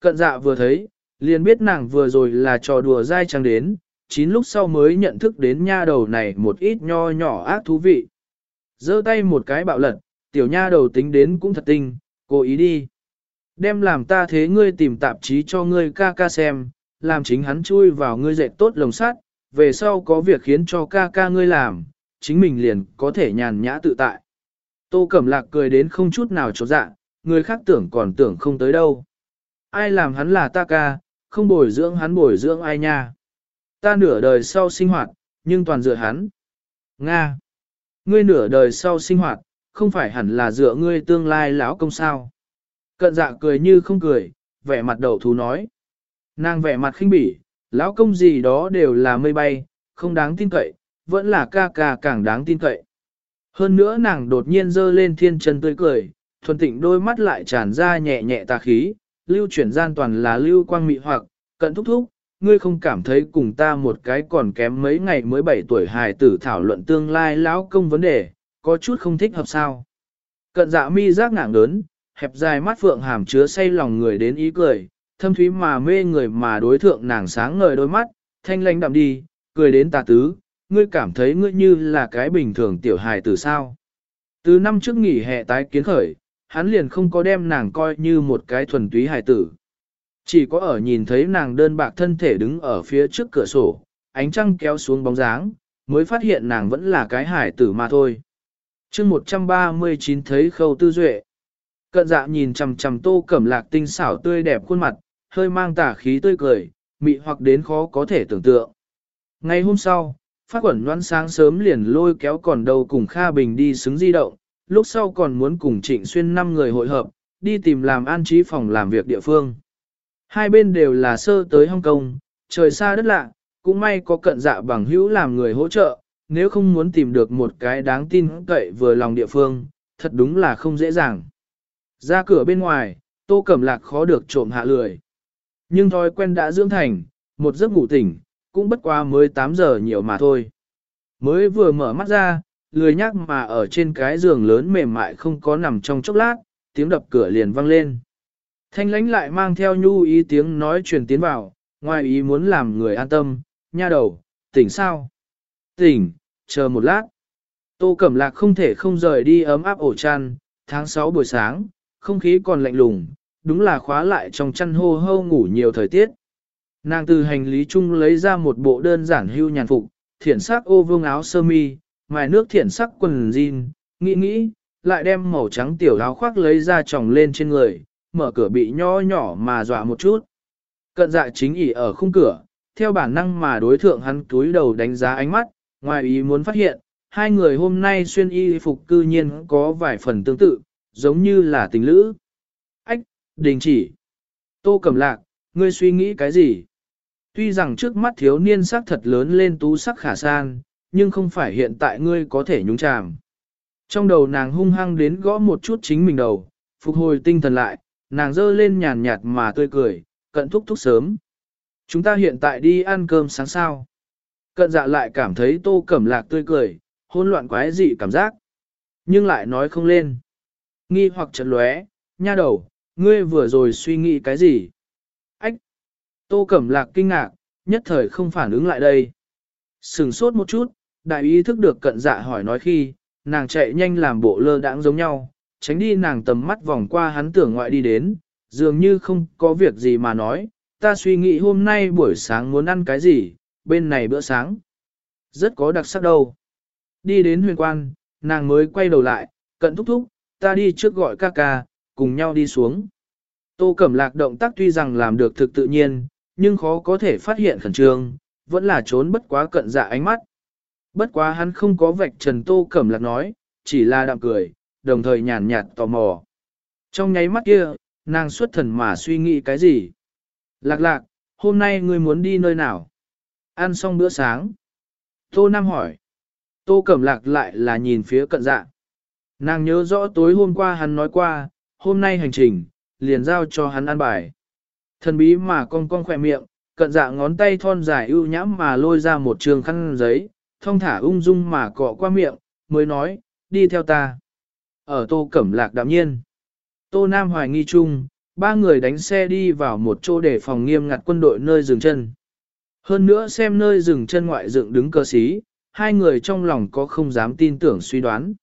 Cận dạ vừa thấy, liền biết nàng vừa rồi là trò đùa dai trăng đến, chín lúc sau mới nhận thức đến nha đầu này một ít nho nhỏ ác thú vị. giơ tay một cái bạo lật, tiểu nha đầu tính đến cũng thật tinh, cố ý đi. Đem làm ta thế ngươi tìm tạp chí cho ngươi ca ca xem, làm chính hắn chui vào ngươi dệt tốt lồng sắt, về sau có việc khiến cho ca ca ngươi làm, chính mình liền có thể nhàn nhã tự tại. Tô Cẩm Lạc cười đến không chút nào trột dạ, người khác tưởng còn tưởng không tới đâu. Ai làm hắn là ta ca, không bồi dưỡng hắn bồi dưỡng ai nha. Ta nửa đời sau sinh hoạt, nhưng toàn dựa hắn. Nga. Ngươi nửa đời sau sinh hoạt, không phải hẳn là dựa ngươi tương lai lão công sao. Cận dạ cười như không cười, vẻ mặt đầu thú nói. Nàng vẻ mặt khinh bỉ, lão công gì đó đều là mây bay, không đáng tin cậy, vẫn là ca ca càng đáng tin cậy. Hơn nữa nàng đột nhiên dơ lên thiên chân tươi cười, thuần tịnh đôi mắt lại tràn ra nhẹ nhẹ tà khí, lưu chuyển gian toàn là lưu quang mị hoặc, cận thúc thúc, ngươi không cảm thấy cùng ta một cái còn kém mấy ngày mới 7 tuổi hài tử thảo luận tương lai lão công vấn đề, có chút không thích hợp sao. Cận dạ mi giác ngạng lớn, hẹp dài mắt phượng hàm chứa say lòng người đến ý cười, thâm thúy mà mê người mà đối thượng nàng sáng ngời đôi mắt, thanh lanh đạm đi, cười đến tà tứ, ngươi cảm thấy ngươi như là cái bình thường tiểu hài tử sao. Từ năm trước nghỉ hè tái kiến khởi, hắn liền không có đem nàng coi như một cái thuần túy hài tử. Chỉ có ở nhìn thấy nàng đơn bạc thân thể đứng ở phía trước cửa sổ, ánh trăng kéo xuống bóng dáng, mới phát hiện nàng vẫn là cái hài tử mà thôi. chương 139 thấy khâu tư duệ. Cận dạ nhìn chằm chằm tô cẩm lạc tinh xảo tươi đẹp khuôn mặt, hơi mang tả khí tươi cười, mị hoặc đến khó có thể tưởng tượng. Ngày hôm sau, phát quẩn loan sáng sớm liền lôi kéo còn đầu cùng Kha Bình đi xứng di động, lúc sau còn muốn cùng Trịnh Xuyên năm người hội hợp, đi tìm làm an trí phòng làm việc địa phương. Hai bên đều là sơ tới Hong Kong, trời xa đất lạ, cũng may có cận dạ bằng hữu làm người hỗ trợ, nếu không muốn tìm được một cái đáng tin cậy vừa lòng địa phương, thật đúng là không dễ dàng. Ra cửa bên ngoài, tô cẩm lạc khó được trộm hạ lười. Nhưng thói quen đã dưỡng thành, một giấc ngủ tỉnh, cũng bất qua mới 8 giờ nhiều mà thôi. Mới vừa mở mắt ra, lười nhắc mà ở trên cái giường lớn mềm mại không có nằm trong chốc lát, tiếng đập cửa liền vang lên. Thanh lánh lại mang theo nhu ý tiếng nói truyền tiến vào, ngoài ý muốn làm người an tâm, nha đầu, tỉnh sao? Tỉnh, chờ một lát. Tô Cẩm Lạc không thể không rời đi ấm áp ổ chăn, tháng 6 buổi sáng, không khí còn lạnh lùng, đúng là khóa lại trong chăn hô hô ngủ nhiều thời tiết. Nàng từ hành lý chung lấy ra một bộ đơn giản hưu nhàn phục, thiển sắc ô vương áo sơ mi, mài nước thiển sắc quần jean, nghĩ nghĩ, lại đem màu trắng tiểu áo khoác lấy ra tròng lên trên người, mở cửa bị nho nhỏ mà dọa một chút. Cận dạ chính ỉ ở khung cửa, theo bản năng mà đối thượng hắn túi đầu đánh giá ánh mắt, ngoài ý muốn phát hiện, hai người hôm nay xuyên y phục cư nhiên có vài phần tương tự, giống như là tình lữ. Ách, đình chỉ. Tô cầm Lạc, ngươi suy nghĩ cái gì? Tuy rằng trước mắt thiếu niên sắc thật lớn lên tú sắc khả san, nhưng không phải hiện tại ngươi có thể nhúng chàm. Trong đầu nàng hung hăng đến gõ một chút chính mình đầu, phục hồi tinh thần lại, nàng dơ lên nhàn nhạt mà tươi cười, cận thúc thúc sớm. Chúng ta hiện tại đi ăn cơm sáng sao. Cận dạ lại cảm thấy tô cẩm lạc tươi cười, hỗn loạn quái dị cảm giác. Nhưng lại nói không lên. Nghi hoặc chật lóe, nha đầu, ngươi vừa rồi suy nghĩ cái gì? Ách! Tô Cẩm Lạc kinh ngạc, nhất thời không phản ứng lại đây. Sừng sốt một chút, đại ý thức được cận dạ hỏi nói khi, nàng chạy nhanh làm bộ lơ đãng giống nhau, tránh đi nàng tầm mắt vòng qua hắn tưởng ngoại đi đến, dường như không có việc gì mà nói, ta suy nghĩ hôm nay buổi sáng muốn ăn cái gì, bên này bữa sáng. Rất có đặc sắc đâu. Đi đến huyền quan, nàng mới quay đầu lại, cận thúc thúc, ta đi trước gọi ca ca, cùng nhau đi xuống. Tô Cẩm Lạc động tác tuy rằng làm được thực tự nhiên, nhưng khó có thể phát hiện khẩn trương, vẫn là trốn bất quá cận dạ ánh mắt. Bất quá hắn không có vạch trần Tô Cẩm Lạc nói, chỉ là đạm cười, đồng thời nhàn nhạt tò mò. Trong nháy mắt kia, nàng xuất thần mà suy nghĩ cái gì? Lạc lạc, hôm nay ngươi muốn đi nơi nào? Ăn xong bữa sáng. Tô Nam hỏi. Tô Cẩm Lạc lại là nhìn phía cận dạ. Nàng nhớ rõ tối hôm qua hắn nói qua, hôm nay hành trình, liền giao cho hắn ăn bài. Thần bí mà cong cong khỏe miệng, cận dạ ngón tay thon dài ưu nhãm mà lôi ra một trường khăn giấy, thong thả ung dung mà cọ qua miệng, mới nói, đi theo ta. Ở tô cẩm lạc đạm nhiên. Tô Nam hoài nghi chung, ba người đánh xe đi vào một chỗ để phòng nghiêm ngặt quân đội nơi dừng chân. Hơn nữa xem nơi dừng chân ngoại dựng đứng cơ sĩ, hai người trong lòng có không dám tin tưởng suy đoán.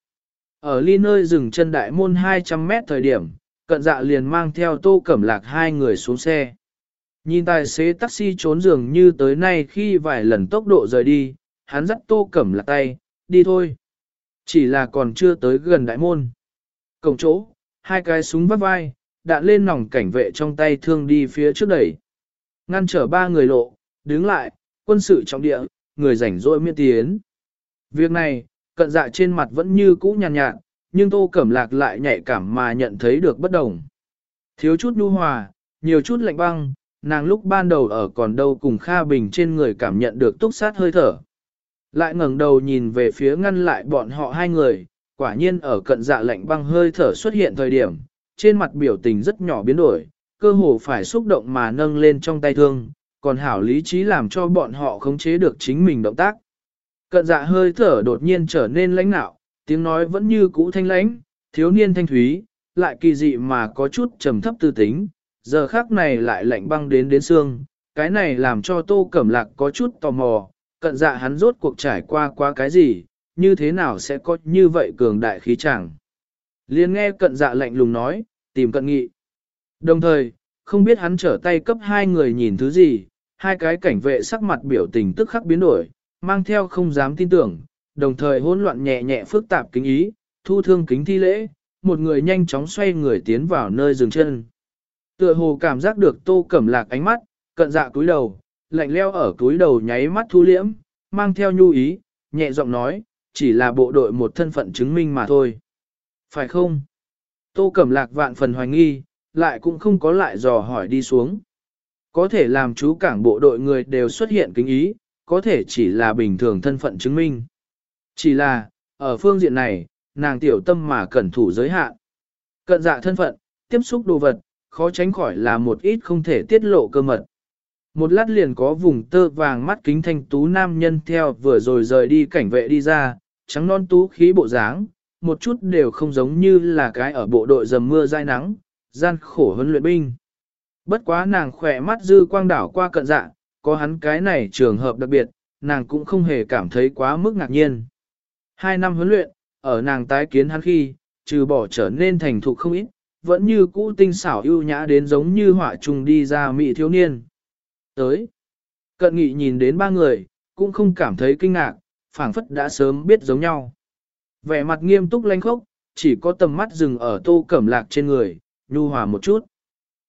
Ở ly nơi dừng chân đại môn 200 mét thời điểm, cận dạ liền mang theo tô cẩm lạc hai người xuống xe. Nhìn tài xế taxi trốn dường như tới nay khi vài lần tốc độ rời đi, hắn dắt tô cẩm lạc tay, đi thôi. Chỉ là còn chưa tới gần đại môn. Cổng chỗ, hai cái súng vắt vai, đạn lên nòng cảnh vệ trong tay thương đi phía trước đẩy. Ngăn trở ba người lộ, đứng lại, quân sự trọng địa, người rảnh rỗi miên tiến. Việc này, cận dạ trên mặt vẫn như cũ nhàn nhạt, nhạt, nhưng tô cẩm lạc lại nhạy cảm mà nhận thấy được bất đồng. Thiếu chút nhu hòa, nhiều chút lạnh băng, nàng lúc ban đầu ở còn đâu cùng Kha Bình trên người cảm nhận được túc sát hơi thở. Lại ngẩng đầu nhìn về phía ngăn lại bọn họ hai người, quả nhiên ở cận dạ lạnh băng hơi thở xuất hiện thời điểm, trên mặt biểu tình rất nhỏ biến đổi, cơ hồ phải xúc động mà nâng lên trong tay thương, còn hảo lý trí làm cho bọn họ khống chế được chính mình động tác. Cận dạ hơi thở đột nhiên trở nên lãnh nạo, tiếng nói vẫn như cũ thanh lãnh, thiếu niên thanh thúy, lại kỳ dị mà có chút trầm thấp tư tính, giờ khác này lại lạnh băng đến đến xương, cái này làm cho tô cẩm lạc có chút tò mò, cận dạ hắn rốt cuộc trải qua qua cái gì, như thế nào sẽ có như vậy cường đại khí chẳng. Liên nghe cận dạ lạnh lùng nói, tìm cận nghị. Đồng thời, không biết hắn trở tay cấp hai người nhìn thứ gì, hai cái cảnh vệ sắc mặt biểu tình tức khắc biến đổi, mang theo không dám tin tưởng, đồng thời hỗn loạn nhẹ nhẹ phức tạp kính ý, thu thương kính thi lễ, một người nhanh chóng xoay người tiến vào nơi dừng chân. Tựa hồ cảm giác được tô cẩm lạc ánh mắt, cận dạ cúi đầu, lạnh leo ở túi đầu nháy mắt thu liễm, mang theo nhu ý, nhẹ giọng nói, chỉ là bộ đội một thân phận chứng minh mà thôi. Phải không? Tô cẩm lạc vạn phần hoài nghi, lại cũng không có lại dò hỏi đi xuống. Có thể làm chú cảng bộ đội người đều xuất hiện kính ý, có thể chỉ là bình thường thân phận chứng minh. Chỉ là, ở phương diện này, nàng tiểu tâm mà cẩn thủ giới hạn. Cận dạ thân phận, tiếp xúc đồ vật, khó tránh khỏi là một ít không thể tiết lộ cơ mật. Một lát liền có vùng tơ vàng mắt kính thanh tú nam nhân theo vừa rồi rời đi cảnh vệ đi ra, trắng non tú khí bộ dáng, một chút đều không giống như là cái ở bộ đội dầm mưa dai nắng, gian khổ huấn luyện binh. Bất quá nàng khỏe mắt dư quang đảo qua cận dạ, có hắn cái này trường hợp đặc biệt, nàng cũng không hề cảm thấy quá mức ngạc nhiên. Hai năm huấn luyện, ở nàng tái kiến hắn khi, trừ bỏ trở nên thành thục không ít, vẫn như cũ tinh xảo ưu nhã đến giống như họa trùng đi ra mỹ thiếu niên. Tới, cận nghị nhìn đến ba người, cũng không cảm thấy kinh ngạc, phảng phất đã sớm biết giống nhau. Vẻ mặt nghiêm túc lanh khốc, chỉ có tầm mắt dừng ở tô cẩm lạc trên người, nhu hòa một chút.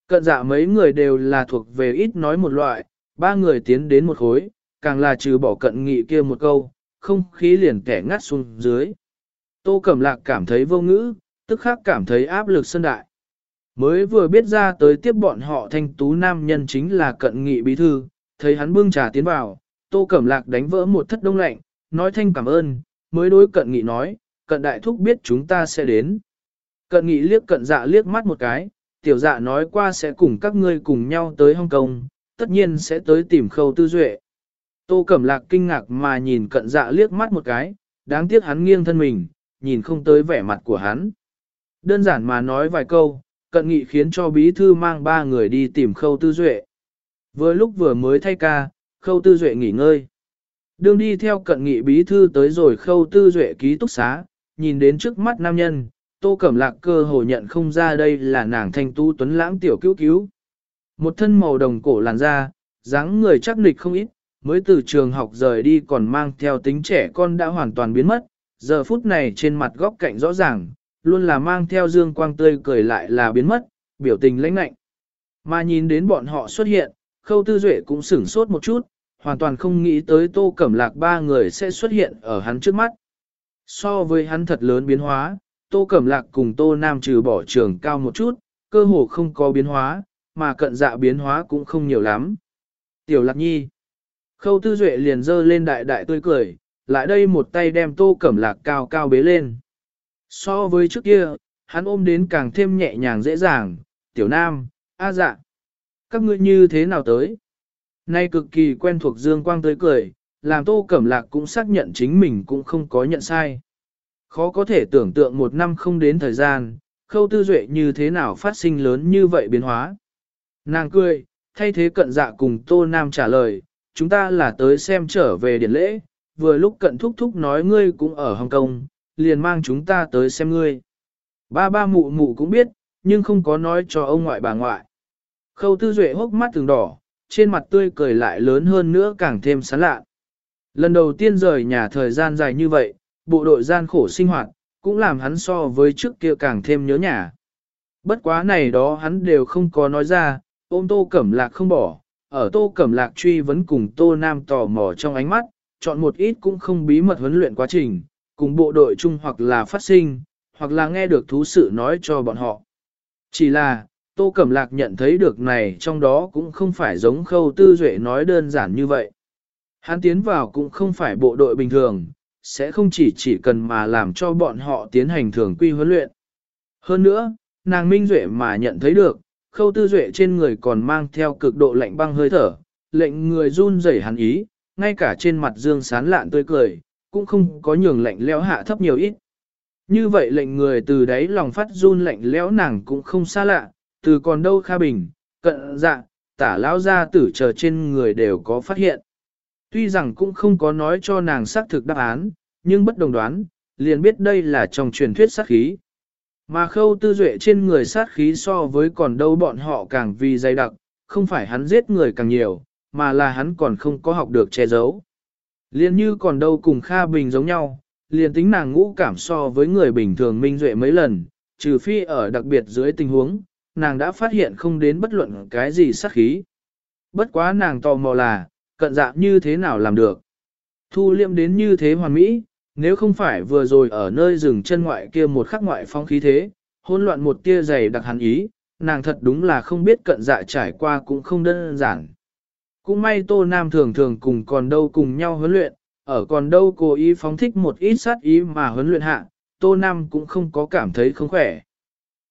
Cận dạ mấy người đều là thuộc về ít nói một loại, ba người tiến đến một khối, càng là trừ bỏ cận nghị kia một câu, không khí liền kẻ ngắt xuống dưới. Tô Cẩm Lạc cảm thấy vô ngữ, tức khắc cảm thấy áp lực sân đại. Mới vừa biết ra tới tiếp bọn họ thanh tú nam nhân chính là cận nghị bí thư, thấy hắn bưng trà tiến vào, Tô Cẩm Lạc đánh vỡ một thất đông lạnh, nói thanh cảm ơn, mới đối cận nghị nói, cận đại thúc biết chúng ta sẽ đến. Cận nghị liếc cận dạ liếc mắt một cái, tiểu dạ nói qua sẽ cùng các ngươi cùng nhau tới Hong Kong, tất nhiên sẽ tới tìm khâu tư duệ. Tô Cẩm Lạc kinh ngạc mà nhìn cận dạ liếc mắt một cái, đáng tiếc hắn nghiêng thân mình, nhìn không tới vẻ mặt của hắn. Đơn giản mà nói vài câu, cận nghị khiến cho bí thư mang ba người đi tìm khâu tư duệ. Vừa lúc vừa mới thay ca, khâu tư duệ nghỉ ngơi. Đương đi theo cận nghị bí thư tới rồi khâu tư duệ ký túc xá, nhìn đến trước mắt nam nhân, tô cẩm lạc cơ hồ nhận không ra đây là nàng thanh tu tuấn lãng tiểu cứu cứu. Một thân màu đồng cổ làn da, dáng người chắc nịch không ít, mới từ trường học rời đi còn mang theo tính trẻ con đã hoàn toàn biến mất, giờ phút này trên mặt góc cạnh rõ ràng, luôn là mang theo dương quang tươi cười lại là biến mất, biểu tình lãnh lạnh. Mà nhìn đến bọn họ xuất hiện, khâu tư duệ cũng sửng sốt một chút, hoàn toàn không nghĩ tới tô cẩm lạc ba người sẽ xuất hiện ở hắn trước mắt. So với hắn thật lớn biến hóa, tô cẩm lạc cùng tô nam trừ bỏ trường cao một chút, cơ hồ không có biến hóa, mà cận dạ biến hóa cũng không nhiều lắm. Tiểu lạc nhi. Khâu tư duệ liền dơ lên đại đại tươi cười, lại đây một tay đem tô cẩm lạc cao cao bế lên. So với trước kia, hắn ôm đến càng thêm nhẹ nhàng dễ dàng, tiểu nam, a dạ. Các ngươi như thế nào tới? Nay cực kỳ quen thuộc dương quang tới cười, làm tô cẩm lạc cũng xác nhận chính mình cũng không có nhận sai. Khó có thể tưởng tượng một năm không đến thời gian, khâu tư duệ như thế nào phát sinh lớn như vậy biến hóa. Nàng cười, thay thế cận dạ cùng Tô Nam trả lời, chúng ta là tới xem trở về điển lễ, vừa lúc cận thúc thúc nói ngươi cũng ở Hồng Kông, liền mang chúng ta tới xem ngươi. Ba ba mụ mụ cũng biết, nhưng không có nói cho ông ngoại bà ngoại. Khâu tư duệ hốc mắt từng đỏ, trên mặt tươi cười lại lớn hơn nữa càng thêm sán lạ. Lần đầu tiên rời nhà thời gian dài như vậy, bộ đội gian khổ sinh hoạt, cũng làm hắn so với trước kia càng thêm nhớ nhà. Bất quá này đó hắn đều không có nói ra, ôm tô cẩm lạc không bỏ, ở tô cẩm lạc truy vấn cùng tô nam tò mò trong ánh mắt, chọn một ít cũng không bí mật huấn luyện quá trình, cùng bộ đội chung hoặc là phát sinh, hoặc là nghe được thú sự nói cho bọn họ. Chỉ là, Tô Cẩm Lạc nhận thấy được này trong đó cũng không phải giống khâu tư duệ nói đơn giản như vậy. Hắn tiến vào cũng không phải bộ đội bình thường, sẽ không chỉ chỉ cần mà làm cho bọn họ tiến hành thường quy huấn luyện. Hơn nữa, nàng Minh Duệ mà nhận thấy được, khâu tư duệ trên người còn mang theo cực độ lạnh băng hơi thở, lệnh người run rẩy hắn ý, ngay cả trên mặt dương sán lạn tươi cười, cũng không có nhường lạnh lẽo hạ thấp nhiều ít. Như vậy lệnh người từ đấy lòng phát run lạnh lẽo nàng cũng không xa lạ, từ còn đâu kha bình, cận dạ, tả lão gia tử chờ trên người đều có phát hiện. Tuy rằng cũng không có nói cho nàng xác thực đáp án, nhưng bất đồng đoán, liền biết đây là trong truyền thuyết sát khí. Mà khâu tư duệ trên người sát khí so với còn đâu bọn họ càng vì dày đặc, không phải hắn giết người càng nhiều, mà là hắn còn không có học được che giấu. Liên như còn đâu cùng Kha Bình giống nhau, liền tính nàng ngũ cảm so với người bình thường minh duệ mấy lần, trừ phi ở đặc biệt dưới tình huống, nàng đã phát hiện không đến bất luận cái gì sát khí. Bất quá nàng tò mò là, cận dạ như thế nào làm được. Thu liệm đến như thế hoàn mỹ, nếu không phải vừa rồi ở nơi rừng chân ngoại kia một khắc ngoại phong khí thế, hỗn loạn một tia dày đặc hẳn ý, nàng thật đúng là không biết cận dạ trải qua cũng không đơn giản. Cũng may Tô Nam thường thường cùng còn đâu cùng nhau huấn luyện, ở còn đâu cố ý phóng thích một ít sát ý mà huấn luyện hạ, Tô Nam cũng không có cảm thấy không khỏe.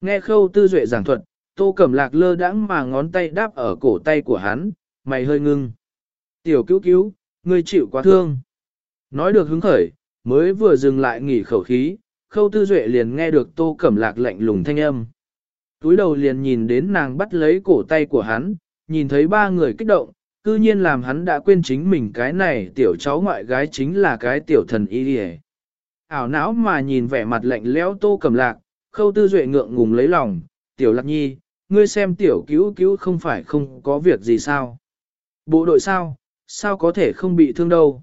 Nghe khâu tư duệ giảng thuật, Tô Cẩm Lạc lơ đãng mà ngón tay đáp ở cổ tay của hắn, mày hơi ngưng. Tiểu cứu cứu, ngươi chịu quá thương. Nói được hứng khởi, mới vừa dừng lại nghỉ khẩu khí, khâu tư duệ liền nghe được Tô Cẩm Lạc lạnh lùng thanh âm. Túi đầu liền nhìn đến nàng bắt lấy cổ tay của hắn, nhìn thấy ba người kích động, cư nhiên làm hắn đã quên chính mình cái này tiểu cháu ngoại gái chính là cái tiểu thần y đi ảo não mà nhìn vẻ mặt lạnh lẽo tô cầm lạc, khâu tư duệ ngượng ngùng lấy lòng, tiểu lạc nhi, ngươi xem tiểu cứu cứu không phải không có việc gì sao. Bộ đội sao, sao có thể không bị thương đâu.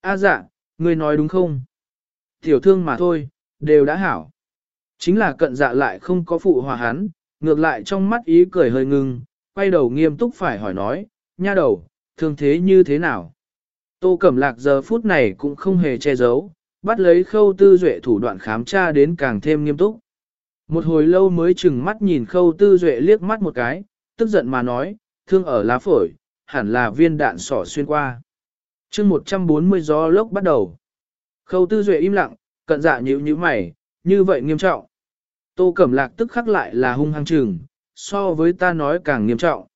A dạ, ngươi nói đúng không? Tiểu thương mà thôi, đều đã hảo. Chính là cận dạ lại không có phụ hòa hắn, ngược lại trong mắt ý cười hơi ngưng, quay đầu nghiêm túc phải hỏi nói, nha đầu, thương thế như thế nào? Tô Cẩm Lạc giờ phút này cũng không hề che giấu, bắt lấy khâu tư duệ thủ đoạn khám tra đến càng thêm nghiêm túc. Một hồi lâu mới chừng mắt nhìn khâu tư duệ liếc mắt một cái, tức giận mà nói, thương ở lá phổi, hẳn là viên đạn sỏ xuyên qua. chương 140 gió lốc bắt đầu. Khâu tư duệ im lặng, cận dạ nhíu nhíu mày, như vậy nghiêm trọng. Tô Cẩm Lạc tức khắc lại là hung hăng chừng, so với ta nói càng nghiêm trọng.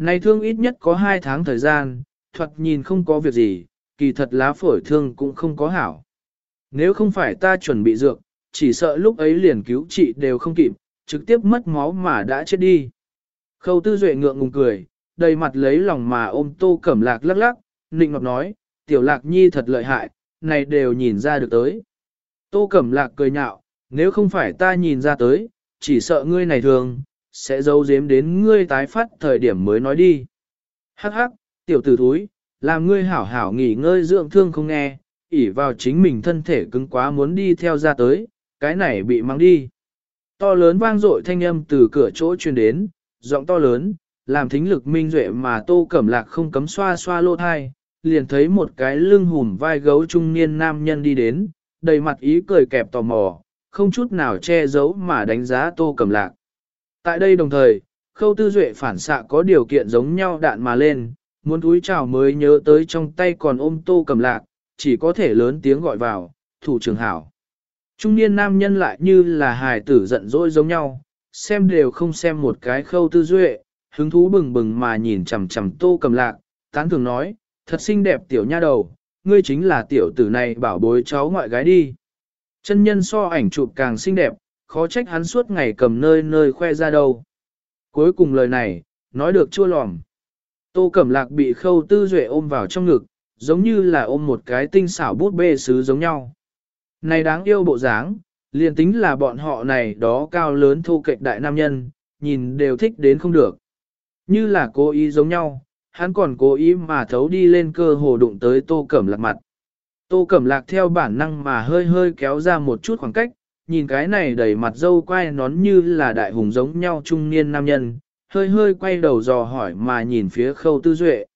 Này thương ít nhất có 2 tháng thời gian, thuật nhìn không có việc gì, kỳ thật lá phổi thương cũng không có hảo. Nếu không phải ta chuẩn bị dược, chỉ sợ lúc ấy liền cứu trị đều không kịp, trực tiếp mất máu mà đã chết đi. Khâu tư duệ ngượng ngùng cười, đầy mặt lấy lòng mà ôm tô cẩm lạc lắc lắc, nịnh ngọc nói, tiểu lạc nhi thật lợi hại, này đều nhìn ra được tới. Tô cẩm lạc cười nhạo, nếu không phải ta nhìn ra tới, chỉ sợ ngươi này thường, sẽ giấu giếm đến ngươi tái phát thời điểm mới nói đi. Hắc hắc, tiểu tử thúi, làm ngươi hảo hảo nghỉ ngơi dưỡng thương không nghe, ỉ vào chính mình thân thể cứng quá muốn đi theo ra tới, cái này bị mang đi. To lớn vang dội thanh âm từ cửa chỗ truyền đến, giọng to lớn, làm thính lực minh duệ mà tô cẩm lạc không cấm xoa xoa lô thai, liền thấy một cái lưng hùm vai gấu trung niên nam nhân đi đến, đầy mặt ý cười kẹp tò mò, không chút nào che giấu mà đánh giá tô cẩm lạc. Tại đây đồng thời, khâu tư duệ phản xạ có điều kiện giống nhau đạn mà lên, muốn túi chào mới nhớ tới trong tay còn ôm tô cầm lạc, chỉ có thể lớn tiếng gọi vào, thủ trưởng hảo. Trung niên nam nhân lại như là hài tử giận dỗi giống nhau, xem đều không xem một cái khâu tư duệ, hứng thú bừng bừng mà nhìn chằm chằm tô cầm lạc, tán thường nói, thật xinh đẹp tiểu nha đầu, ngươi chính là tiểu tử này bảo bối cháu ngoại gái đi. Chân nhân so ảnh chụp càng xinh đẹp, khó trách hắn suốt ngày cầm nơi nơi khoe ra đâu. Cuối cùng lời này, nói được chua lòm. Tô Cẩm Lạc bị khâu tư duệ ôm vào trong ngực, giống như là ôm một cái tinh xảo bút bê sứ giống nhau. Này đáng yêu bộ dáng, liền tính là bọn họ này đó cao lớn thu kệch đại nam nhân, nhìn đều thích đến không được. Như là cố ý giống nhau, hắn còn cố ý mà thấu đi lên cơ hồ đụng tới tô cẩm lạc mặt. Tô cẩm lạc theo bản năng mà hơi hơi kéo ra một chút khoảng cách, nhìn cái này đầy mặt dâu quay nón như là đại hùng giống nhau trung niên nam nhân, hơi hơi quay đầu dò hỏi mà nhìn phía khâu tư duệ.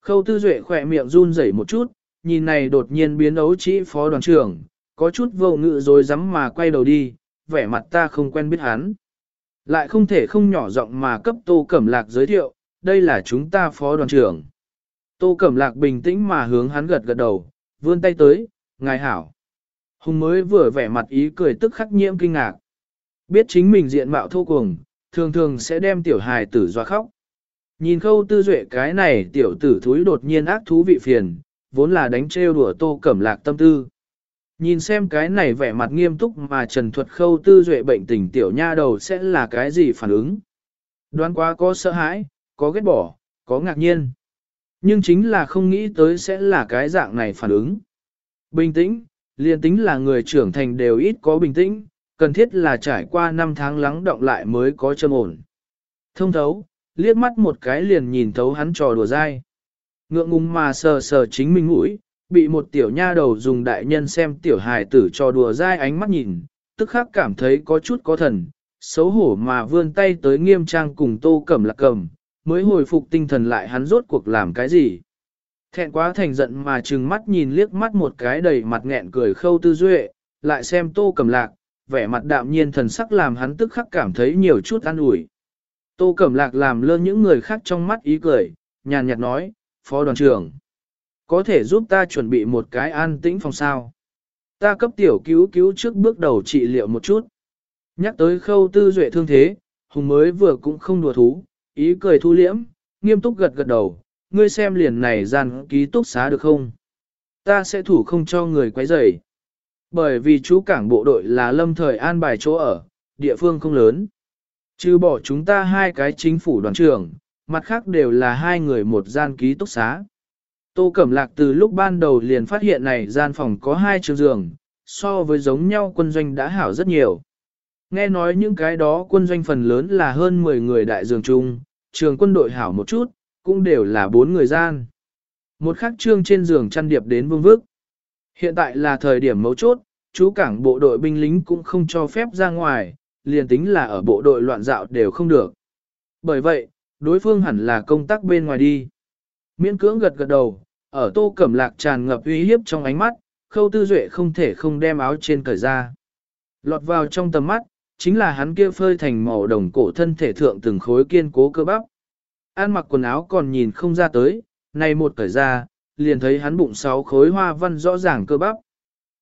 Khâu tư duệ khỏe miệng run rẩy một chút, nhìn này đột nhiên biến ấu chỉ phó đoàn trưởng, có chút vô ngự rồi dám mà quay đầu đi, vẻ mặt ta không quen biết hắn. Lại không thể không nhỏ giọng mà cấp Tô Cẩm Lạc giới thiệu, đây là chúng ta phó đoàn trưởng. Tô Cẩm Lạc bình tĩnh mà hướng hắn gật gật đầu, vươn tay tới, ngài hảo. Hùng mới vừa vẻ mặt ý cười tức khắc nhiễm kinh ngạc. Biết chính mình diện mạo thô cuồng, thường thường sẽ đem tiểu hài tử doa khóc. Nhìn khâu tư duệ cái này tiểu tử thúi đột nhiên ác thú vị phiền, vốn là đánh trêu đùa tô cẩm lạc tâm tư. Nhìn xem cái này vẻ mặt nghiêm túc mà trần thuật khâu tư duệ bệnh tình tiểu nha đầu sẽ là cái gì phản ứng. Đoán quá có sợ hãi, có ghét bỏ, có ngạc nhiên. Nhưng chính là không nghĩ tới sẽ là cái dạng này phản ứng. Bình tĩnh, liền tính là người trưởng thành đều ít có bình tĩnh, cần thiết là trải qua năm tháng lắng động lại mới có châm ổn. Thông thấu, liếc mắt một cái liền nhìn thấu hắn trò đùa dai. Ngượng ngùng mà sờ sờ chính mình mũi, bị một tiểu nha đầu dùng đại nhân xem tiểu hài tử trò đùa dai ánh mắt nhìn, tức khắc cảm thấy có chút có thần, xấu hổ mà vươn tay tới nghiêm trang cùng tô cẩm lạc cầm, mới hồi phục tinh thần lại hắn rốt cuộc làm cái gì. Thẹn quá thành giận mà trừng mắt nhìn liếc mắt một cái đầy mặt nghẹn cười khâu tư duệ, lại xem tô cẩm lạc, vẻ mặt đạm nhiên thần sắc làm hắn tức khắc cảm thấy nhiều chút an ủi. Tô cẩm lạc làm lơ những người khác trong mắt ý cười, nhàn nhạt nói, phó đoàn trưởng. Có thể giúp ta chuẩn bị một cái an tĩnh phòng sao. Ta cấp tiểu cứu cứu trước bước đầu trị liệu một chút. Nhắc tới khâu tư duệ thương thế, hùng mới vừa cũng không đùa thú, ý cười thu liễm, nghiêm túc gật gật đầu, ngươi xem liền này gian ký túc xá được không? Ta sẽ thủ không cho người quấy rầy. Bởi vì chú cảng bộ đội là lâm thời an bài chỗ ở, địa phương không lớn. Trừ bỏ chúng ta hai cái chính phủ đoàn trưởng, mặt khác đều là hai người một gian ký túc xá. Tô Cẩm Lạc từ lúc ban đầu liền phát hiện này gian phòng có hai trường giường, so với giống nhau quân doanh đã hảo rất nhiều. Nghe nói những cái đó quân doanh phần lớn là hơn 10 người đại giường chung, trường quân đội hảo một chút, cũng đều là bốn người gian. Một khắc trương trên giường chăn điệp đến vương vức. Hiện tại là thời điểm mấu chốt, chú cảng bộ đội binh lính cũng không cho phép ra ngoài, liền tính là ở bộ đội loạn dạo đều không được. Bởi vậy, đối phương hẳn là công tác bên ngoài đi. Miễn cưỡng gật gật đầu, ở tô cẩm lạc tràn ngập uy hiếp trong ánh mắt, khâu tư duệ không thể không đem áo trên cởi ra. Lọt vào trong tầm mắt, chính là hắn kia phơi thành màu đồng cổ thân thể thượng từng khối kiên cố cơ bắp. An mặc quần áo còn nhìn không ra tới, nay một cởi ra, liền thấy hắn bụng sáu khối hoa văn rõ ràng cơ bắp.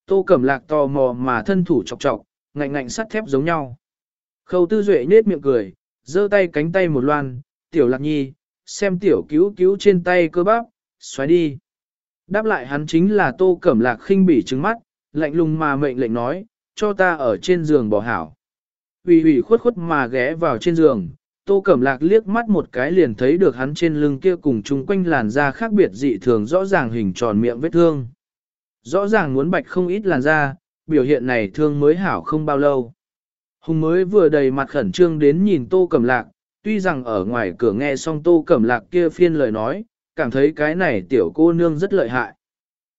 Tô Cẩm Lạc tò mò mà thân thủ chọc chọc, ngạnh ngạnh sắt thép giống nhau. Khâu Tư Duệ nết miệng cười, giơ tay cánh tay một loan, "Tiểu Lạc Nhi, xem tiểu cứu cứu trên tay cơ bắp, xoáy đi." Đáp lại hắn chính là Tô Cẩm Lạc khinh bỉ trừng mắt, lạnh lùng mà mệnh lệnh nói, "Cho ta ở trên giường bỏ hảo." Ủy ủy khuất khuất mà ghé vào trên giường, Tô Cẩm Lạc liếc mắt một cái liền thấy được hắn trên lưng kia cùng chung quanh làn da khác biệt dị thường rõ ràng hình tròn miệng vết thương. Rõ ràng muốn bạch không ít làn da, biểu hiện này thương mới hảo không bao lâu. Hùng mới vừa đầy mặt khẩn trương đến nhìn Tô Cẩm Lạc, tuy rằng ở ngoài cửa nghe xong Tô Cẩm Lạc kia phiên lời nói, cảm thấy cái này tiểu cô nương rất lợi hại.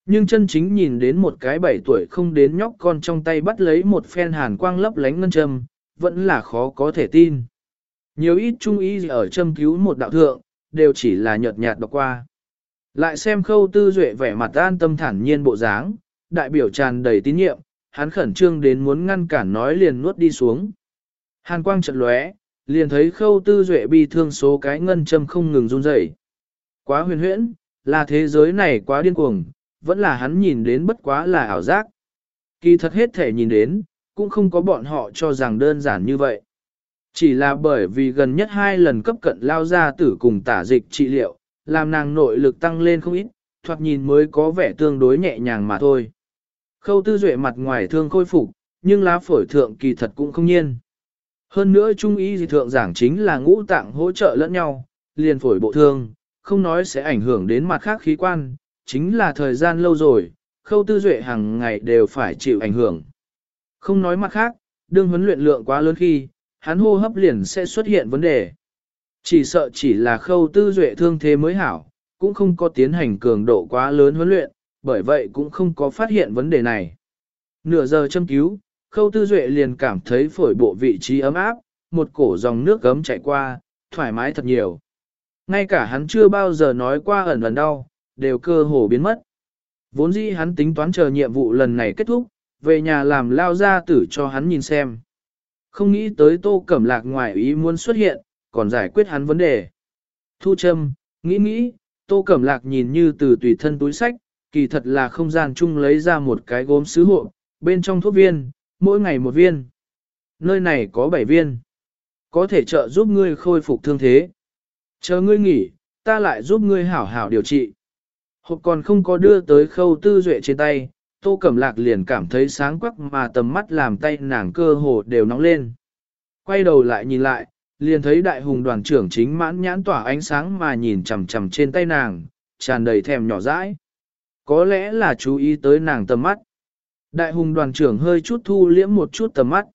Nhưng chân chính nhìn đến một cái bảy tuổi không đến nhóc con trong tay bắt lấy một phen hàn quang lấp lánh ngân châm, vẫn là khó có thể tin. Nhiều ít trung ý ở châm cứu một đạo thượng, đều chỉ là nhợt nhạt đọc qua. Lại xem khâu tư duệ vẻ mặt an tâm thản nhiên bộ dáng, đại biểu tràn đầy tín nhiệm, hắn khẩn trương đến muốn ngăn cản nói liền nuốt đi xuống. Hàn quang chợt lóe, liền thấy khâu tư duệ bi thương số cái ngân châm không ngừng run rẩy. Quá huyền huyễn, là thế giới này quá điên cuồng, vẫn là hắn nhìn đến bất quá là ảo giác. Kỳ thật hết thể nhìn đến, cũng không có bọn họ cho rằng đơn giản như vậy. Chỉ là bởi vì gần nhất hai lần cấp cận lao ra tử cùng tả dịch trị liệu, làm nàng nội lực tăng lên không ít, thoạt nhìn mới có vẻ tương đối nhẹ nhàng mà thôi. Khâu tư duệ mặt ngoài thương khôi phục, nhưng lá phổi thượng kỳ thật cũng không nhiên. Hơn nữa trung y dị thượng giảng chính là ngũ tạng hỗ trợ lẫn nhau, liền phổi bộ thương, không nói sẽ ảnh hưởng đến mặt khác khí quan, chính là thời gian lâu rồi, khâu tư duệ hàng ngày đều phải chịu ảnh hưởng. Không nói mặt khác, đương huấn luyện lượng quá lớn khi, hắn hô hấp liền sẽ xuất hiện vấn đề. Chỉ sợ chỉ là khâu tư duệ thương thế mới hảo, cũng không có tiến hành cường độ quá lớn huấn luyện, bởi vậy cũng không có phát hiện vấn đề này. Nửa giờ châm cứu, khâu tư duệ liền cảm thấy phổi bộ vị trí ấm áp, một cổ dòng nước gấm chạy qua, thoải mái thật nhiều. Ngay cả hắn chưa bao giờ nói qua ẩn ẩn đau, đều cơ hồ biến mất. Vốn dĩ hắn tính toán chờ nhiệm vụ lần này kết thúc, về nhà làm lao ra tử cho hắn nhìn xem. Không nghĩ tới tô cẩm lạc ngoài ý muốn xuất hiện, còn giải quyết hắn vấn đề. Thu châm, nghĩ nghĩ, tô cẩm lạc nhìn như từ tùy thân túi sách, kỳ thật là không gian chung lấy ra một cái gốm sứ hộ, bên trong thuốc viên, mỗi ngày một viên. Nơi này có 7 viên. Có thể trợ giúp ngươi khôi phục thương thế. Chờ ngươi nghỉ, ta lại giúp ngươi hảo hảo điều trị. Hộp còn không có đưa tới khâu tư duệ trên tay, tô cẩm lạc liền cảm thấy sáng quắc mà tầm mắt làm tay nàng cơ hồ đều nóng lên. Quay đầu lại nhìn lại, liền thấy đại hùng đoàn trưởng chính mãn nhãn tỏa ánh sáng mà nhìn chằm chằm trên tay nàng, tràn đầy thèm nhỏ dãi. Có lẽ là chú ý tới nàng tầm mắt. Đại hùng đoàn trưởng hơi chút thu liễm một chút tầm mắt.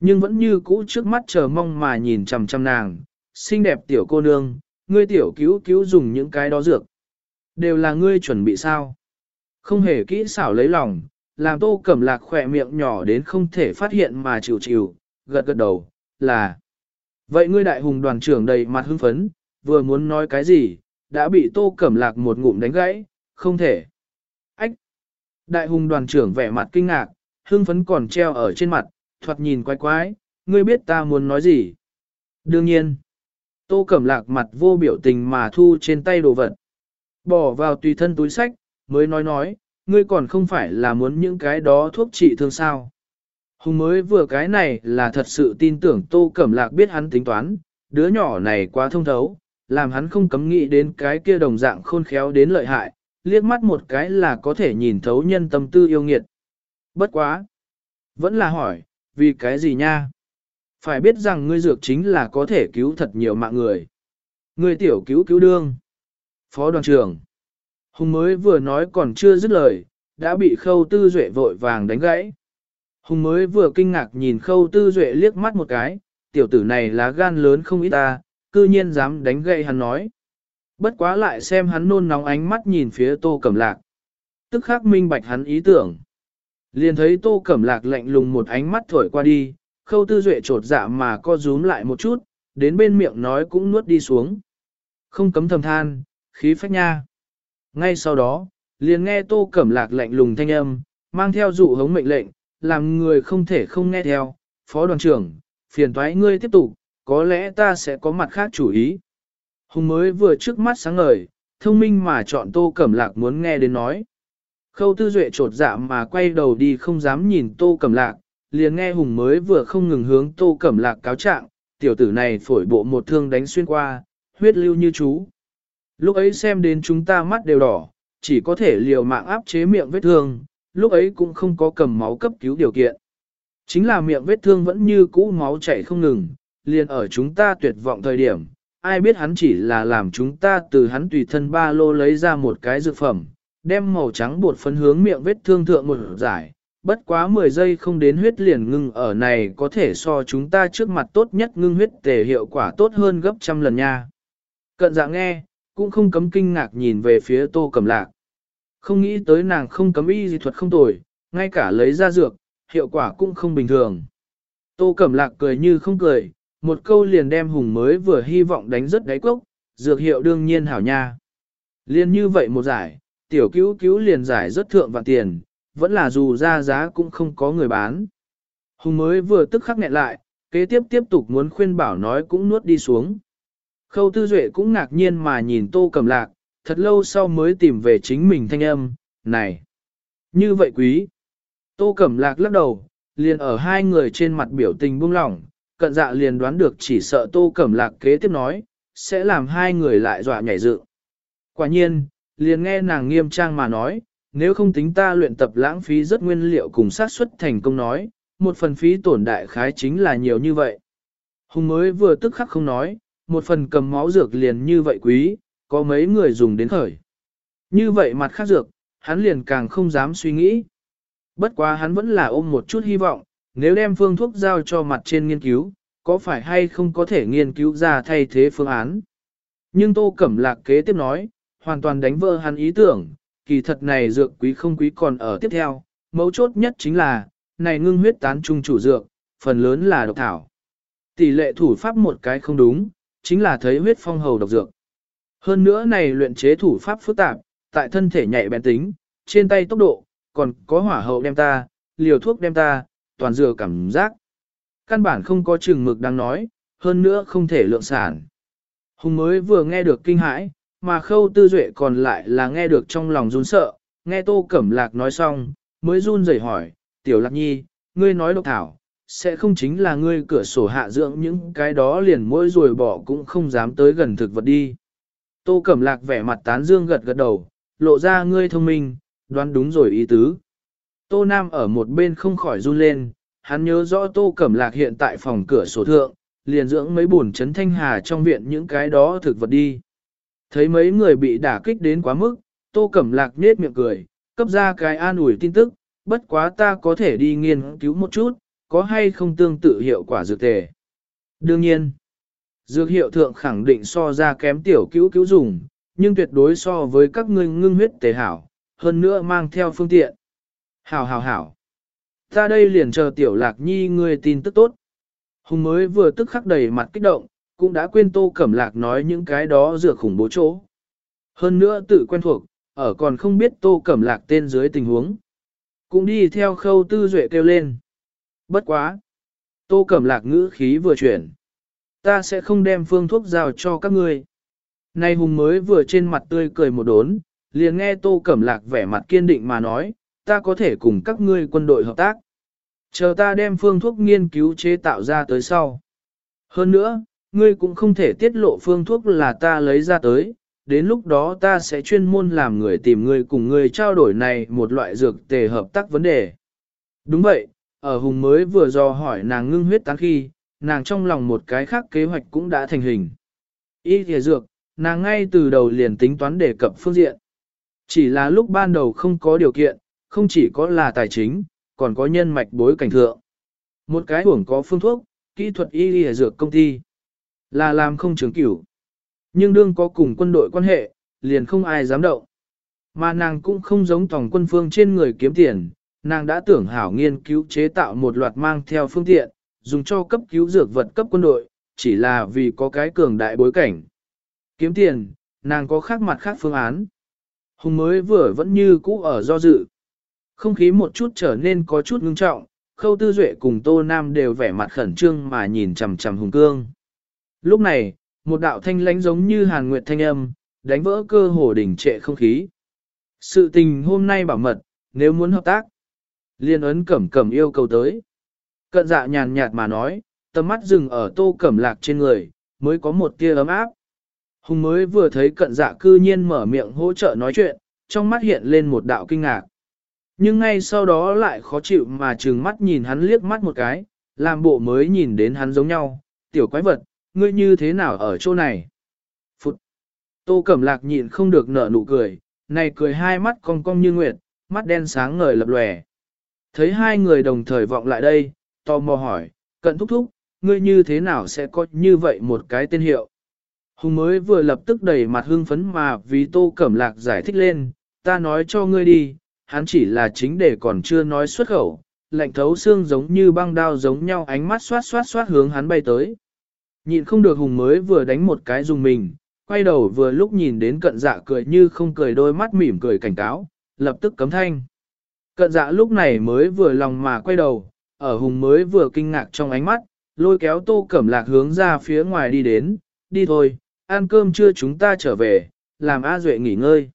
Nhưng vẫn như cũ trước mắt chờ mong mà nhìn chằm chằm nàng, xinh đẹp tiểu cô nương, ngươi tiểu cứu cứu dùng những cái đó dược. Đều là ngươi chuẩn bị sao? Không hề kỹ xảo lấy lòng, làm tô cẩm lạc khỏe miệng nhỏ đến không thể phát hiện mà chịu chịu, gật gật đầu, là. Vậy ngươi đại hùng đoàn trưởng đầy mặt hưng phấn, vừa muốn nói cái gì, đã bị tô cẩm lạc một ngụm đánh gãy, không thể. Ách! Đại hùng đoàn trưởng vẻ mặt kinh ngạc, hưng phấn còn treo ở trên mặt, thoạt nhìn quái quái, ngươi biết ta muốn nói gì. Đương nhiên, tô cẩm lạc mặt vô biểu tình mà thu trên tay đồ vật. Bỏ vào tùy thân túi sách, mới nói nói, ngươi còn không phải là muốn những cái đó thuốc trị thương sao. Hùng mới vừa cái này là thật sự tin tưởng Tô Cẩm Lạc biết hắn tính toán, đứa nhỏ này quá thông thấu, làm hắn không cấm nghĩ đến cái kia đồng dạng khôn khéo đến lợi hại, liếc mắt một cái là có thể nhìn thấu nhân tâm tư yêu nghiệt. Bất quá! Vẫn là hỏi, vì cái gì nha? Phải biết rằng ngươi dược chính là có thể cứu thật nhiều mạng người. Ngươi tiểu cứu cứu đương. Phó đoàn trưởng. Hùng mới vừa nói còn chưa dứt lời, đã bị khâu tư duệ vội vàng đánh gãy. Hùng mới vừa kinh ngạc nhìn khâu tư duệ liếc mắt một cái, tiểu tử này lá gan lớn không ít ta, cư nhiên dám đánh gãy hắn nói. Bất quá lại xem hắn nôn nóng ánh mắt nhìn phía tô cẩm lạc. Tức khắc minh bạch hắn ý tưởng. Liền thấy tô cẩm lạc lạnh lùng một ánh mắt thổi qua đi, khâu tư duệ trột dạ mà co rúm lại một chút, đến bên miệng nói cũng nuốt đi xuống. Không cấm thầm than, khí phách nha. Ngay sau đó, liền nghe tô cẩm lạc lạnh lùng thanh âm, mang theo dụ hống mệnh lệnh, làm người không thể không nghe theo. Phó đoàn trưởng, phiền thoái ngươi tiếp tục, có lẽ ta sẽ có mặt khác chủ ý. Hùng mới vừa trước mắt sáng ngời, thông minh mà chọn tô cẩm lạc muốn nghe đến nói. Khâu tư duệ trột dạ mà quay đầu đi không dám nhìn tô cẩm lạc, liền nghe hùng mới vừa không ngừng hướng tô cẩm lạc cáo trạng, tiểu tử này phổi bộ một thương đánh xuyên qua, huyết lưu như chú. Lúc ấy xem đến chúng ta mắt đều đỏ, chỉ có thể liều mạng áp chế miệng vết thương, lúc ấy cũng không có cầm máu cấp cứu điều kiện. Chính là miệng vết thương vẫn như cũ máu chảy không ngừng, liền ở chúng ta tuyệt vọng thời điểm, ai biết hắn chỉ là làm chúng ta từ hắn tùy thân ba lô lấy ra một cái dược phẩm, đem màu trắng bột phấn hướng miệng vết thương thượng một giải, bất quá 10 giây không đến huyết liền ngưng ở này có thể so chúng ta trước mặt tốt nhất ngưng huyết tề hiệu quả tốt hơn gấp trăm lần nha. Cận dạng nghe, cũng không cấm kinh ngạc nhìn về phía tô cầm lạc. Không nghĩ tới nàng không cấm y dị thuật không tồi, ngay cả lấy ra dược, hiệu quả cũng không bình thường. Tô Cẩm Lạc cười như không cười, một câu liền đem hùng mới vừa hy vọng đánh rất đáy cốc, dược hiệu đương nhiên hảo nha. Liên như vậy một giải, tiểu cứu cứu liền giải rất thượng vạn tiền, vẫn là dù ra giá cũng không có người bán. Hùng mới vừa tức khắc nghẹn lại, kế tiếp tiếp tục muốn khuyên bảo nói cũng nuốt đi xuống. Khâu tư duệ cũng ngạc nhiên mà nhìn tô cẩm lạc, thật lâu sau mới tìm về chính mình thanh âm, này, như vậy quý. Tô cẩm lạc lắc đầu, liền ở hai người trên mặt biểu tình buông lỏng, cận dạ liền đoán được chỉ sợ tô cẩm lạc kế tiếp nói, sẽ làm hai người lại dọa nhảy dựng. Quả nhiên, liền nghe nàng nghiêm trang mà nói, nếu không tính ta luyện tập lãng phí rất nguyên liệu cùng sát xuất thành công nói, một phần phí tổn đại khái chính là nhiều như vậy. Hùng mới vừa tức khắc không nói, một phần cầm máu dược liền như vậy quý, có mấy người dùng đến khởi. Như vậy mặt khác dược, hắn liền càng không dám suy nghĩ. Bất quá hắn vẫn là ôm một chút hy vọng, nếu đem phương thuốc giao cho mặt trên nghiên cứu, có phải hay không có thể nghiên cứu ra thay thế phương án. Nhưng Tô Cẩm Lạc kế tiếp nói, hoàn toàn đánh vỡ hắn ý tưởng, kỳ thật này dược quý không quý còn ở tiếp theo, mấu chốt nhất chính là, này ngưng huyết tán trung chủ dược, phần lớn là độc thảo. Tỷ lệ thủ pháp một cái không đúng, chính là thấy huyết phong hầu độc dược. Hơn nữa này luyện chế thủ pháp phức tạp, tại thân thể nhạy bén tính, trên tay tốc độ, còn có hỏa hậu đem ta, liều thuốc đem ta, toàn dừa cảm giác. Căn bản không có chừng mực đang nói, hơn nữa không thể lượng sản. Hùng mới vừa nghe được kinh hãi, mà khâu tư duệ còn lại là nghe được trong lòng run sợ, nghe tô cẩm lạc nói xong, mới run rẩy hỏi, tiểu lạc nhi, ngươi nói độc thảo, sẽ không chính là ngươi cửa sổ hạ dưỡng những cái đó liền mỗi rồi bỏ cũng không dám tới gần thực vật đi. Tô cẩm lạc vẻ mặt tán dương gật gật đầu, lộ ra ngươi thông minh, đoán đúng rồi ý tứ. Tô Nam ở một bên không khỏi run lên, hắn nhớ rõ Tô Cẩm Lạc hiện tại phòng cửa sổ thượng, liền dưỡng mấy buồn chấn thanh hà trong viện những cái đó thực vật đi. Thấy mấy người bị đả kích đến quá mức, Tô Cẩm Lạc nết miệng cười, cấp ra cái an ủi tin tức, bất quá ta có thể đi nghiên cứu một chút, có hay không tương tự hiệu quả dược tề. Đương nhiên, dược hiệu thượng khẳng định so ra kém tiểu cứu cứu dùng, nhưng tuyệt đối so với các ngươi ngưng huyết tề hảo, hơn nữa mang theo phương tiện. Hảo hảo hảo. Ta đây liền chờ tiểu lạc nhi ngươi tin tức tốt. Hùng mới vừa tức khắc đầy mặt kích động, cũng đã quên tô cẩm lạc nói những cái đó dược khủng bố chỗ. Hơn nữa tự quen thuộc, ở còn không biết tô cẩm lạc tên dưới tình huống. Cũng đi theo khâu tư duệ kêu lên. Bất quá. Tô cẩm lạc ngữ khí vừa chuyển. Ta sẽ không đem phương thuốc giao cho các ngươi. Nay hùng mới vừa trên mặt tươi cười một đốn, liền nghe tô cẩm lạc vẻ mặt kiên định mà nói, ta có thể cùng các ngươi quân đội hợp tác. Chờ ta đem phương thuốc nghiên cứu chế tạo ra tới sau. Hơn nữa, ngươi cũng không thể tiết lộ phương thuốc là ta lấy ra tới, đến lúc đó ta sẽ chuyên môn làm người tìm ngươi cùng ngươi trao đổi này một loại dược tề hợp tác vấn đề. Đúng vậy, ở Hùng mới vừa dò hỏi nàng ngưng huyết tán khi, nàng trong lòng một cái khác kế hoạch cũng đã thành hình. Y thìa dược, nàng ngay từ đầu liền tính toán đề cập phương diện. Chỉ là lúc ban đầu không có điều kiện, không chỉ có là tài chính, còn có nhân mạch bối cảnh thượng. Một cái hưởng có phương thuốc, kỹ thuật y lìa dược công ty, là làm không trường cửu. Nhưng đương có cùng quân đội quan hệ, liền không ai dám động. Mà nàng cũng không giống tổng quân phương trên người kiếm tiền, nàng đã tưởng hảo nghiên cứu chế tạo một loạt mang theo phương tiện, dùng cho cấp cứu dược vật cấp quân đội, chỉ là vì có cái cường đại bối cảnh. Kiếm tiền, nàng có khác mặt khác phương án. Hùng mới vừa vẫn như cũ ở do dự. Không khí một chút trở nên có chút ngưng trọng, khâu tư duệ cùng tô nam đều vẻ mặt khẩn trương mà nhìn chằm chằm hùng cương. Lúc này, một đạo thanh lãnh giống như hàn nguyệt thanh âm, đánh vỡ cơ hồ đỉnh trệ không khí. Sự tình hôm nay bảo mật, nếu muốn hợp tác, liên ấn cẩm cẩm yêu cầu tới. Cận dạ nhàn nhạt mà nói, tầm mắt dừng ở tô cẩm lạc trên người, mới có một tia ấm áp. Hùng mới vừa thấy cận dạ cư nhiên mở miệng hỗ trợ nói chuyện, trong mắt hiện lên một đạo kinh ngạc. Nhưng ngay sau đó lại khó chịu mà trừng mắt nhìn hắn liếc mắt một cái, làm bộ mới nhìn đến hắn giống nhau, tiểu quái vật, ngươi như thế nào ở chỗ này? Phụt! Tô Cẩm Lạc nhịn không được nở nụ cười, này cười hai mắt cong cong như nguyệt, mắt đen sáng ngời lập lòe. Thấy hai người đồng thời vọng lại đây, tò mò hỏi, cận thúc thúc, ngươi như thế nào sẽ có như vậy một cái tên hiệu? Hùng mới vừa lập tức đẩy mặt hưng phấn mà vì Tô Cẩm Lạc giải thích lên, ta nói cho ngươi đi, hắn chỉ là chính để còn chưa nói xuất khẩu, lạnh thấu xương giống như băng đao giống nhau ánh mắt xoát xoát xoát hướng hắn bay tới. Nhịn không được hùng mới vừa đánh một cái dùng mình, quay đầu vừa lúc nhìn đến cận dạ cười như không cười đôi mắt mỉm cười cảnh cáo, lập tức cấm thanh. Cận dạ lúc này mới vừa lòng mà quay đầu, ở hùng mới vừa kinh ngạc trong ánh mắt, lôi kéo tô cẩm lạc hướng ra phía ngoài đi đến, đi thôi, ăn cơm trưa chúng ta trở về, làm A Duệ nghỉ ngơi.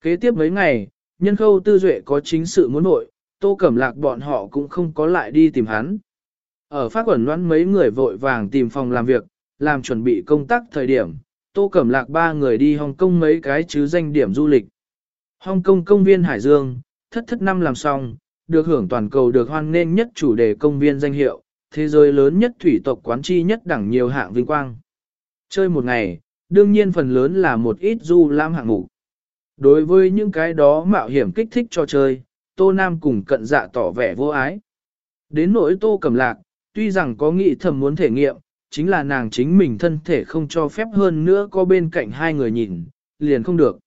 Kế tiếp mấy ngày, nhân khâu tư duệ có chính sự muốn nội, tô cẩm lạc bọn họ cũng không có lại đi tìm hắn. Ở phát quẩn loãn mấy người vội vàng tìm phòng làm việc, làm chuẩn bị công tác thời điểm, tô cẩm lạc ba người đi Hồng Kông mấy cái chứ danh điểm du lịch. Hồng Kông công viên Hải Dương, thất thất năm làm xong, được hưởng toàn cầu được hoan nghênh nhất chủ đề công viên danh hiệu, thế giới lớn nhất thủy tộc quán chi nhất đẳng nhiều hạng vinh quang. Chơi một ngày, đương nhiên phần lớn là một ít du lam hạng mục. Đối với những cái đó mạo hiểm kích thích cho chơi, Tô Nam cùng cận dạ tỏ vẻ vô ái. Đến nỗi Tô Cẩm Lạc, tuy rằng có nghĩ thầm muốn thể nghiệm, chính là nàng chính mình thân thể không cho phép hơn nữa có bên cạnh hai người nhìn, liền không được.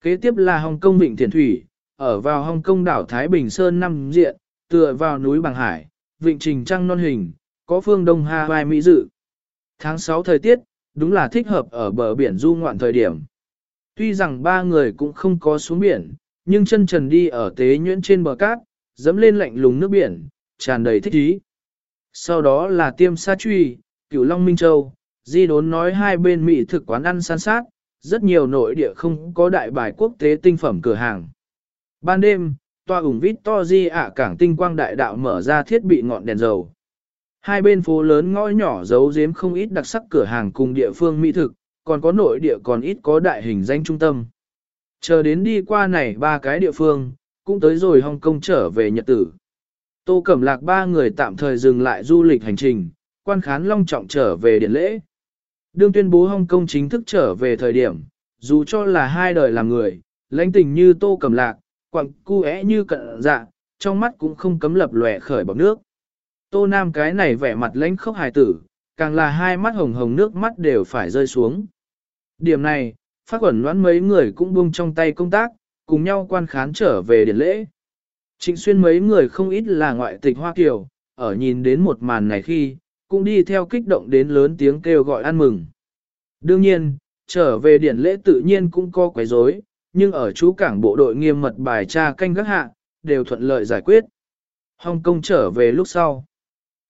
Kế tiếp là Hồng Kông Vịnh Thiền Thủy, ở vào Hồng Kông đảo Thái Bình Sơn năm diện, tựa vào núi Bằng Hải, Vịnh Trình Trăng non hình, có phương Đông Hà Vai Mỹ dự. Tháng 6 thời tiết, đúng là thích hợp ở bờ biển du ngoạn thời điểm. Tuy rằng ba người cũng không có xuống biển, nhưng chân trần đi ở tế nhuyễn trên bờ cát, dẫm lên lạnh lùng nước biển, tràn đầy thích ý. Sau đó là tiêm sa truy, cửu Long Minh Châu, di đốn nói hai bên mỹ thực quán ăn san sát, rất nhiều nội địa không có đại bài quốc tế tinh phẩm cửa hàng. Ban đêm, tòa ủng vít to di ạ cảng tinh quang đại đạo mở ra thiết bị ngọn đèn dầu. Hai bên phố lớn ngõ nhỏ giấu giếm không ít đặc sắc cửa hàng cùng địa phương mỹ thực, còn có nội địa còn ít có đại hình danh trung tâm. Chờ đến đi qua này ba cái địa phương, cũng tới rồi Hong Kong trở về Nhật tử. Tô Cẩm Lạc ba người tạm thời dừng lại du lịch hành trình, quan khán long trọng trở về điện lễ. Đương tuyên bố Hong Kong chính thức trở về thời điểm, dù cho là hai đời làm người, lãnh tình như Tô Cẩm Lạc, quặng cu é như cận dạ, trong mắt cũng không cấm lập lòe khởi bọc nước. Tô Nam cái này vẻ mặt lãnh khốc hài tử, càng là hai mắt hồng hồng nước mắt đều phải rơi xuống. Điểm này, phát quẩn đoán mấy người cũng buông trong tay công tác, cùng nhau quan khán trở về điện lễ. Trịnh xuyên mấy người không ít là ngoại tịch Hoa Kiều, ở nhìn đến một màn này khi, cũng đi theo kích động đến lớn tiếng kêu gọi ăn mừng. Đương nhiên, trở về điện lễ tự nhiên cũng có quấy rối, nhưng ở chú cảng bộ đội nghiêm mật bài tra canh gác hạ, đều thuận lợi giải quyết. Hong Kong trở về lúc sau.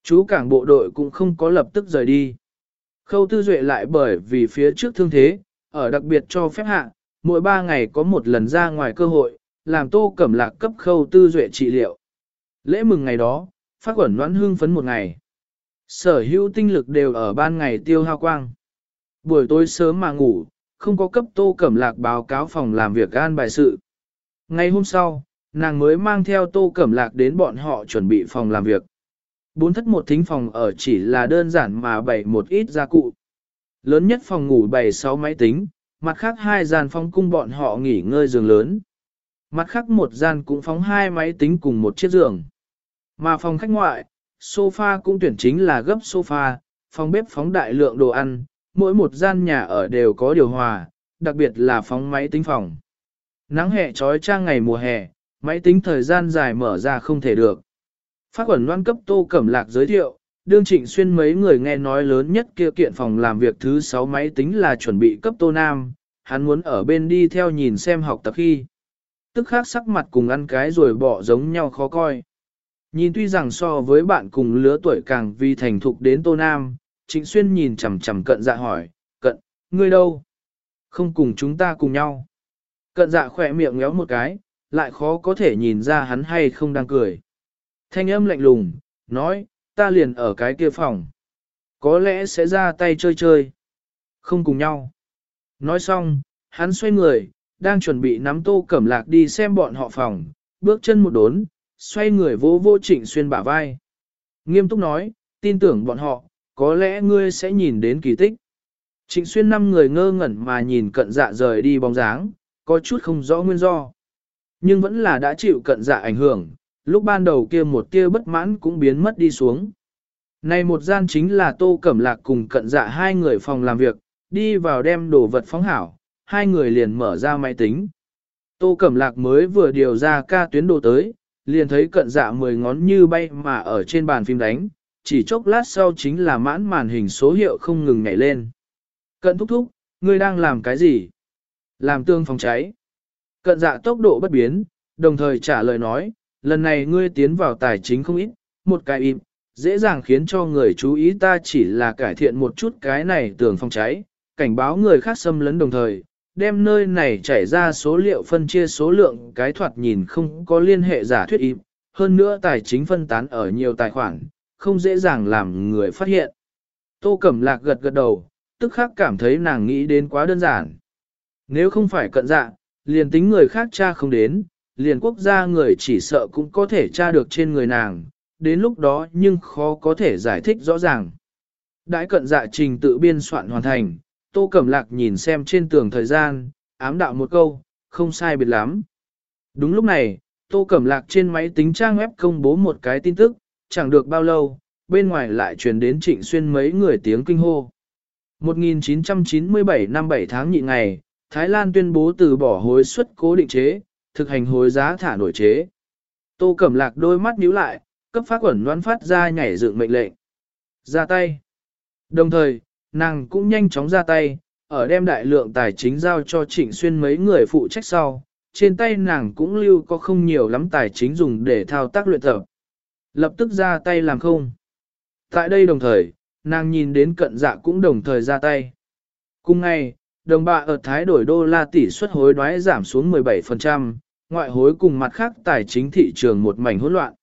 Chú cảng bộ đội cũng không có lập tức rời đi. Khâu tư duệ lại bởi vì phía trước thương thế, ở đặc biệt cho phép hạ, mỗi ba ngày có một lần ra ngoài cơ hội, làm tô cẩm lạc cấp khâu tư duệ trị liệu. Lễ mừng ngày đó, phát quẩn noãn hương phấn một ngày. Sở hữu tinh lực đều ở ban ngày tiêu hao quang. Buổi tối sớm mà ngủ, không có cấp tô cẩm lạc báo cáo phòng làm việc an bài sự. Ngày hôm sau, nàng mới mang theo tô cẩm lạc đến bọn họ chuẩn bị phòng làm việc. Bốn thất một thính phòng ở chỉ là đơn giản mà bày một ít gia cụ. Lớn nhất phòng ngủ bày 6 máy tính, mặt khác hai gian phong cung bọn họ nghỉ ngơi giường lớn. Mặt khác một gian cũng phóng hai máy tính cùng một chiếc giường. Mà phòng khách ngoại, sofa cũng tuyển chính là gấp sofa, phòng bếp phóng đại lượng đồ ăn, mỗi một gian nhà ở đều có điều hòa, đặc biệt là phóng máy tính phòng. Nắng hè trói trang ngày mùa hè, máy tính thời gian dài mở ra không thể được. Phát quẩn loan cấp tô cẩm lạc giới thiệu, đương trịnh xuyên mấy người nghe nói lớn nhất kia kiện phòng làm việc thứ 6 máy tính là chuẩn bị cấp tô nam, hắn muốn ở bên đi theo nhìn xem học tập khi. Tức khác sắc mặt cùng ăn cái rồi bỏ giống nhau khó coi. Nhìn tuy rằng so với bạn cùng lứa tuổi càng vì thành thục đến tô nam, trịnh xuyên nhìn chằm chằm cận dạ hỏi, cận, ngươi đâu? Không cùng chúng ta cùng nhau. Cận dạ khỏe miệng ngéo một cái, lại khó có thể nhìn ra hắn hay không đang cười. Thanh âm lạnh lùng, nói, ta liền ở cái kia phòng. Có lẽ sẽ ra tay chơi chơi. Không cùng nhau. Nói xong, hắn xoay người, đang chuẩn bị nắm tô cẩm lạc đi xem bọn họ phòng, bước chân một đốn, xoay người vô vô trịnh xuyên bả vai. Nghiêm túc nói, tin tưởng bọn họ, có lẽ ngươi sẽ nhìn đến kỳ tích. Trịnh xuyên năm người ngơ ngẩn mà nhìn cận dạ rời đi bóng dáng, có chút không rõ nguyên do. Nhưng vẫn là đã chịu cận dạ ảnh hưởng, lúc ban đầu kia một tia bất mãn cũng biến mất đi xuống. Này một gian chính là tô cẩm lạc cùng cận dạ hai người phòng làm việc, đi vào đem đồ vật phóng hảo, hai người liền mở ra máy tính. Tô cẩm lạc mới vừa điều ra ca tuyến đồ tới, liền thấy cận dạ mười ngón như bay mà ở trên bàn phim đánh, chỉ chốc lát sau chính là mãn màn hình số hiệu không ngừng nhảy lên. Cận thúc thúc, ngươi đang làm cái gì? Làm tương phòng cháy. Cận dạ tốc độ bất biến, đồng thời trả lời nói, lần này ngươi tiến vào tài chính không ít, một cái im, dễ dàng khiến cho người chú ý ta chỉ là cải thiện một chút cái này tường phòng cháy, cảnh báo người khác xâm lấn đồng thời, đem nơi này chảy ra số liệu phân chia số lượng cái thoạt nhìn không có liên hệ giả thuyết im, hơn nữa tài chính phân tán ở nhiều tài khoản, không dễ dàng làm người phát hiện. Tô Cẩm Lạc gật gật đầu, tức khắc cảm thấy nàng nghĩ đến quá đơn giản. Nếu không phải cận dạ, liền tính người khác cha không đến, liền quốc gia người chỉ sợ cũng có thể tra được trên người nàng, đến lúc đó nhưng khó có thể giải thích rõ ràng. Đãi cận dạ trình tự biên soạn hoàn thành, Tô Cẩm Lạc nhìn xem trên tường thời gian, ám đạo một câu, không sai biệt lắm. Đúng lúc này, Tô Cẩm Lạc trên máy tính trang web công bố một cái tin tức, chẳng được bao lâu, bên ngoài lại truyền đến trịnh xuyên mấy người tiếng kinh hô. 1997 năm 7 tháng nhị ngày, Thái Lan tuyên bố từ bỏ hối suất cố định chế, thực hành hối giá thả nổi chế. Tô Cẩm Lạc đôi mắt nhíu lại, cấp phát quẩn đoán phát ra nhảy dựng mệnh lệnh. Ra tay. Đồng thời, nàng cũng nhanh chóng ra tay, ở đem đại lượng tài chính giao cho trịnh xuyên mấy người phụ trách sau. Trên tay nàng cũng lưu có không nhiều lắm tài chính dùng để thao tác luyện tập. Lập tức ra tay làm không. Tại đây đồng thời, nàng nhìn đến cận dạ cũng đồng thời ra tay. Cùng ngày, đồng bạ ở Thái đổi đô la tỷ suất hối đoái giảm xuống 17%, ngoại hối cùng mặt khác tài chính thị trường một mảnh hỗn loạn.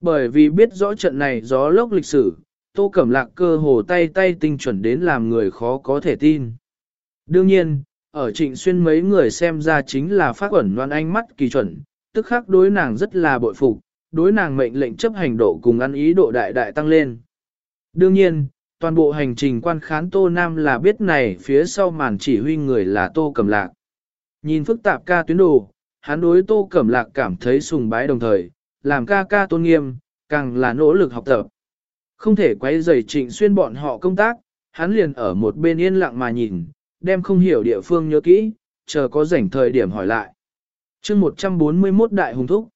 Bởi vì biết rõ trận này gió lốc lịch sử, Tô Cẩm Lạc cơ hồ tay tay tinh chuẩn đến làm người khó có thể tin. Đương nhiên, ở trịnh xuyên mấy người xem ra chính là phát ẩn loan ánh mắt kỳ chuẩn, tức khắc đối nàng rất là bội phục, đối nàng mệnh lệnh chấp hành độ cùng ăn ý độ đại đại tăng lên. Đương nhiên, toàn bộ hành trình quan khán Tô Nam là biết này phía sau màn chỉ huy người là Tô Cẩm Lạc. Nhìn phức tạp ca tuyến đồ, hắn đối Tô Cẩm Lạc cảm thấy sùng bái đồng thời, làm ca ca tôn nghiêm, càng là nỗ lực học tập. Không thể quay rầy trịnh xuyên bọn họ công tác, hắn liền ở một bên yên lặng mà nhìn, đem không hiểu địa phương nhớ kỹ, chờ có rảnh thời điểm hỏi lại. chương 141 đại hùng thúc.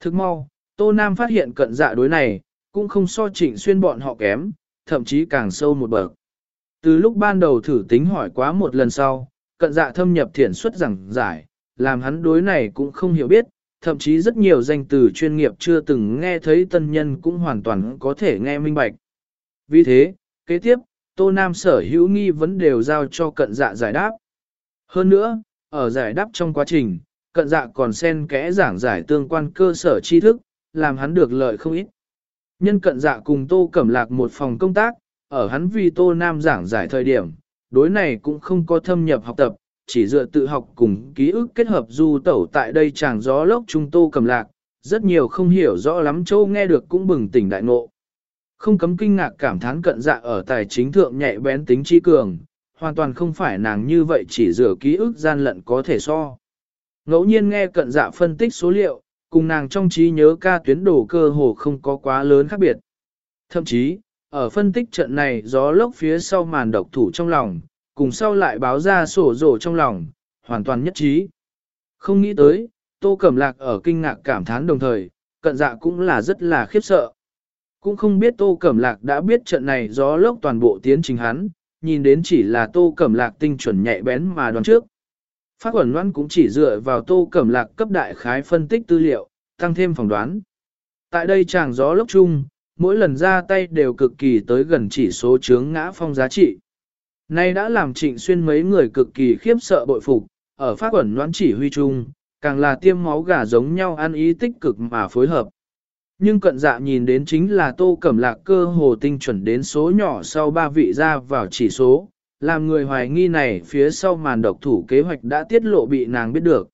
Thức mau, Tô Nam phát hiện cận dạ đối này, cũng không so trịnh xuyên bọn họ kém, thậm chí càng sâu một bậc. Từ lúc ban đầu thử tính hỏi quá một lần sau, cận dạ thâm nhập thiển xuất rằng giải, làm hắn đối này cũng không hiểu biết, thậm chí rất nhiều danh từ chuyên nghiệp chưa từng nghe thấy tân nhân cũng hoàn toàn có thể nghe minh bạch. Vì thế, kế tiếp, Tô Nam sở hữu nghi vấn đều giao cho cận dạ giải đáp. Hơn nữa, ở giải đáp trong quá trình, cận dạ còn xen kẽ giảng giải tương quan cơ sở tri thức, làm hắn được lợi không ít. Nhân cận dạ cùng Tô Cẩm Lạc một phòng công tác, ở hắn vì Tô Nam giảng giải thời điểm, đối này cũng không có thâm nhập học tập, chỉ dựa tự học cùng ký ức kết hợp du tẩu tại đây chàng gió lốc chúng Tô Cẩm Lạc, rất nhiều không hiểu rõ lắm châu nghe được cũng bừng tỉnh đại ngộ. Không cấm kinh ngạc cảm thán cận dạ ở tài chính thượng nhạy bén tính chi cường, hoàn toàn không phải nàng như vậy chỉ dựa ký ức gian lận có thể so. Ngẫu nhiên nghe cận dạ phân tích số liệu, cùng nàng trong trí nhớ ca tuyến đổ cơ hồ không có quá lớn khác biệt. Thậm chí, ở phân tích trận này gió lốc phía sau màn độc thủ trong lòng, cùng sau lại báo ra sổ rổ trong lòng, hoàn toàn nhất trí. Không nghĩ tới, Tô Cẩm Lạc ở kinh ngạc cảm thán đồng thời, cận dạ cũng là rất là khiếp sợ. Cũng không biết Tô Cẩm Lạc đã biết trận này gió lốc toàn bộ tiến trình hắn, nhìn đến chỉ là Tô Cẩm Lạc tinh chuẩn nhạy bén mà đoán trước. Phát quẩn loan cũng chỉ dựa vào tô cẩm lạc cấp đại khái phân tích tư liệu, tăng thêm phỏng đoán. Tại đây chàng gió lốc chung, mỗi lần ra tay đều cực kỳ tới gần chỉ số chướng ngã phong giá trị. Nay đã làm trịnh xuyên mấy người cực kỳ khiếp sợ bội phục, ở phát quẩn loan chỉ huy chung, càng là tiêm máu gà giống nhau ăn ý tích cực mà phối hợp. Nhưng cận dạ nhìn đến chính là tô cẩm lạc cơ hồ tinh chuẩn đến số nhỏ sau ba vị ra vào chỉ số, làm người hoài nghi này phía sau màn độc thủ kế hoạch đã tiết lộ bị nàng biết được.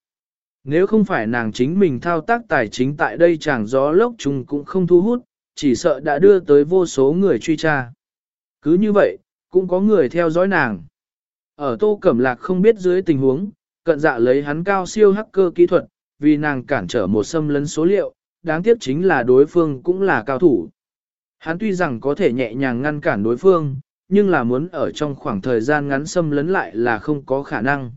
Nếu không phải nàng chính mình thao tác tài chính tại đây chẳng gió lốc chung cũng không thu hút, chỉ sợ đã đưa tới vô số người truy tra. Cứ như vậy, cũng có người theo dõi nàng. Ở tô cẩm lạc không biết dưới tình huống, cận dạ lấy hắn cao siêu hacker kỹ thuật, vì nàng cản trở một xâm lấn số liệu, đáng tiếc chính là đối phương cũng là cao thủ. Hắn tuy rằng có thể nhẹ nhàng ngăn cản đối phương, nhưng là muốn ở trong khoảng thời gian ngắn xâm lấn lại là không có khả năng.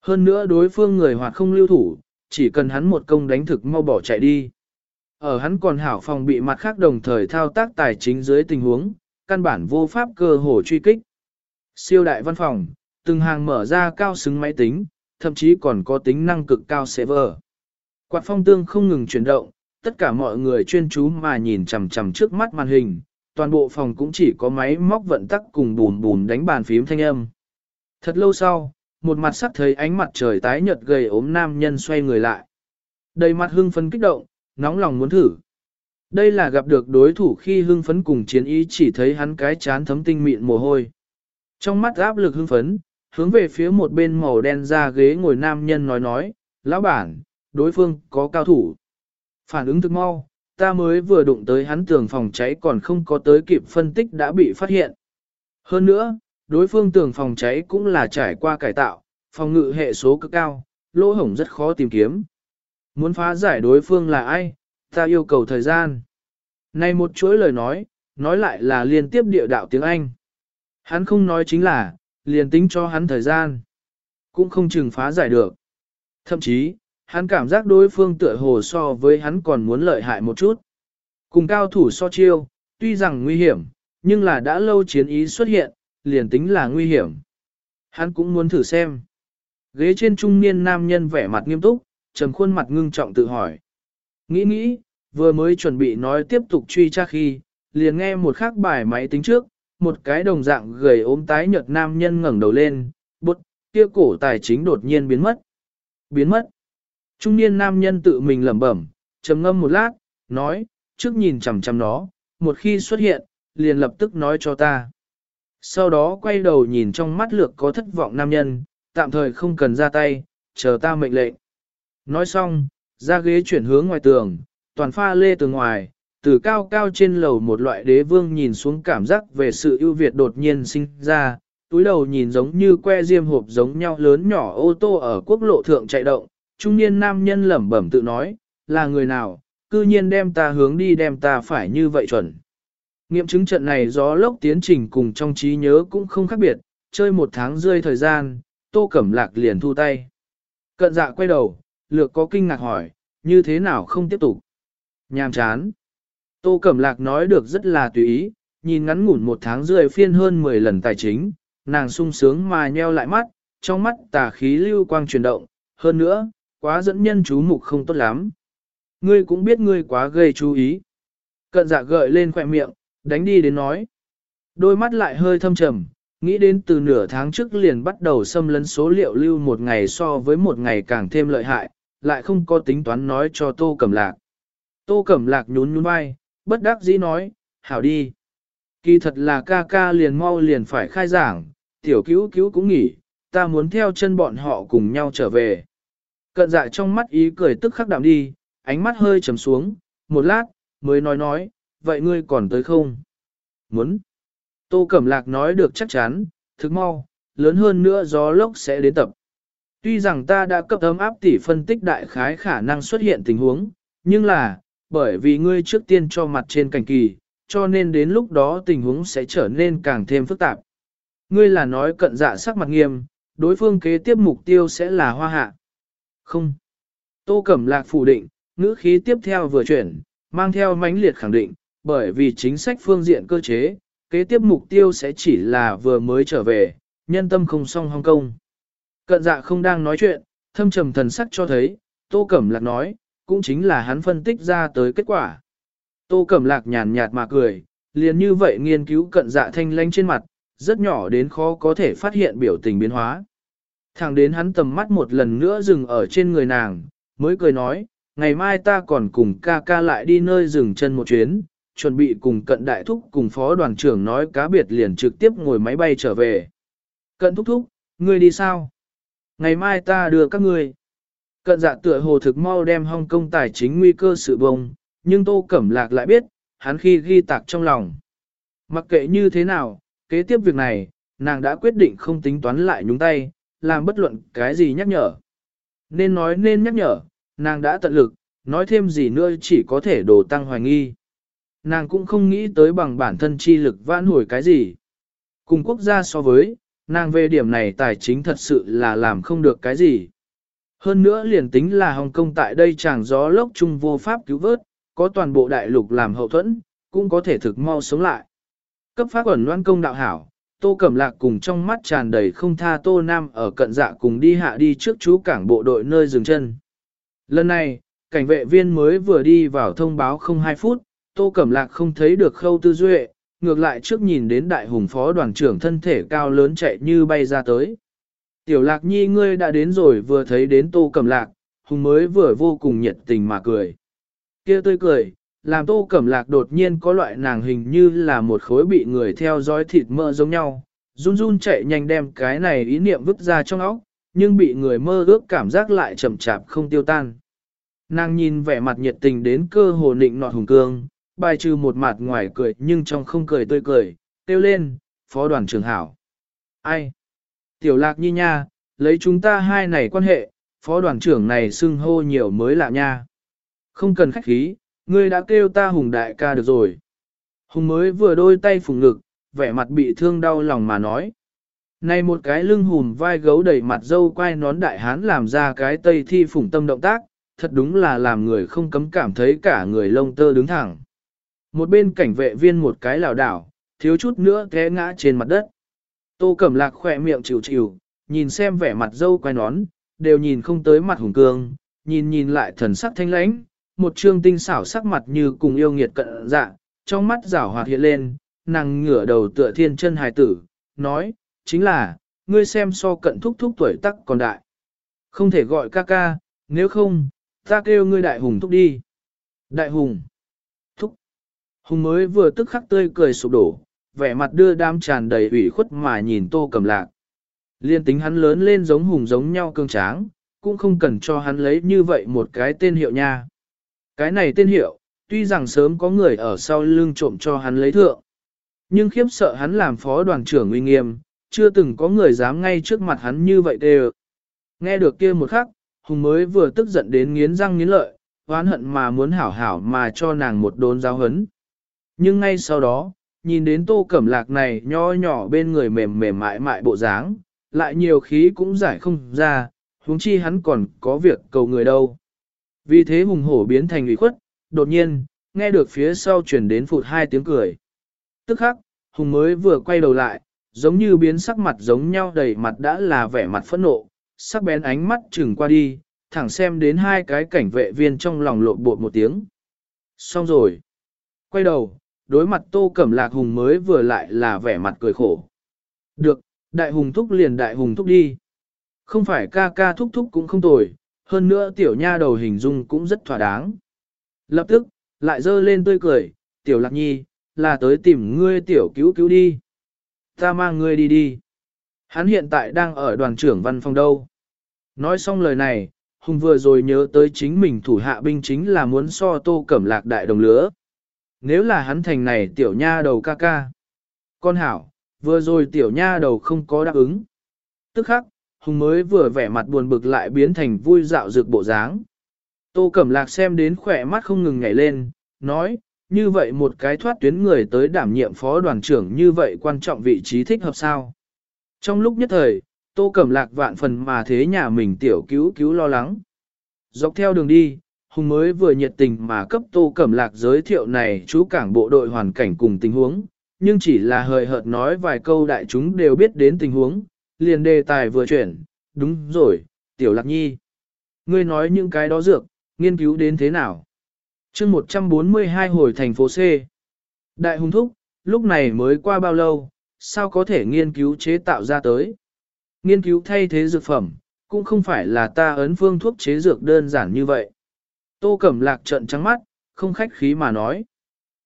Hơn nữa đối phương người hoạt không lưu thủ, chỉ cần hắn một công đánh thực mau bỏ chạy đi. Ở hắn còn hảo phòng bị mặt khác đồng thời thao tác tài chính dưới tình huống, căn bản vô pháp cơ hồ truy kích. Siêu đại văn phòng, từng hàng mở ra cao xứng máy tính, thậm chí còn có tính năng cực cao server. Quạt phong tương không ngừng chuyển động, tất cả mọi người chuyên chú mà nhìn chằm chằm trước mắt màn hình, toàn bộ phòng cũng chỉ có máy móc vận tắc cùng bùn bùn đánh bàn phím thanh âm. Thật lâu sau, một mặt sắc thấy ánh mặt trời tái nhợt gầy ốm nam nhân xoay người lại. Đầy mặt hưng phấn kích động, nóng lòng muốn thử. Đây là gặp được đối thủ khi hưng phấn cùng chiến ý chỉ thấy hắn cái chán thấm tinh mịn mồ hôi. Trong mắt áp lực hưng phấn, hướng về phía một bên màu đen ra ghế ngồi nam nhân nói nói, lão bản, đối phương có cao thủ. Phản ứng thực mau, ta mới vừa đụng tới hắn tường phòng cháy còn không có tới kịp phân tích đã bị phát hiện. Hơn nữa, đối phương tường phòng cháy cũng là trải qua cải tạo, phòng ngự hệ số cực cao, lỗ hổng rất khó tìm kiếm. Muốn phá giải đối phương là ai, ta yêu cầu thời gian. Này một chuỗi lời nói, nói lại là liên tiếp địa đạo tiếng Anh. Hắn không nói chính là, liền tính cho hắn thời gian. Cũng không chừng phá giải được. Thậm chí, hắn cảm giác đối phương tựa hồ so với hắn còn muốn lợi hại một chút. Cùng cao thủ so chiêu, tuy rằng nguy hiểm, nhưng là đã lâu chiến ý xuất hiện, liền tính là nguy hiểm. Hắn cũng muốn thử xem. Ghế trên trung niên nam nhân vẻ mặt nghiêm túc, trầm khuôn mặt ngưng trọng tự hỏi. Nghĩ nghĩ, vừa mới chuẩn bị nói tiếp tục truy tra khi, liền nghe một khắc bài máy tính trước, một cái đồng dạng gầy ốm tái nhợt nam nhân ngẩng đầu lên, bút, kia cổ tài chính đột nhiên biến mất. Biến mất. Trung niên nam nhân tự mình lẩm bẩm, trầm ngâm một lát, nói, trước nhìn chằm chằm nó, một khi xuất hiện, liền lập tức nói cho ta. Sau đó quay đầu nhìn trong mắt lược có thất vọng nam nhân, tạm thời không cần ra tay, chờ ta mệnh lệnh. Nói xong, ra ghế chuyển hướng ngoài tường, toàn pha lê từ ngoài, từ cao cao trên lầu một loại đế vương nhìn xuống cảm giác về sự ưu việt đột nhiên sinh ra, túi đầu nhìn giống như que diêm hộp giống nhau lớn nhỏ ô tô ở quốc lộ thượng chạy động, trung niên nam nhân lẩm bẩm tự nói, là người nào, cư nhiên đem ta hướng đi đem ta phải như vậy chuẩn. Nghiệm chứng trận này gió lốc tiến trình cùng trong trí nhớ cũng không khác biệt, chơi một tháng rơi thời gian, tô cẩm lạc liền thu tay. Cận dạ quay đầu, lược có kinh ngạc hỏi, như thế nào không tiếp tục. Nhàm chán. Tô Cẩm Lạc nói được rất là tùy ý, nhìn ngắn ngủn một tháng rơi phiên hơn 10 lần tài chính, nàng sung sướng mà nheo lại mắt, trong mắt tà khí lưu quang chuyển động, hơn nữa, quá dẫn nhân chú mục không tốt lắm. Ngươi cũng biết ngươi quá gây chú ý. Cận dạ gợi lên khỏe miệng, đánh đi đến nói. Đôi mắt lại hơi thâm trầm, nghĩ đến từ nửa tháng trước liền bắt đầu xâm lấn số liệu lưu một ngày so với một ngày càng thêm lợi hại, lại không có tính toán nói cho Tô Cẩm Lạc. Tô Cẩm Lạc nhún nhún vai, bất đắc dĩ nói, hảo đi. Kỳ thật là ca ca liền mau liền phải khai giảng, tiểu cứu cứu cũng nghỉ, ta muốn theo chân bọn họ cùng nhau trở về. Cận dạ trong mắt ý cười tức khắc đạm đi, ánh mắt hơi trầm xuống, một lát, mới nói nói, vậy ngươi còn tới không? Muốn. Tô Cẩm Lạc nói được chắc chắn, thức mau, lớn hơn nữa gió lốc sẽ đến tập. Tuy rằng ta đã cấp ấm áp tỷ phân tích đại khái khả năng xuất hiện tình huống, nhưng là, bởi vì ngươi trước tiên cho mặt trên cảnh kỳ, cho nên đến lúc đó tình huống sẽ trở nên càng thêm phức tạp. Ngươi là nói cận dạ sắc mặt nghiêm, đối phương kế tiếp mục tiêu sẽ là hoa hạ. Không. Tô Cẩm Lạc phủ định, ngữ khí tiếp theo vừa chuyển, mang theo mãnh liệt khẳng định, bởi vì chính sách phương diện cơ chế, kế tiếp mục tiêu sẽ chỉ là vừa mới trở về, nhân tâm không song Hong Kong. Cận dạ không đang nói chuyện, thâm trầm thần sắc cho thấy, Tô Cẩm Lạc nói, cũng chính là hắn phân tích ra tới kết quả. Tô Cẩm Lạc nhàn nhạt mà cười, liền như vậy nghiên cứu cận dạ thanh lanh trên mặt, rất nhỏ đến khó có thể phát hiện biểu tình biến hóa. Thẳng đến hắn tầm mắt một lần nữa dừng ở trên người nàng, mới cười nói, ngày mai ta còn cùng ca ca lại đi nơi dừng chân một chuyến, chuẩn bị cùng cận đại thúc cùng phó đoàn trưởng nói cá biệt liền trực tiếp ngồi máy bay trở về. Cận thúc thúc, ngươi đi sao? Ngày mai ta đưa các ngươi. Cận dạ tựa hồ thực mau đem Hong Kong tài chính nguy cơ sự bông, nhưng Tô Cẩm Lạc lại biết, hắn khi ghi tạc trong lòng. Mặc kệ như thế nào, kế tiếp việc này, nàng đã quyết định không tính toán lại nhúng tay, làm bất luận cái gì nhắc nhở. Nên nói nên nhắc nhở, nàng đã tận lực, nói thêm gì nữa chỉ có thể đổ tăng hoài nghi. Nàng cũng không nghĩ tới bằng bản thân chi lực vãn hồi cái gì. Cùng quốc gia so với, nàng về điểm này tài chính thật sự là làm không được cái gì. Hơn nữa liền tính là Hồng Kông tại đây chẳng gió lốc chung vô pháp cứu vớt, có toàn bộ đại lục làm hậu thuẫn, cũng có thể thực mau sống lại. Cấp pháp ẩn loan công đạo hảo, Tô Cẩm Lạc cùng trong mắt tràn đầy không tha Tô Nam ở cận dạ cùng đi hạ đi trước chú cảng bộ đội nơi dừng chân. Lần này, cảnh vệ viên mới vừa đi vào thông báo không 2 phút, Tô Cẩm Lạc không thấy được khâu tư duệ, ngược lại trước nhìn đến đại hùng phó đoàn trưởng thân thể cao lớn chạy như bay ra tới. Tiểu lạc nhi ngươi đã đến rồi vừa thấy đến tô cẩm lạc, hùng mới vừa vô cùng nhiệt tình mà cười. kia tươi cười, làm tô cẩm lạc đột nhiên có loại nàng hình như là một khối bị người theo dõi thịt mỡ giống nhau, run run chạy nhanh đem cái này ý niệm vứt ra trong óc, nhưng bị người mơ ước cảm giác lại chậm chạp không tiêu tan. Nàng nhìn vẻ mặt nhiệt tình đến cơ hồ nịnh nọt hùng cương, bài trừ một mặt ngoài cười nhưng trong không cười tươi cười, Tiêu lên, phó đoàn trưởng hảo. Ai? Tiểu lạc nhi nha, lấy chúng ta hai này quan hệ, phó đoàn trưởng này xưng hô nhiều mới lạ nha. Không cần khách khí, ngươi đã kêu ta hùng đại ca được rồi. Hùng mới vừa đôi tay phùng ngực, vẻ mặt bị thương đau lòng mà nói. Này một cái lưng hùm vai gấu đầy mặt dâu quay nón đại hán làm ra cái tây thi phủng tâm động tác, thật đúng là làm người không cấm cảm thấy cả người lông tơ đứng thẳng. Một bên cảnh vệ viên một cái lảo đảo, thiếu chút nữa té ngã trên mặt đất. Tô Cẩm Lạc khỏe miệng chịu chịu, nhìn xem vẻ mặt dâu quay nón, đều nhìn không tới mặt hùng cương, nhìn nhìn lại thần sắc thanh lãnh, một trương tinh xảo sắc mặt như cùng yêu nghiệt cận dạ, trong mắt rảo hoạt hiện lên, nàng ngửa đầu tựa thiên chân hài tử, nói, chính là, ngươi xem so cận thúc thúc tuổi tắc còn đại. Không thể gọi ca ca, nếu không, ta kêu ngươi đại hùng thúc đi. Đại hùng, thúc. Hùng mới vừa tức khắc tươi cười sụp đổ, vẻ mặt đưa đam tràn đầy ủy khuất mà nhìn tô cầm lạc. Liên tính hắn lớn lên giống hùng giống nhau cương tráng, cũng không cần cho hắn lấy như vậy một cái tên hiệu nha. Cái này tên hiệu, tuy rằng sớm có người ở sau lưng trộm cho hắn lấy thượng, nhưng khiếp sợ hắn làm phó đoàn trưởng uy nghiêm, chưa từng có người dám ngay trước mặt hắn như vậy đều. Nghe được kia một khắc, Hùng mới vừa tức giận đến nghiến răng nghiến lợi, oán hận mà muốn hảo hảo mà cho nàng một đốn giáo hấn. Nhưng ngay sau đó, nhìn đến tô cẩm lạc này nho nhỏ bên người mềm mềm mại mại bộ dáng, lại nhiều khí cũng giải không ra, huống chi hắn còn có việc cầu người đâu. Vì thế hùng hổ biến thành ủy khuất, đột nhiên, nghe được phía sau truyền đến phụt hai tiếng cười. Tức khắc, hùng mới vừa quay đầu lại, giống như biến sắc mặt giống nhau đầy mặt đã là vẻ mặt phẫn nộ, sắc bén ánh mắt chừng qua đi, thẳng xem đến hai cái cảnh vệ viên trong lòng lộn bột một tiếng. Xong rồi. Quay đầu, đối mặt tô cẩm lạc hùng mới vừa lại là vẻ mặt cười khổ. Được, đại hùng thúc liền đại hùng thúc đi. Không phải ca ca thúc thúc cũng không tồi, hơn nữa tiểu nha đầu hình dung cũng rất thỏa đáng. Lập tức, lại dơ lên tươi cười, tiểu lạc nhi, là tới tìm ngươi tiểu cứu cứu đi. Ta mang ngươi đi đi. Hắn hiện tại đang ở đoàn trưởng văn phòng đâu. Nói xong lời này, Hùng vừa rồi nhớ tới chính mình thủ hạ binh chính là muốn so tô cẩm lạc đại đồng lứa. Nếu là hắn thành này tiểu nha đầu ca ca. Con hảo, vừa rồi tiểu nha đầu không có đáp ứng. Tức khắc, Hùng mới vừa vẻ mặt buồn bực lại biến thành vui dạo dược bộ dáng. Tô Cẩm Lạc xem đến khỏe mắt không ngừng nhảy lên, nói, như vậy một cái thoát tuyến người tới đảm nhiệm phó đoàn trưởng như vậy quan trọng vị trí thích hợp sao. Trong lúc nhất thời, Tô Cẩm Lạc vạn phần mà thế nhà mình tiểu cứu cứu lo lắng. Dọc theo đường đi, Hùng mới vừa nhiệt tình mà cấp Tô Cẩm Lạc giới thiệu này chú cảng bộ đội hoàn cảnh cùng tình huống, nhưng chỉ là hời hợt nói vài câu đại chúng đều biết đến tình huống, liền đề tài vừa chuyển, đúng rồi, tiểu lạc nhi. Ngươi nói những cái đó dược, nghiên cứu đến thế nào? chương 142 hồi thành phố C. Đại hùng thúc, lúc này mới qua bao lâu, sao có thể nghiên cứu chế tạo ra tới? Nghiên cứu thay thế dược phẩm, cũng không phải là ta ấn phương thuốc chế dược đơn giản như vậy. Tô Cẩm Lạc trận trắng mắt, không khách khí mà nói.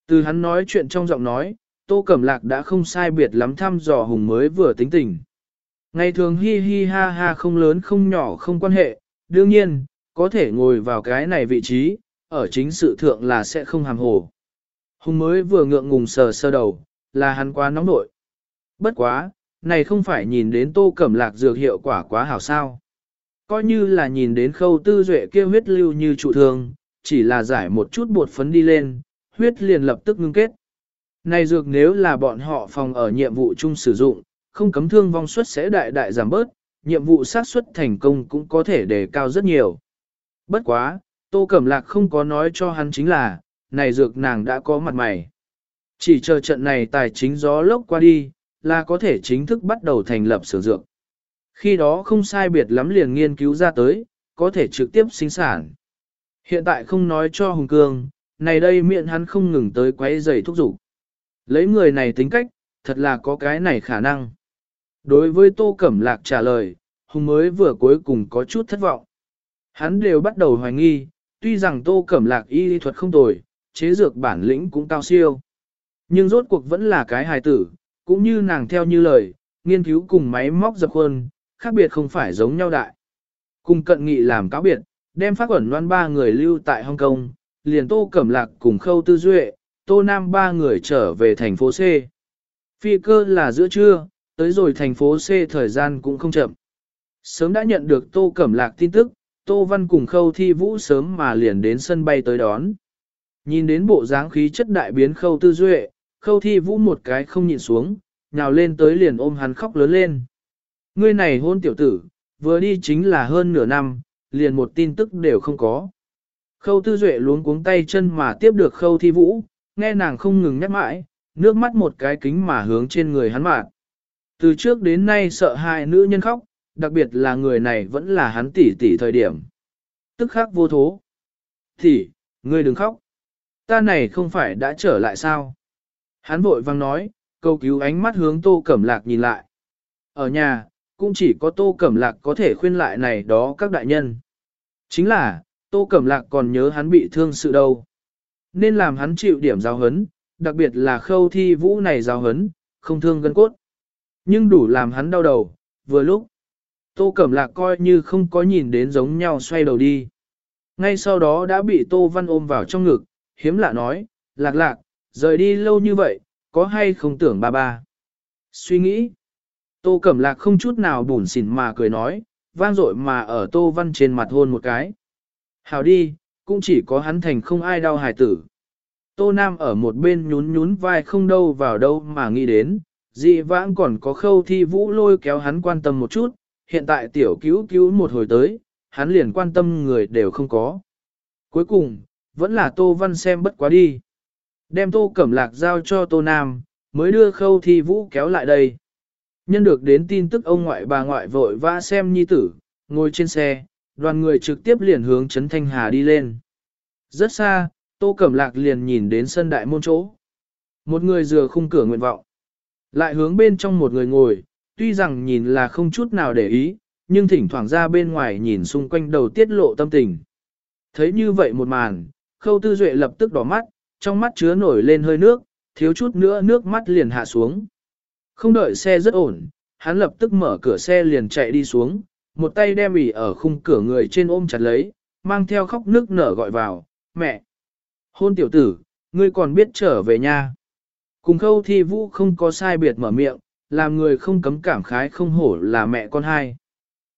Từ hắn nói chuyện trong giọng nói, Tô Cẩm Lạc đã không sai biệt lắm thăm dò hùng mới vừa tính tình. Ngày thường hi hi ha ha không lớn không nhỏ không quan hệ, đương nhiên, có thể ngồi vào cái này vị trí, ở chính sự thượng là sẽ không hàm hồ. Hùng mới vừa ngượng ngùng sờ sơ đầu, là hắn quá nóng nội. Bất quá, này không phải nhìn đến tô cẩm lạc dược hiệu quả quá hảo sao. Coi như là nhìn đến khâu tư duệ kia huyết lưu như trụ thường chỉ là giải một chút bột phấn đi lên, huyết liền lập tức ngưng kết. Này dược nếu là bọn họ phòng ở nhiệm vụ chung sử dụng, không cấm thương vong suất sẽ đại đại giảm bớt, nhiệm vụ xác suất thành công cũng có thể đề cao rất nhiều. Bất quá, Tô Cẩm Lạc không có nói cho hắn chính là, này dược nàng đã có mặt mày. Chỉ chờ trận này tài chính gió lốc qua đi, là có thể chính thức bắt đầu thành lập sử dược. Khi đó không sai biệt lắm liền nghiên cứu ra tới, có thể trực tiếp sinh sản. Hiện tại không nói cho Hùng Cương, này đây miệng hắn không ngừng tới quấy giày thúc giục, Lấy người này tính cách, thật là có cái này khả năng. Đối với Tô Cẩm Lạc trả lời, Hùng mới vừa cuối cùng có chút thất vọng. Hắn đều bắt đầu hoài nghi, tuy rằng Tô Cẩm Lạc y lý thuật không tồi, chế dược bản lĩnh cũng cao siêu. Nhưng rốt cuộc vẫn là cái hài tử, cũng như nàng theo như lời, nghiên cứu cùng máy móc dập khuôn, khác biệt không phải giống nhau đại. Cùng cận nghị làm cáo biệt, đem phát quẩn loan ba người lưu tại Hong Kong, liền Tô Cẩm Lạc cùng Khâu Tư Duệ, Tô Nam ba người trở về thành phố C. Phi cơ là giữa trưa, tới rồi thành phố C thời gian cũng không chậm. Sớm đã nhận được Tô Cẩm Lạc tin tức, Tô Văn cùng Khâu Thi Vũ sớm mà liền đến sân bay tới đón. Nhìn đến bộ dáng khí chất đại biến Khâu Tư Duệ, Khâu Thi Vũ một cái không nhìn xuống, nhào lên tới liền ôm hắn khóc lớn lên. Ngươi này hôn tiểu tử, vừa đi chính là hơn nửa năm, liền một tin tức đều không có. Khâu Tư Duệ luống cuống tay chân mà tiếp được Khâu Thi Vũ, nghe nàng không ngừng nhắc mãi, nước mắt một cái kính mà hướng trên người hắn mạn. Từ trước đến nay sợ hai nữ nhân khóc, đặc biệt là người này vẫn là hắn tỷ tỷ thời điểm. Tức khắc vô thố. Tỷ, ngươi đừng khóc. Ta này không phải đã trở lại sao? Hắn vội vang nói, câu cứu ánh mắt hướng tô cẩm lạc nhìn lại. Ở nhà, cũng chỉ có tô cẩm lạc có thể khuyên lại này đó các đại nhân. Chính là, tô cẩm lạc còn nhớ hắn bị thương sự đâu. Nên làm hắn chịu điểm giáo hấn, đặc biệt là khâu thi vũ này giáo hấn, không thương gân cốt. Nhưng đủ làm hắn đau đầu, vừa lúc. Tô Cẩm Lạc coi như không có nhìn đến giống nhau xoay đầu đi. Ngay sau đó đã bị Tô Văn ôm vào trong ngực, hiếm lạ nói, lạc lạc, rời đi lâu như vậy, có hay không tưởng ba ba. Suy nghĩ, Tô Cẩm Lạc không chút nào bùn xỉn mà cười nói, vang dội mà ở Tô Văn trên mặt hôn một cái. Hào đi, cũng chỉ có hắn thành không ai đau hài tử. Tô Nam ở một bên nhún nhún vai không đâu vào đâu mà nghĩ đến, dị vãng còn có khâu thi vũ lôi kéo hắn quan tâm một chút, hiện tại tiểu cứu cứu một hồi tới, hắn liền quan tâm người đều không có. Cuối cùng, vẫn là Tô Văn xem bất quá đi. Đem Tô Cẩm Lạc giao cho Tô Nam, mới đưa khâu thi vũ kéo lại đây. Nhân được đến tin tức ông ngoại bà ngoại vội vã xem nhi tử, ngồi trên xe, đoàn người trực tiếp liền hướng Trấn Thanh Hà đi lên. Rất xa, Tô Cẩm Lạc liền nhìn đến sân đại môn chỗ. Một người dừa khung cửa nguyện vọng. Lại hướng bên trong một người ngồi, tuy rằng nhìn là không chút nào để ý, nhưng thỉnh thoảng ra bên ngoài nhìn xung quanh đầu tiết lộ tâm tình. Thấy như vậy một màn, khâu tư duệ lập tức đỏ mắt, trong mắt chứa nổi lên hơi nước, thiếu chút nữa nước mắt liền hạ xuống. Không đợi xe rất ổn, hắn lập tức mở cửa xe liền chạy đi xuống, một tay đem ỉ ở khung cửa người trên ôm chặt lấy, mang theo khóc nước nở gọi vào, mẹ. Hôn tiểu tử, ngươi còn biết trở về nha. Cùng khâu thi vũ không có sai biệt mở miệng, làm người không cấm cảm khái không hổ là mẹ con hai.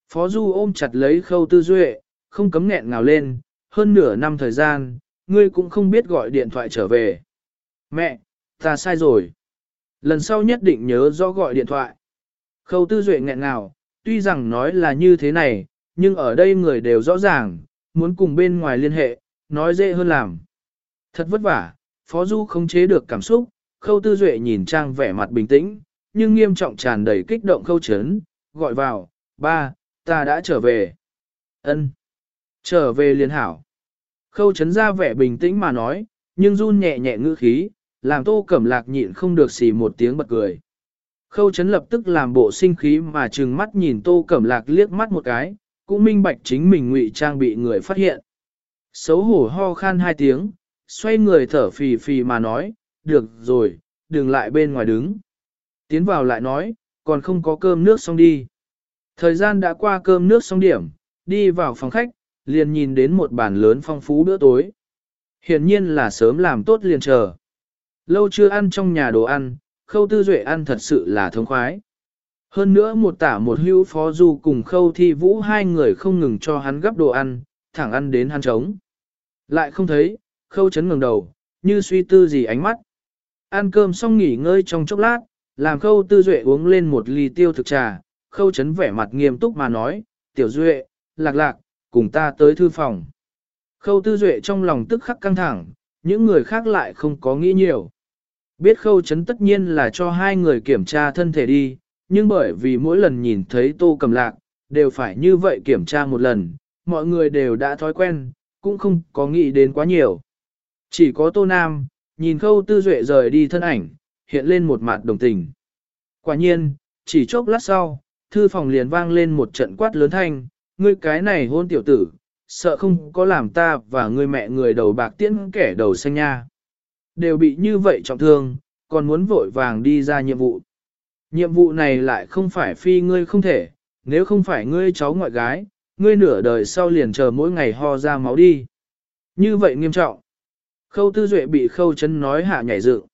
Phó Du ôm chặt lấy khâu tư duệ, không cấm nghẹn ngào lên, hơn nửa năm thời gian, ngươi cũng không biết gọi điện thoại trở về. Mẹ, ta sai rồi. Lần sau nhất định nhớ rõ gọi điện thoại. Khâu tư duệ nghẹn ngào, tuy rằng nói là như thế này, nhưng ở đây người đều rõ ràng, muốn cùng bên ngoài liên hệ, nói dễ hơn làm. Thật vất vả, Phó Du không chế được cảm xúc, khâu tư duệ nhìn trang vẻ mặt bình tĩnh, nhưng nghiêm trọng tràn đầy kích động khâu chấn, gọi vào, ba, ta đã trở về. ân Trở về liền hảo. Khâu chấn ra vẻ bình tĩnh mà nói, nhưng run nhẹ nhẹ ngữ khí, làm tô cẩm lạc nhịn không được xì một tiếng bật cười. Khâu chấn lập tức làm bộ sinh khí mà trừng mắt nhìn tô cẩm lạc liếc mắt một cái, cũng minh bạch chính mình ngụy trang bị người phát hiện. Xấu hổ ho khan hai tiếng, xoay người thở phì phì mà nói, được rồi, đừng lại bên ngoài đứng. Tiến vào lại nói, còn không có cơm nước xong đi. Thời gian đã qua cơm nước xong điểm, đi vào phòng khách, liền nhìn đến một bàn lớn phong phú bữa tối. Hiển nhiên là sớm làm tốt liền chờ. Lâu chưa ăn trong nhà đồ ăn, khâu tư duệ ăn thật sự là thông khoái. Hơn nữa một tả một hữu phó du cùng khâu thi vũ hai người không ngừng cho hắn gấp đồ ăn, thẳng ăn đến hắn trống. Lại không thấy, khâu chấn ngừng đầu, như suy tư gì ánh mắt. Ăn cơm xong nghỉ ngơi trong chốc lát, làm khâu tư duệ uống lên một ly tiêu thực trà, khâu chấn vẻ mặt nghiêm túc mà nói, tiểu duệ, lạc lạc, cùng ta tới thư phòng. Khâu tư duệ trong lòng tức khắc căng thẳng, những người khác lại không có nghĩ nhiều. Biết khâu chấn tất nhiên là cho hai người kiểm tra thân thể đi, nhưng bởi vì mỗi lần nhìn thấy tô cầm lạc, đều phải như vậy kiểm tra một lần, mọi người đều đã thói quen, cũng không có nghĩ đến quá nhiều. Chỉ có tô nam, nhìn khâu tư duệ rời đi thân ảnh, hiện lên một mặt đồng tình. Quả nhiên, chỉ chốc lát sau, thư phòng liền vang lên một trận quát lớn thanh, ngươi cái này hôn tiểu tử, sợ không có làm ta và ngươi mẹ người đầu bạc tiễn kẻ đầu xanh nha. Đều bị như vậy trọng thương, còn muốn vội vàng đi ra nhiệm vụ. Nhiệm vụ này lại không phải phi ngươi không thể, nếu không phải ngươi cháu ngoại gái, ngươi nửa đời sau liền chờ mỗi ngày ho ra máu đi. Như vậy nghiêm trọng. Khâu tư duệ bị khâu chấn nói hạ nhảy dựng.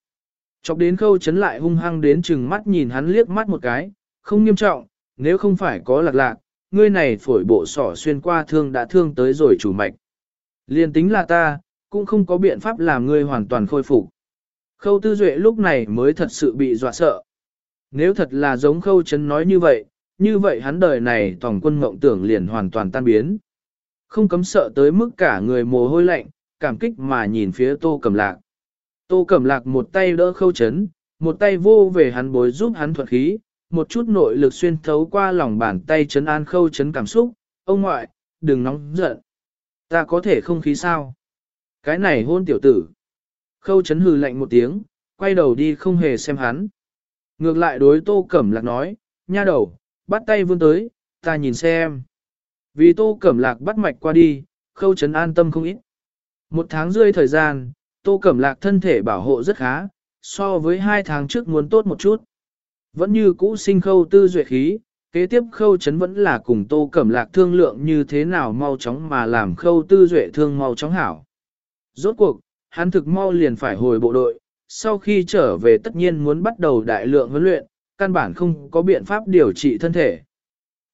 Chọc đến khâu chấn lại hung hăng đến chừng mắt nhìn hắn liếc mắt một cái, không nghiêm trọng, nếu không phải có lạc lạc, ngươi này phổi bộ sỏ xuyên qua thương đã thương tới rồi chủ mạch. Liên tính là ta, cũng không có biện pháp làm ngươi hoàn toàn khôi phục. Khâu tư duệ lúc này mới thật sự bị dọa sợ. Nếu thật là giống khâu chấn nói như vậy, như vậy hắn đời này tổng quân mộng tưởng liền hoàn toàn tan biến. Không cấm sợ tới mức cả người mồ hôi lạnh, cảm kích mà nhìn phía tô cầm lạc. Tô Cẩm Lạc một tay đỡ khâu chấn, một tay vô về hắn bối giúp hắn thuật khí, một chút nội lực xuyên thấu qua lòng bàn tay chấn an khâu chấn cảm xúc, ông ngoại, đừng nóng giận. Ta có thể không khí sao? Cái này hôn tiểu tử. Khâu chấn hừ lạnh một tiếng, quay đầu đi không hề xem hắn. Ngược lại đối Tô Cẩm Lạc nói, nha đầu, bắt tay vươn tới, ta nhìn xem. Vì Tô Cẩm Lạc bắt mạch qua đi, khâu chấn an tâm không ít. Một tháng rưỡi thời gian, Tô Cẩm Lạc thân thể bảo hộ rất khá, so với hai tháng trước muốn tốt một chút. Vẫn như cũ sinh khâu tư duệ khí, kế tiếp khâu chấn vẫn là cùng Tô Cẩm Lạc thương lượng như thế nào mau chóng mà làm khâu tư duệ thương mau chóng hảo. Rốt cuộc, hắn thực mau liền phải hồi bộ đội, sau khi trở về tất nhiên muốn bắt đầu đại lượng huấn luyện, căn bản không có biện pháp điều trị thân thể.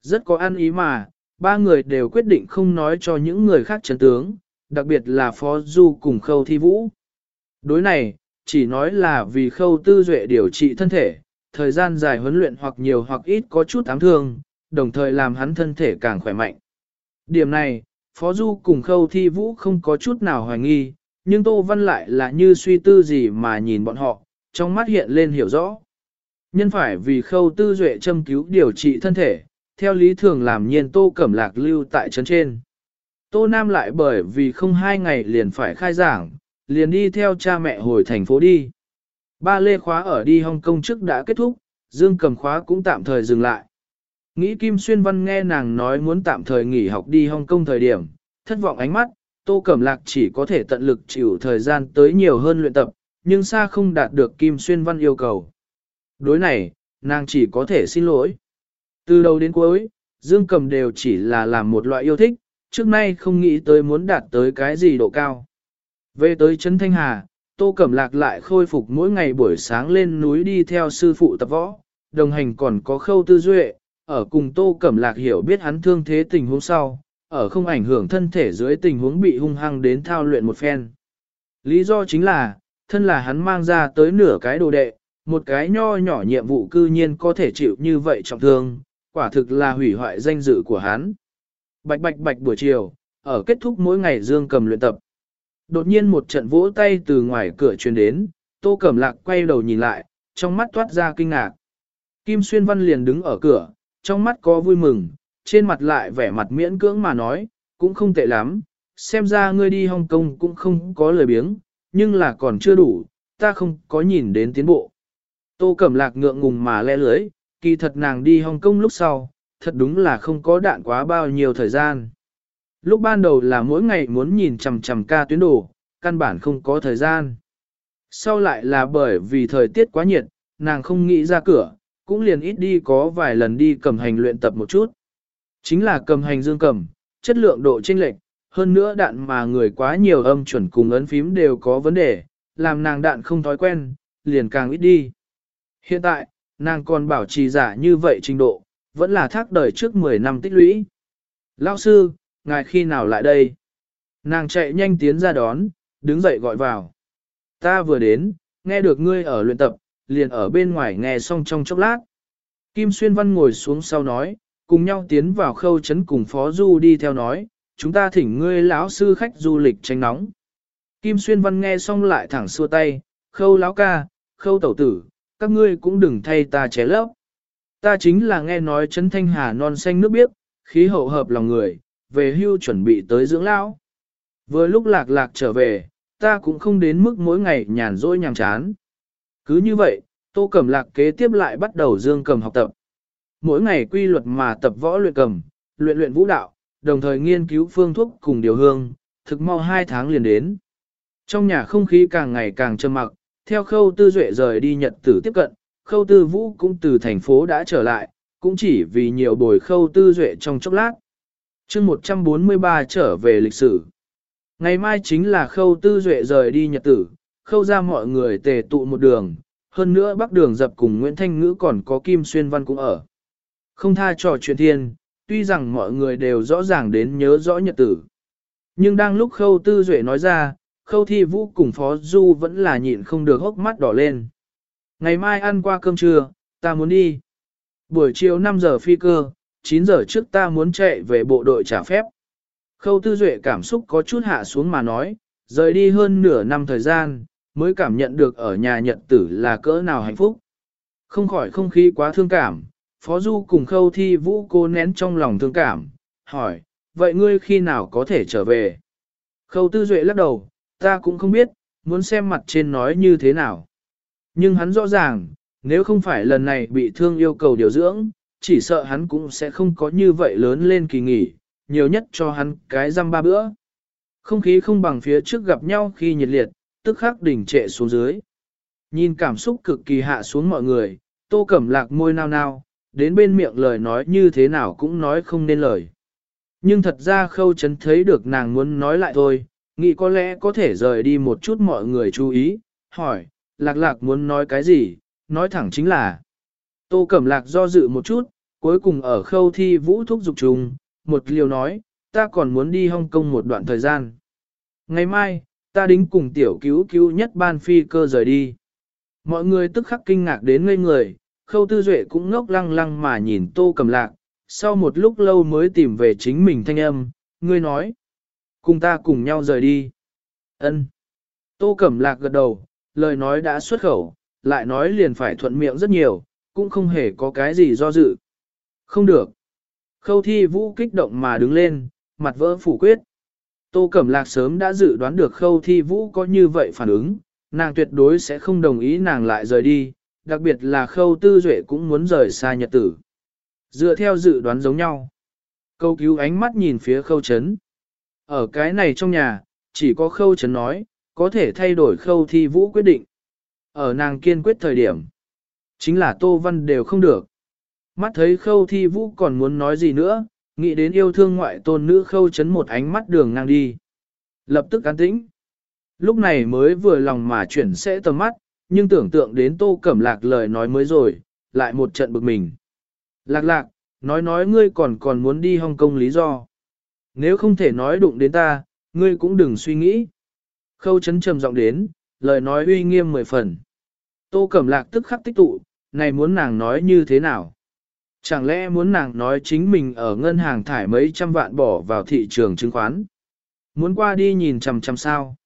Rất có ăn ý mà, ba người đều quyết định không nói cho những người khác chấn tướng, đặc biệt là Phó Du cùng Khâu Thi Vũ. Đối này, chỉ nói là vì Khâu Tư Duệ điều trị thân thể, thời gian dài huấn luyện hoặc nhiều hoặc ít có chút ám thương, đồng thời làm hắn thân thể càng khỏe mạnh. Điểm này, Phó Du cùng Khâu Thi Vũ không có chút nào hoài nghi, nhưng Tô Văn lại là như suy tư gì mà nhìn bọn họ, trong mắt hiện lên hiểu rõ. Nhân phải vì Khâu Tư Duệ châm cứu điều trị thân thể, theo lý thường làm nhiên Tô Cẩm Lạc lưu tại trấn trên. Tô Nam lại bởi vì không hai ngày liền phải khai giảng, liền đi theo cha mẹ hồi thành phố đi. Ba lê khóa ở đi Hong Kong trước đã kết thúc, Dương cầm khóa cũng tạm thời dừng lại. Nghĩ Kim Xuyên Văn nghe nàng nói muốn tạm thời nghỉ học đi Hong Kong thời điểm, thất vọng ánh mắt, Tô Cẩm Lạc chỉ có thể tận lực chịu thời gian tới nhiều hơn luyện tập, nhưng xa không đạt được Kim Xuyên Văn yêu cầu. Đối này, nàng chỉ có thể xin lỗi. Từ đầu đến cuối, Dương Cầm đều chỉ là làm một loại yêu thích, trước nay không nghĩ tới muốn đạt tới cái gì độ cao. Về tới Trấn Thanh Hà, Tô Cẩm Lạc lại khôi phục mỗi ngày buổi sáng lên núi đi theo sư phụ tập võ, đồng hành còn có khâu tư duệ, ở cùng Tô Cẩm Lạc hiểu biết hắn thương thế tình huống sau, ở không ảnh hưởng thân thể dưới tình huống bị hung hăng đến thao luyện một phen. Lý do chính là, thân là hắn mang ra tới nửa cái đồ đệ, một cái nho nhỏ nhiệm vụ cư nhiên có thể chịu như vậy trọng thương, quả thực là hủy hoại danh dự của hắn. Bạch bạch bạch buổi chiều, ở kết thúc mỗi ngày Dương cầm luyện tập. Đột nhiên một trận vỗ tay từ ngoài cửa truyền đến, Tô Cẩm Lạc quay đầu nhìn lại, trong mắt toát ra kinh ngạc. Kim Xuyên Văn liền đứng ở cửa, trong mắt có vui mừng, trên mặt lại vẻ mặt miễn cưỡng mà nói, cũng không tệ lắm, xem ra ngươi đi Hong Kong cũng không có lời biếng, nhưng là còn chưa đủ, ta không có nhìn đến tiến bộ. Tô Cẩm Lạc ngượng ngùng mà le lưới, kỳ thật nàng đi Hong Kong lúc sau, thật đúng là không có đạn quá bao nhiêu thời gian. Lúc ban đầu là mỗi ngày muốn nhìn chằm chằm ca tuyến đồ, căn bản không có thời gian. Sau lại là bởi vì thời tiết quá nhiệt, nàng không nghĩ ra cửa, cũng liền ít đi có vài lần đi cầm hành luyện tập một chút. Chính là cầm hành dương cầm, chất lượng độ chênh lệch, hơn nữa đạn mà người quá nhiều âm chuẩn cùng ấn phím đều có vấn đề, làm nàng đạn không thói quen, liền càng ít đi. Hiện tại, nàng còn bảo trì giả như vậy trình độ, vẫn là thác đời trước 10 năm tích lũy. Lao sư, ngài khi nào lại đây? Nàng chạy nhanh tiến ra đón, đứng dậy gọi vào. Ta vừa đến, nghe được ngươi ở luyện tập, liền ở bên ngoài nghe xong trong chốc lát. Kim Xuyên Văn ngồi xuống sau nói, cùng nhau tiến vào khâu chấn cùng Phó Du đi theo nói, chúng ta thỉnh ngươi lão sư khách du lịch tránh nóng. Kim Xuyên Văn nghe xong lại thẳng xua tay, khâu lão ca, khâu tẩu tử, các ngươi cũng đừng thay ta ché lấp. Ta chính là nghe nói Trấn thanh hà non xanh nước biếc, khí hậu hợp lòng người, về hưu chuẩn bị tới dưỡng lão. Vừa lúc lạc lạc trở về, ta cũng không đến mức mỗi ngày nhàn rỗi nhàm chán. Cứ như vậy, tô cẩm lạc kế tiếp lại bắt đầu dương cầm học tập. Mỗi ngày quy luật mà tập võ luyện cầm, luyện luyện vũ đạo, đồng thời nghiên cứu phương thuốc cùng điều hương, thực mau hai tháng liền đến. Trong nhà không khí càng ngày càng trầm mặc, theo khâu tư duệ rời đi nhật tử tiếp cận, khâu tư vũ cũng từ thành phố đã trở lại, cũng chỉ vì nhiều bồi khâu tư duệ trong chốc lát. chương 143 trở về lịch sử. Ngày mai chính là khâu tư duệ rời đi nhật tử, khâu ra mọi người tề tụ một đường, hơn nữa bắc đường dập cùng Nguyễn Thanh Ngữ còn có Kim Xuyên Văn cũng ở. Không tha trò chuyện thiên, tuy rằng mọi người đều rõ ràng đến nhớ rõ nhật tử. Nhưng đang lúc khâu tư duệ nói ra, khâu thi vũ cùng phó du vẫn là nhịn không được hốc mắt đỏ lên. Ngày mai ăn qua cơm trưa, ta muốn đi. Buổi chiều 5 giờ phi cơ, 9 giờ trước ta muốn chạy về bộ đội trả phép. Khâu tư duệ cảm xúc có chút hạ xuống mà nói, rời đi hơn nửa năm thời gian, mới cảm nhận được ở nhà nhật tử là cỡ nào hạnh phúc. Không khỏi không khí quá thương cảm, Phó Du cùng khâu thi vũ cô nén trong lòng thương cảm, hỏi, vậy ngươi khi nào có thể trở về? Khâu tư duệ lắc đầu, ta cũng không biết, muốn xem mặt trên nói như thế nào. Nhưng hắn rõ ràng, nếu không phải lần này bị thương yêu cầu điều dưỡng, chỉ sợ hắn cũng sẽ không có như vậy lớn lên kỳ nghỉ, nhiều nhất cho hắn cái răm ba bữa. Không khí không bằng phía trước gặp nhau khi nhiệt liệt, tức khắc đỉnh trệ xuống dưới. Nhìn cảm xúc cực kỳ hạ xuống mọi người, tô cẩm lạc môi nao nao, đến bên miệng lời nói như thế nào cũng nói không nên lời. Nhưng thật ra khâu chấn thấy được nàng muốn nói lại thôi, nghĩ có lẽ có thể rời đi một chút mọi người chú ý, hỏi, lạc lạc muốn nói cái gì, nói thẳng chính là. Tô Cẩm Lạc do dự một chút, cuối cùng ở khâu thi vũ thúc dục trùng, một liều nói, ta còn muốn đi Hong Kong một đoạn thời gian. Ngày mai, ta đính cùng tiểu cứu cứu nhất ban phi cơ rời đi. Mọi người tức khắc kinh ngạc đến ngây người, khâu tư duệ cũng ngốc lăng lăng mà nhìn tô cầm lạc, sau một lúc lâu mới tìm về chính mình thanh âm, ngươi nói, cùng ta cùng nhau rời đi. ân Tô cẩm lạc gật đầu, lời nói đã xuất khẩu, lại nói liền phải thuận miệng rất nhiều, cũng không hề có cái gì do dự. Không được. Khâu thi vũ kích động mà đứng lên, mặt vỡ phủ quyết. Tô Cẩm Lạc sớm đã dự đoán được khâu thi vũ có như vậy phản ứng, nàng tuyệt đối sẽ không đồng ý nàng lại rời đi, đặc biệt là khâu tư duệ cũng muốn rời xa nhật tử. Dựa theo dự đoán giống nhau. Câu cứu ánh mắt nhìn phía khâu chấn. Ở cái này trong nhà, chỉ có khâu chấn nói, có thể thay đổi khâu thi vũ quyết định. Ở nàng kiên quyết thời điểm, chính là Tô Văn đều không được. Mắt thấy khâu thi vũ còn muốn nói gì nữa, nghĩ đến yêu thương ngoại tôn nữ khâu chấn một ánh mắt đường ngang đi. Lập tức an tĩnh. Lúc này mới vừa lòng mà chuyển sẽ tầm mắt, nhưng tưởng tượng đến tô cẩm lạc lời nói mới rồi, lại một trận bực mình. Lạc lạc, nói nói ngươi còn còn muốn đi Hong Kong lý do. Nếu không thể nói đụng đến ta, ngươi cũng đừng suy nghĩ. Khâu chấn trầm giọng đến, lời nói uy nghiêm mười phần. Tô cẩm lạc tức khắc tích tụ, này muốn nàng nói như thế nào? Chẳng lẽ muốn nàng nói chính mình ở ngân hàng thải mấy trăm vạn bỏ vào thị trường chứng khoán? Muốn qua đi nhìn chằm chằm sao?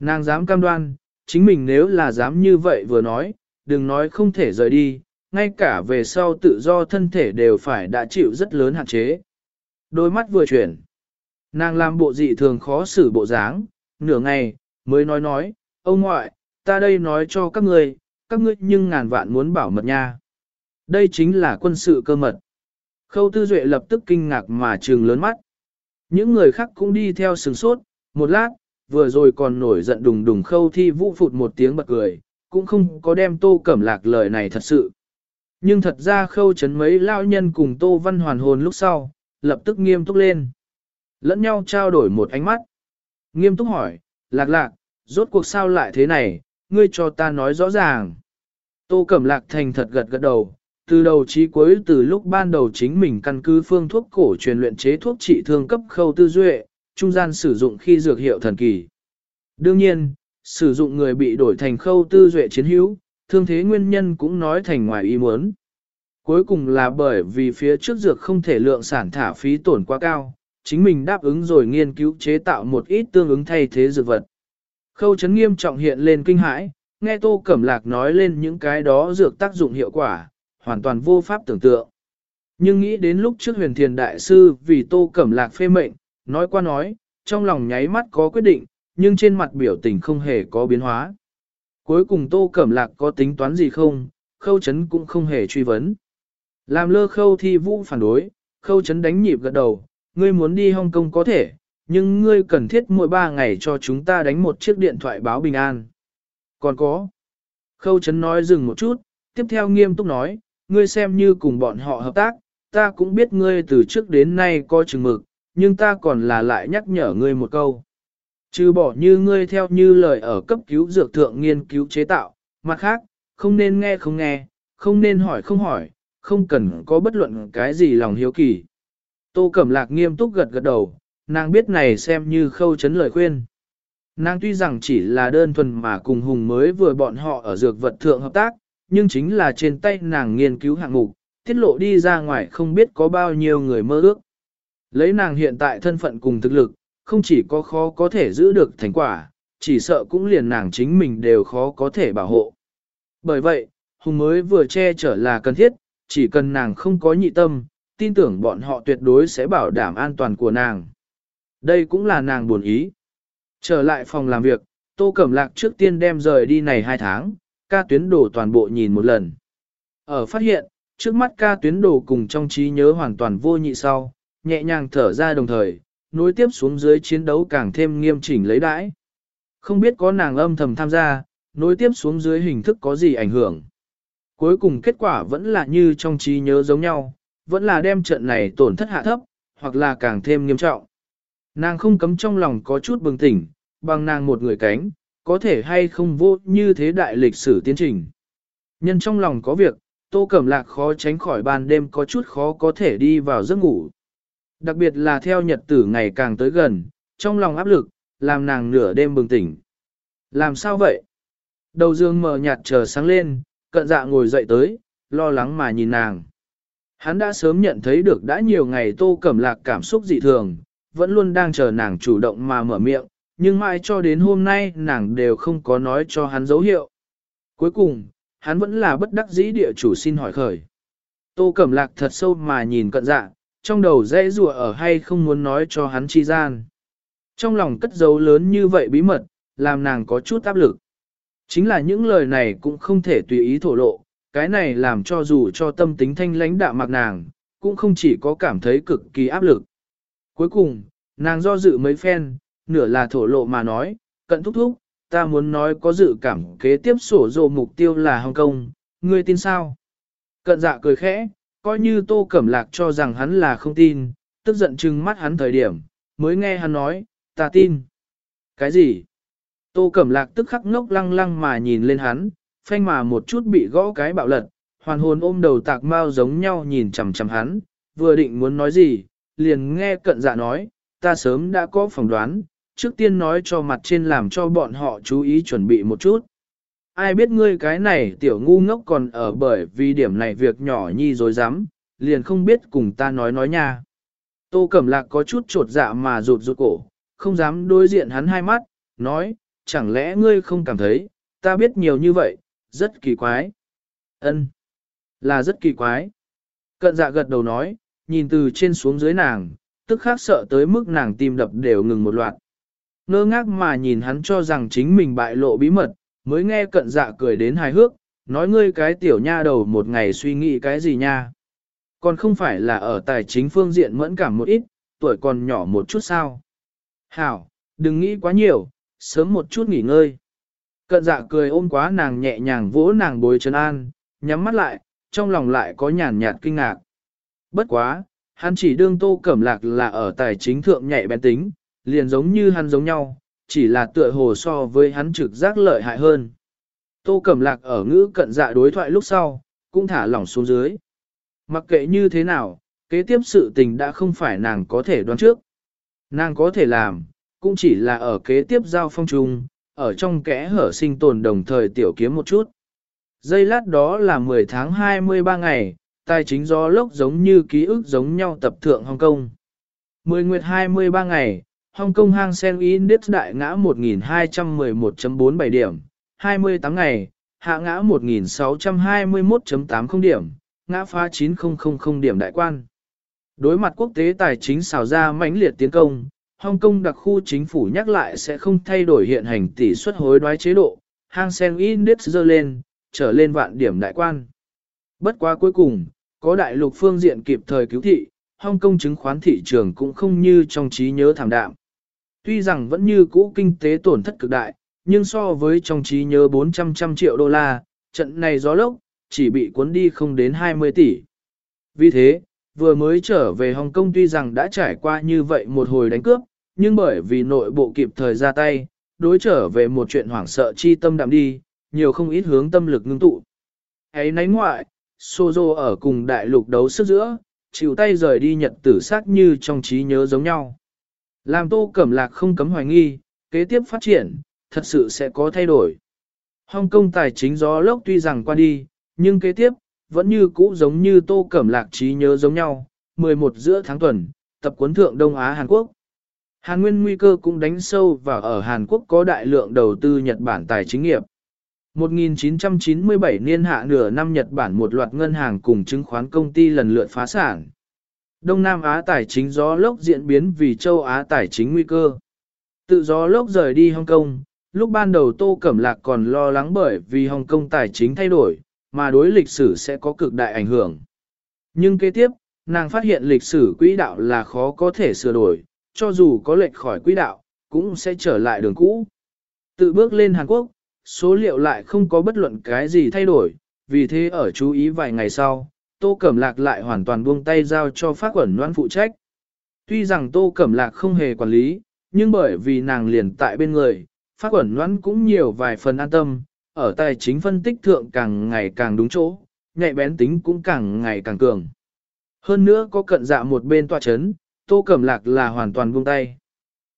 Nàng dám cam đoan, chính mình nếu là dám như vậy vừa nói, đừng nói không thể rời đi, ngay cả về sau tự do thân thể đều phải đã chịu rất lớn hạn chế. Đôi mắt vừa chuyển. Nàng làm bộ dị thường khó xử bộ dáng, nửa ngày, mới nói nói, ông ngoại, ta đây nói cho các ngươi, các ngươi nhưng ngàn vạn muốn bảo mật nha. Đây chính là quân sự cơ mật. Khâu Tư Duệ lập tức kinh ngạc mà trừng lớn mắt. Những người khác cũng đi theo sừng sốt, một lát, vừa rồi còn nổi giận đùng đùng khâu thi vũ phụt một tiếng bật cười, cũng không có đem tô cẩm lạc lời này thật sự. Nhưng thật ra khâu chấn mấy lao nhân cùng tô văn hoàn hồn lúc sau, lập tức nghiêm túc lên. Lẫn nhau trao đổi một ánh mắt. Nghiêm túc hỏi, lạc lạc, rốt cuộc sao lại thế này, ngươi cho ta nói rõ ràng. Tô cẩm lạc thành thật gật gật đầu, từ đầu chí cuối từ lúc ban đầu chính mình căn cứ phương thuốc cổ truyền luyện chế thuốc trị thương cấp khâu tư duệ, trung gian sử dụng khi dược hiệu thần kỳ. Đương nhiên, sử dụng người bị đổi thành khâu tư duệ chiến hữu, thương thế nguyên nhân cũng nói thành ngoài ý muốn. Cuối cùng là bởi vì phía trước dược không thể lượng sản thả phí tổn quá cao, chính mình đáp ứng rồi nghiên cứu chế tạo một ít tương ứng thay thế dược vật. Khâu chấn nghiêm trọng hiện lên kinh hãi, nghe Tô Cẩm Lạc nói lên những cái đó dược tác dụng hiệu quả, hoàn toàn vô pháp tưởng tượng. Nhưng nghĩ đến lúc trước huyền thiền đại sư vì Tô Cẩm Lạc phê mệnh, nói qua nói, trong lòng nháy mắt có quyết định, nhưng trên mặt biểu tình không hề có biến hóa. Cuối cùng Tô Cẩm Lạc có tính toán gì không, khâu chấn cũng không hề truy vấn. Làm lơ khâu thi vũ phản đối, khâu chấn đánh nhịp gật đầu, ngươi muốn đi Hong Kong có thể, nhưng ngươi cần thiết mỗi ba ngày cho chúng ta đánh một chiếc điện thoại báo bình an. Còn có. Khâu chấn nói dừng một chút, tiếp theo nghiêm túc nói, ngươi xem như cùng bọn họ hợp tác, ta cũng biết ngươi từ trước đến nay có chừng mực, nhưng ta còn là lại nhắc nhở ngươi một câu. Trừ bỏ như ngươi theo như lời ở cấp cứu dược thượng nghiên cứu chế tạo, mặt khác, không nên nghe không nghe, không nên hỏi không hỏi, không cần có bất luận cái gì lòng hiếu kỳ. Tô Cẩm Lạc nghiêm túc gật gật đầu, nàng biết này xem như khâu chấn lời khuyên. Nàng tuy rằng chỉ là đơn thuần mà cùng hùng mới vừa bọn họ ở dược vật thượng hợp tác, nhưng chính là trên tay nàng nghiên cứu hạng mục, tiết lộ đi ra ngoài không biết có bao nhiêu người mơ ước. Lấy nàng hiện tại thân phận cùng thực lực, không chỉ có khó có thể giữ được thành quả, chỉ sợ cũng liền nàng chính mình đều khó có thể bảo hộ. Bởi vậy, hùng mới vừa che chở là cần thiết, chỉ cần nàng không có nhị tâm, tin tưởng bọn họ tuyệt đối sẽ bảo đảm an toàn của nàng. Đây cũng là nàng buồn ý. Trở lại phòng làm việc, Tô Cẩm Lạc trước tiên đem rời đi này hai tháng, ca tuyến đồ toàn bộ nhìn một lần. Ở phát hiện, trước mắt ca tuyến đồ cùng trong trí nhớ hoàn toàn vô nhị sau, nhẹ nhàng thở ra đồng thời, nối tiếp xuống dưới chiến đấu càng thêm nghiêm chỉnh lấy đãi. Không biết có nàng âm thầm tham gia, nối tiếp xuống dưới hình thức có gì ảnh hưởng. Cuối cùng kết quả vẫn là như trong trí nhớ giống nhau, vẫn là đem trận này tổn thất hạ thấp, hoặc là càng thêm nghiêm trọng. Nàng không cấm trong lòng có chút bừng tỉnh, bằng nàng một người cánh, có thể hay không vô như thế đại lịch sử tiến trình. Nhân trong lòng có việc, Tô Cẩm Lạc khó tránh khỏi ban đêm có chút khó có thể đi vào giấc ngủ. Đặc biệt là theo nhật tử ngày càng tới gần, trong lòng áp lực, làm nàng nửa đêm bừng tỉnh. Làm sao vậy? Đầu dương mờ nhạt chờ sáng lên, cận dạ ngồi dậy tới, lo lắng mà nhìn nàng. Hắn đã sớm nhận thấy được đã nhiều ngày Tô Cẩm Lạc cảm xúc dị thường, vẫn luôn đang chờ nàng chủ động mà mở miệng, nhưng mãi cho đến hôm nay nàng đều không có nói cho hắn dấu hiệu. Cuối cùng, hắn vẫn là bất đắc dĩ địa chủ xin hỏi khởi. Tô Cẩm Lạc thật sâu mà nhìn cận dạ, trong đầu dễ rùa ở hay không muốn nói cho hắn chi gian. Trong lòng cất dấu lớn như vậy bí mật, làm nàng có chút áp lực. Chính là những lời này cũng không thể tùy ý thổ lộ, cái này làm cho dù cho tâm tính thanh lãnh đạm mạc nàng, cũng không chỉ có cảm thấy cực kỳ áp lực. Cuối cùng, nàng do dự mấy phen, nửa là thổ lộ mà nói, cận thúc thúc, ta muốn nói có dự cảm kế tiếp sổ dồ mục tiêu là Hồng Kông, ngươi tin sao? Cận dạ cười khẽ, coi như tô cẩm lạc cho rằng hắn là không tin, tức giận trừng mắt hắn thời điểm, mới nghe hắn nói, ta tin. Cái gì? Tô cẩm lạc tức khắc ngốc lăng lăng mà nhìn lên hắn, phanh mà một chút bị gõ cái bạo lật, hoàn hồn ôm đầu tạc mau giống nhau nhìn chằm chằm hắn, vừa định muốn nói gì, liền nghe cận dạ nói, ta sớm đã có phỏng đoán, trước tiên nói cho mặt trên làm cho bọn họ chú ý chuẩn bị một chút. Ai biết ngươi cái này tiểu ngu ngốc còn ở bởi vì điểm này việc nhỏ nhi rồi dám, liền không biết cùng ta nói nói nha. Tô Cẩm Lạc có chút trột dạ mà rụt rụt cổ, không dám đối diện hắn hai mắt, nói, chẳng lẽ ngươi không cảm thấy, ta biết nhiều như vậy, rất kỳ quái. Ân, là rất kỳ quái. Cận dạ gật đầu nói, nhìn từ trên xuống dưới nàng, tức khác sợ tới mức nàng tim đập đều ngừng một loạt. Ngơ ngác mà nhìn hắn cho rằng chính mình bại lộ bí mật, mới nghe cận dạ cười đến hài hước, nói ngươi cái tiểu nha đầu một ngày suy nghĩ cái gì nha. Còn không phải là ở tài chính phương diện mẫn cảm một ít, tuổi còn nhỏ một chút sao. Hảo, đừng nghĩ quá nhiều, sớm một chút nghỉ ngơi. Cận dạ cười ôm quá nàng nhẹ nhàng vỗ nàng bối chân an, nhắm mắt lại, trong lòng lại có nhàn nhạt kinh ngạc. Bất quá, hắn chỉ đương tô cẩm lạc là ở tài chính thượng nhạy bén tính, liền giống như hắn giống nhau, chỉ là tựa hồ so với hắn trực giác lợi hại hơn. Tô cẩm lạc ở ngữ cận dạ đối thoại lúc sau, cũng thả lỏng xuống dưới. Mặc kệ như thế nào, kế tiếp sự tình đã không phải nàng có thể đoán trước. Nàng có thể làm, cũng chỉ là ở kế tiếp giao phong trùng, ở trong kẽ hở sinh tồn đồng thời tiểu kiếm một chút. Giây lát đó là 10 tháng 23 ngày, tài chính gió lốc giống như ký ức giống nhau tập thượng Hong Kong. 10 nguyệt 23 ngày, Hong Kong hang sen index đại ngã 1211.47 điểm, 28 ngày, hạ ngã 1621.80 điểm, ngã phá 9000 điểm đại quan. Đối mặt quốc tế tài chính xào ra mãnh liệt tiến công, Hong Kong đặc khu chính phủ nhắc lại sẽ không thay đổi hiện hành tỷ suất hối đoái chế độ, hang sen index dơ lên, trở lên vạn điểm đại quan. Bất quá cuối cùng, có đại lục phương diện kịp thời cứu thị, Hong Kong chứng khoán thị trường cũng không như trong trí nhớ thảm đạm. Tuy rằng vẫn như cũ kinh tế tổn thất cực đại, nhưng so với trong trí nhớ 400 trăm triệu đô la, trận này gió lốc, chỉ bị cuốn đi không đến 20 tỷ. Vì thế, vừa mới trở về Hồng Kông tuy rằng đã trải qua như vậy một hồi đánh cướp, nhưng bởi vì nội bộ kịp thời ra tay, đối trở về một chuyện hoảng sợ chi tâm đạm đi, nhiều không ít hướng tâm lực ngưng tụ. Ấy nấy ngoại, Sozo ở cùng đại lục đấu sức giữa, chịu tay rời đi nhật tử sát như trong trí nhớ giống nhau. Làm tô cẩm lạc không cấm hoài nghi, kế tiếp phát triển, thật sự sẽ có thay đổi. Hong Kong tài chính gió lốc tuy rằng qua đi, nhưng kế tiếp, vẫn như cũ giống như tô cẩm lạc trí nhớ giống nhau, 11 giữa tháng tuần, tập cuốn thượng Đông Á Hàn Quốc. Hàn Nguyên nguy cơ cũng đánh sâu vào ở Hàn Quốc có đại lượng đầu tư Nhật Bản tài chính nghiệp. 1997 niên hạ nửa năm Nhật Bản một loạt ngân hàng cùng chứng khoán công ty lần lượt phá sản. Đông Nam Á tài chính gió lốc diễn biến vì châu Á tài chính nguy cơ. Tự gió lốc rời đi Hong Kong, lúc ban đầu Tô Cẩm Lạc còn lo lắng bởi vì Hong Kong tài chính thay đổi, mà đối lịch sử sẽ có cực đại ảnh hưởng. Nhưng kế tiếp, nàng phát hiện lịch sử quỹ đạo là khó có thể sửa đổi, cho dù có lệch khỏi quỹ đạo, cũng sẽ trở lại đường cũ. Tự bước lên Hàn Quốc, số liệu lại không có bất luận cái gì thay đổi, vì thế ở chú ý vài ngày sau, Tô Cẩm Lạc lại hoàn toàn buông tay giao cho phát quẩn noan phụ trách. Tuy rằng Tô Cẩm Lạc không hề quản lý, nhưng bởi vì nàng liền tại bên người, phát quẩn noan cũng nhiều vài phần an tâm, ở tài chính phân tích thượng càng ngày càng đúng chỗ, nhạy bén tính cũng càng ngày càng cường. Hơn nữa có cận dạ một bên tòa chấn, Tô Cẩm Lạc là hoàn toàn buông tay.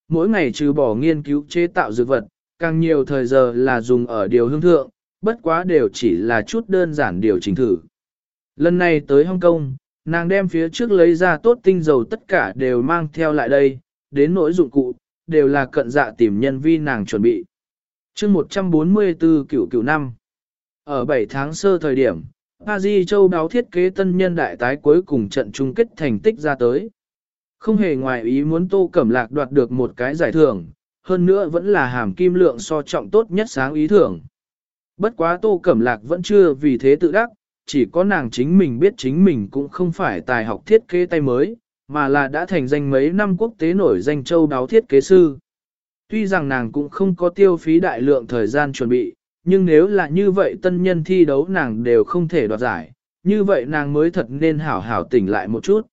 Mỗi ngày trừ bỏ nghiên cứu chế tạo dược vật, càng nhiều thời giờ là dùng ở điều hương thượng, bất quá đều chỉ là chút đơn giản điều chỉnh thử. Lần này tới Hong Kong, nàng đem phía trước lấy ra tốt tinh dầu tất cả đều mang theo lại đây, đến nỗi dụng cụ, đều là cận dạ tìm nhân vi nàng chuẩn bị. chương 144 cửu cửu năm. Ở 7 tháng sơ thời điểm, A Di Châu đáo thiết kế tân nhân đại tái cuối cùng trận chung kết thành tích ra tới. Không hề ngoài ý muốn Tô Cẩm Lạc đoạt được một cái giải thưởng, hơn nữa vẫn là hàm kim lượng so trọng tốt nhất sáng ý thưởng. Bất quá Tô Cẩm Lạc vẫn chưa vì thế tự đắc, chỉ có nàng chính mình biết chính mình cũng không phải tài học thiết kế tay mới, mà là đã thành danh mấy năm quốc tế nổi danh châu đáo thiết kế sư. Tuy rằng nàng cũng không có tiêu phí đại lượng thời gian chuẩn bị, nhưng nếu là như vậy tân nhân thi đấu nàng đều không thể đoạt giải, như vậy nàng mới thật nên hảo hảo tỉnh lại một chút.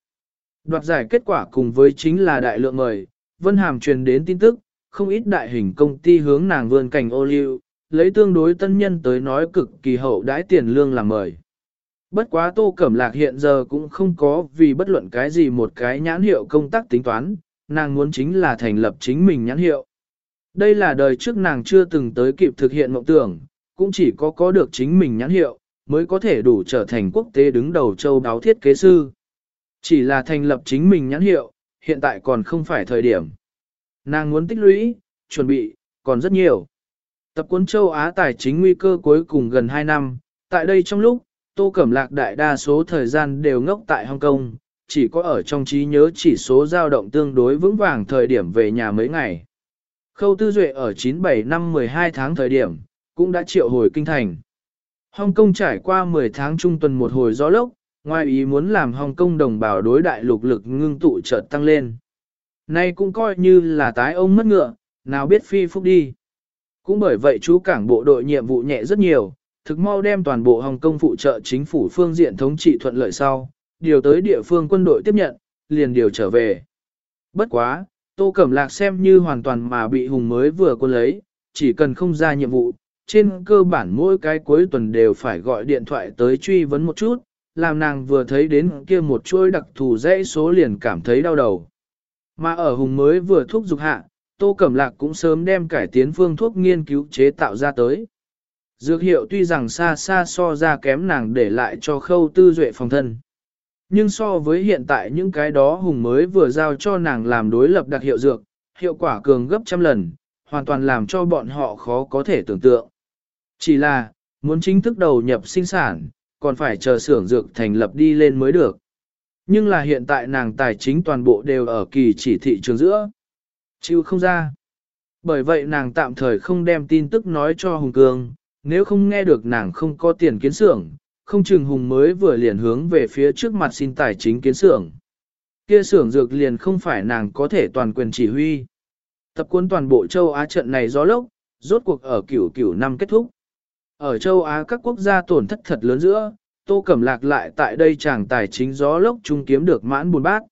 Đoạt giải kết quả cùng với chính là đại lượng mời, Vân Hàm truyền đến tin tức, không ít đại hình công ty hướng nàng vươn cảnh ô liu, lấy tương đối tân nhân tới nói cực kỳ hậu đãi tiền lương làm mời. Bất quá Tô Cẩm Lạc hiện giờ cũng không có vì bất luận cái gì một cái nhãn hiệu công tác tính toán, nàng muốn chính là thành lập chính mình nhãn hiệu. Đây là đời trước nàng chưa từng tới kịp thực hiện mộng tưởng, cũng chỉ có có được chính mình nhãn hiệu, mới có thể đủ trở thành quốc tế đứng đầu châu đáo thiết kế sư. Chỉ là thành lập chính mình nhãn hiệu, hiện tại còn không phải thời điểm. Nàng muốn tích lũy, chuẩn bị, còn rất nhiều. Tập cuốn châu Á tài chính nguy cơ cuối cùng gần 2 năm, tại đây trong lúc, Tô Cẩm Lạc đại đa số thời gian đều ngốc tại Hong Kong, chỉ có ở trong trí nhớ chỉ số dao động tương đối vững vàng thời điểm về nhà mấy ngày. Khâu Tư Duệ ở 97 năm 12 tháng thời điểm, cũng đã triệu hồi kinh thành. Hong Kong trải qua 10 tháng trung tuần một hồi gió lốc, ngoài ý muốn làm Hồng Kông đồng bào đối đại lục lực ngưng tụ chợt tăng lên. Nay cũng coi như là tái ông mất ngựa, nào biết phi phúc đi. Cũng bởi vậy chú cảng bộ đội nhiệm vụ nhẹ rất nhiều, thực mau đem toàn bộ Hồng Kông phụ trợ chính phủ phương diện thống trị thuận lợi sau, điều tới địa phương quân đội tiếp nhận, liền điều trở về. Bất quá, Tô Cẩm Lạc xem như hoàn toàn mà bị Hùng mới vừa quân lấy, chỉ cần không ra nhiệm vụ, trên cơ bản mỗi cái cuối tuần đều phải gọi điện thoại tới truy vấn một chút, làm nàng vừa thấy đến kia một chuỗi đặc thù dãy số liền cảm thấy đau đầu. Mà ở Hùng mới vừa thuốc dục hạ, Tô Cẩm Lạc cũng sớm đem cải tiến phương thuốc nghiên cứu chế tạo ra tới. Dược hiệu tuy rằng xa xa so ra kém nàng để lại cho khâu tư duệ phòng thân. Nhưng so với hiện tại những cái đó Hùng mới vừa giao cho nàng làm đối lập đặc hiệu dược, hiệu quả cường gấp trăm lần, hoàn toàn làm cho bọn họ khó có thể tưởng tượng. Chỉ là, muốn chính thức đầu nhập sinh sản, còn phải chờ xưởng dược thành lập đi lên mới được. Nhưng là hiện tại nàng tài chính toàn bộ đều ở kỳ chỉ thị trường giữa. Chịu không ra. Bởi vậy nàng tạm thời không đem tin tức nói cho Hùng Cương, nếu không nghe được nàng không có tiền kiến xưởng, không chừng Hùng mới vừa liền hướng về phía trước mặt xin tài chính kiến xưởng. Kia xưởng dược liền không phải nàng có thể toàn quyền chỉ huy. Tập quân toàn bộ châu Á trận này gió lốc, rốt cuộc ở cửu cửu năm kết thúc. Ở châu Á các quốc gia tổn thất thật lớn giữa, Tô Cẩm Lạc lại tại đây chàng tài chính gió lốc trung kiếm được mãn buồn bát.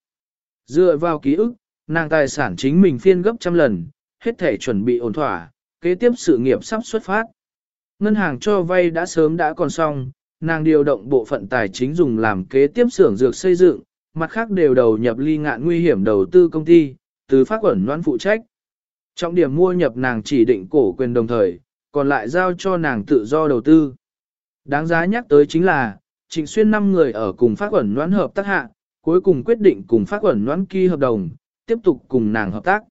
Dựa vào ký ức, nàng tài sản chính mình phiên gấp trăm lần, hết thể chuẩn bị ổn thỏa, kế tiếp sự nghiệp sắp xuất phát. Ngân hàng cho vay đã sớm đã còn xong, nàng điều động bộ phận tài chính dùng làm kế tiếp xưởng dược xây dựng, mặt khác đều đầu nhập ly ngạn nguy hiểm đầu tư công ty, từ phát quẩn noan phụ trách. Trọng điểm mua nhập nàng chỉ định cổ quyền đồng thời, còn lại giao cho nàng tự do đầu tư. Đáng giá nhắc tới chính là, Trịnh Xuyên năm người ở cùng phát quẩn noãn hợp tác hạ, cuối cùng quyết định cùng phát quẩn noãn ký hợp đồng, tiếp tục cùng nàng hợp tác.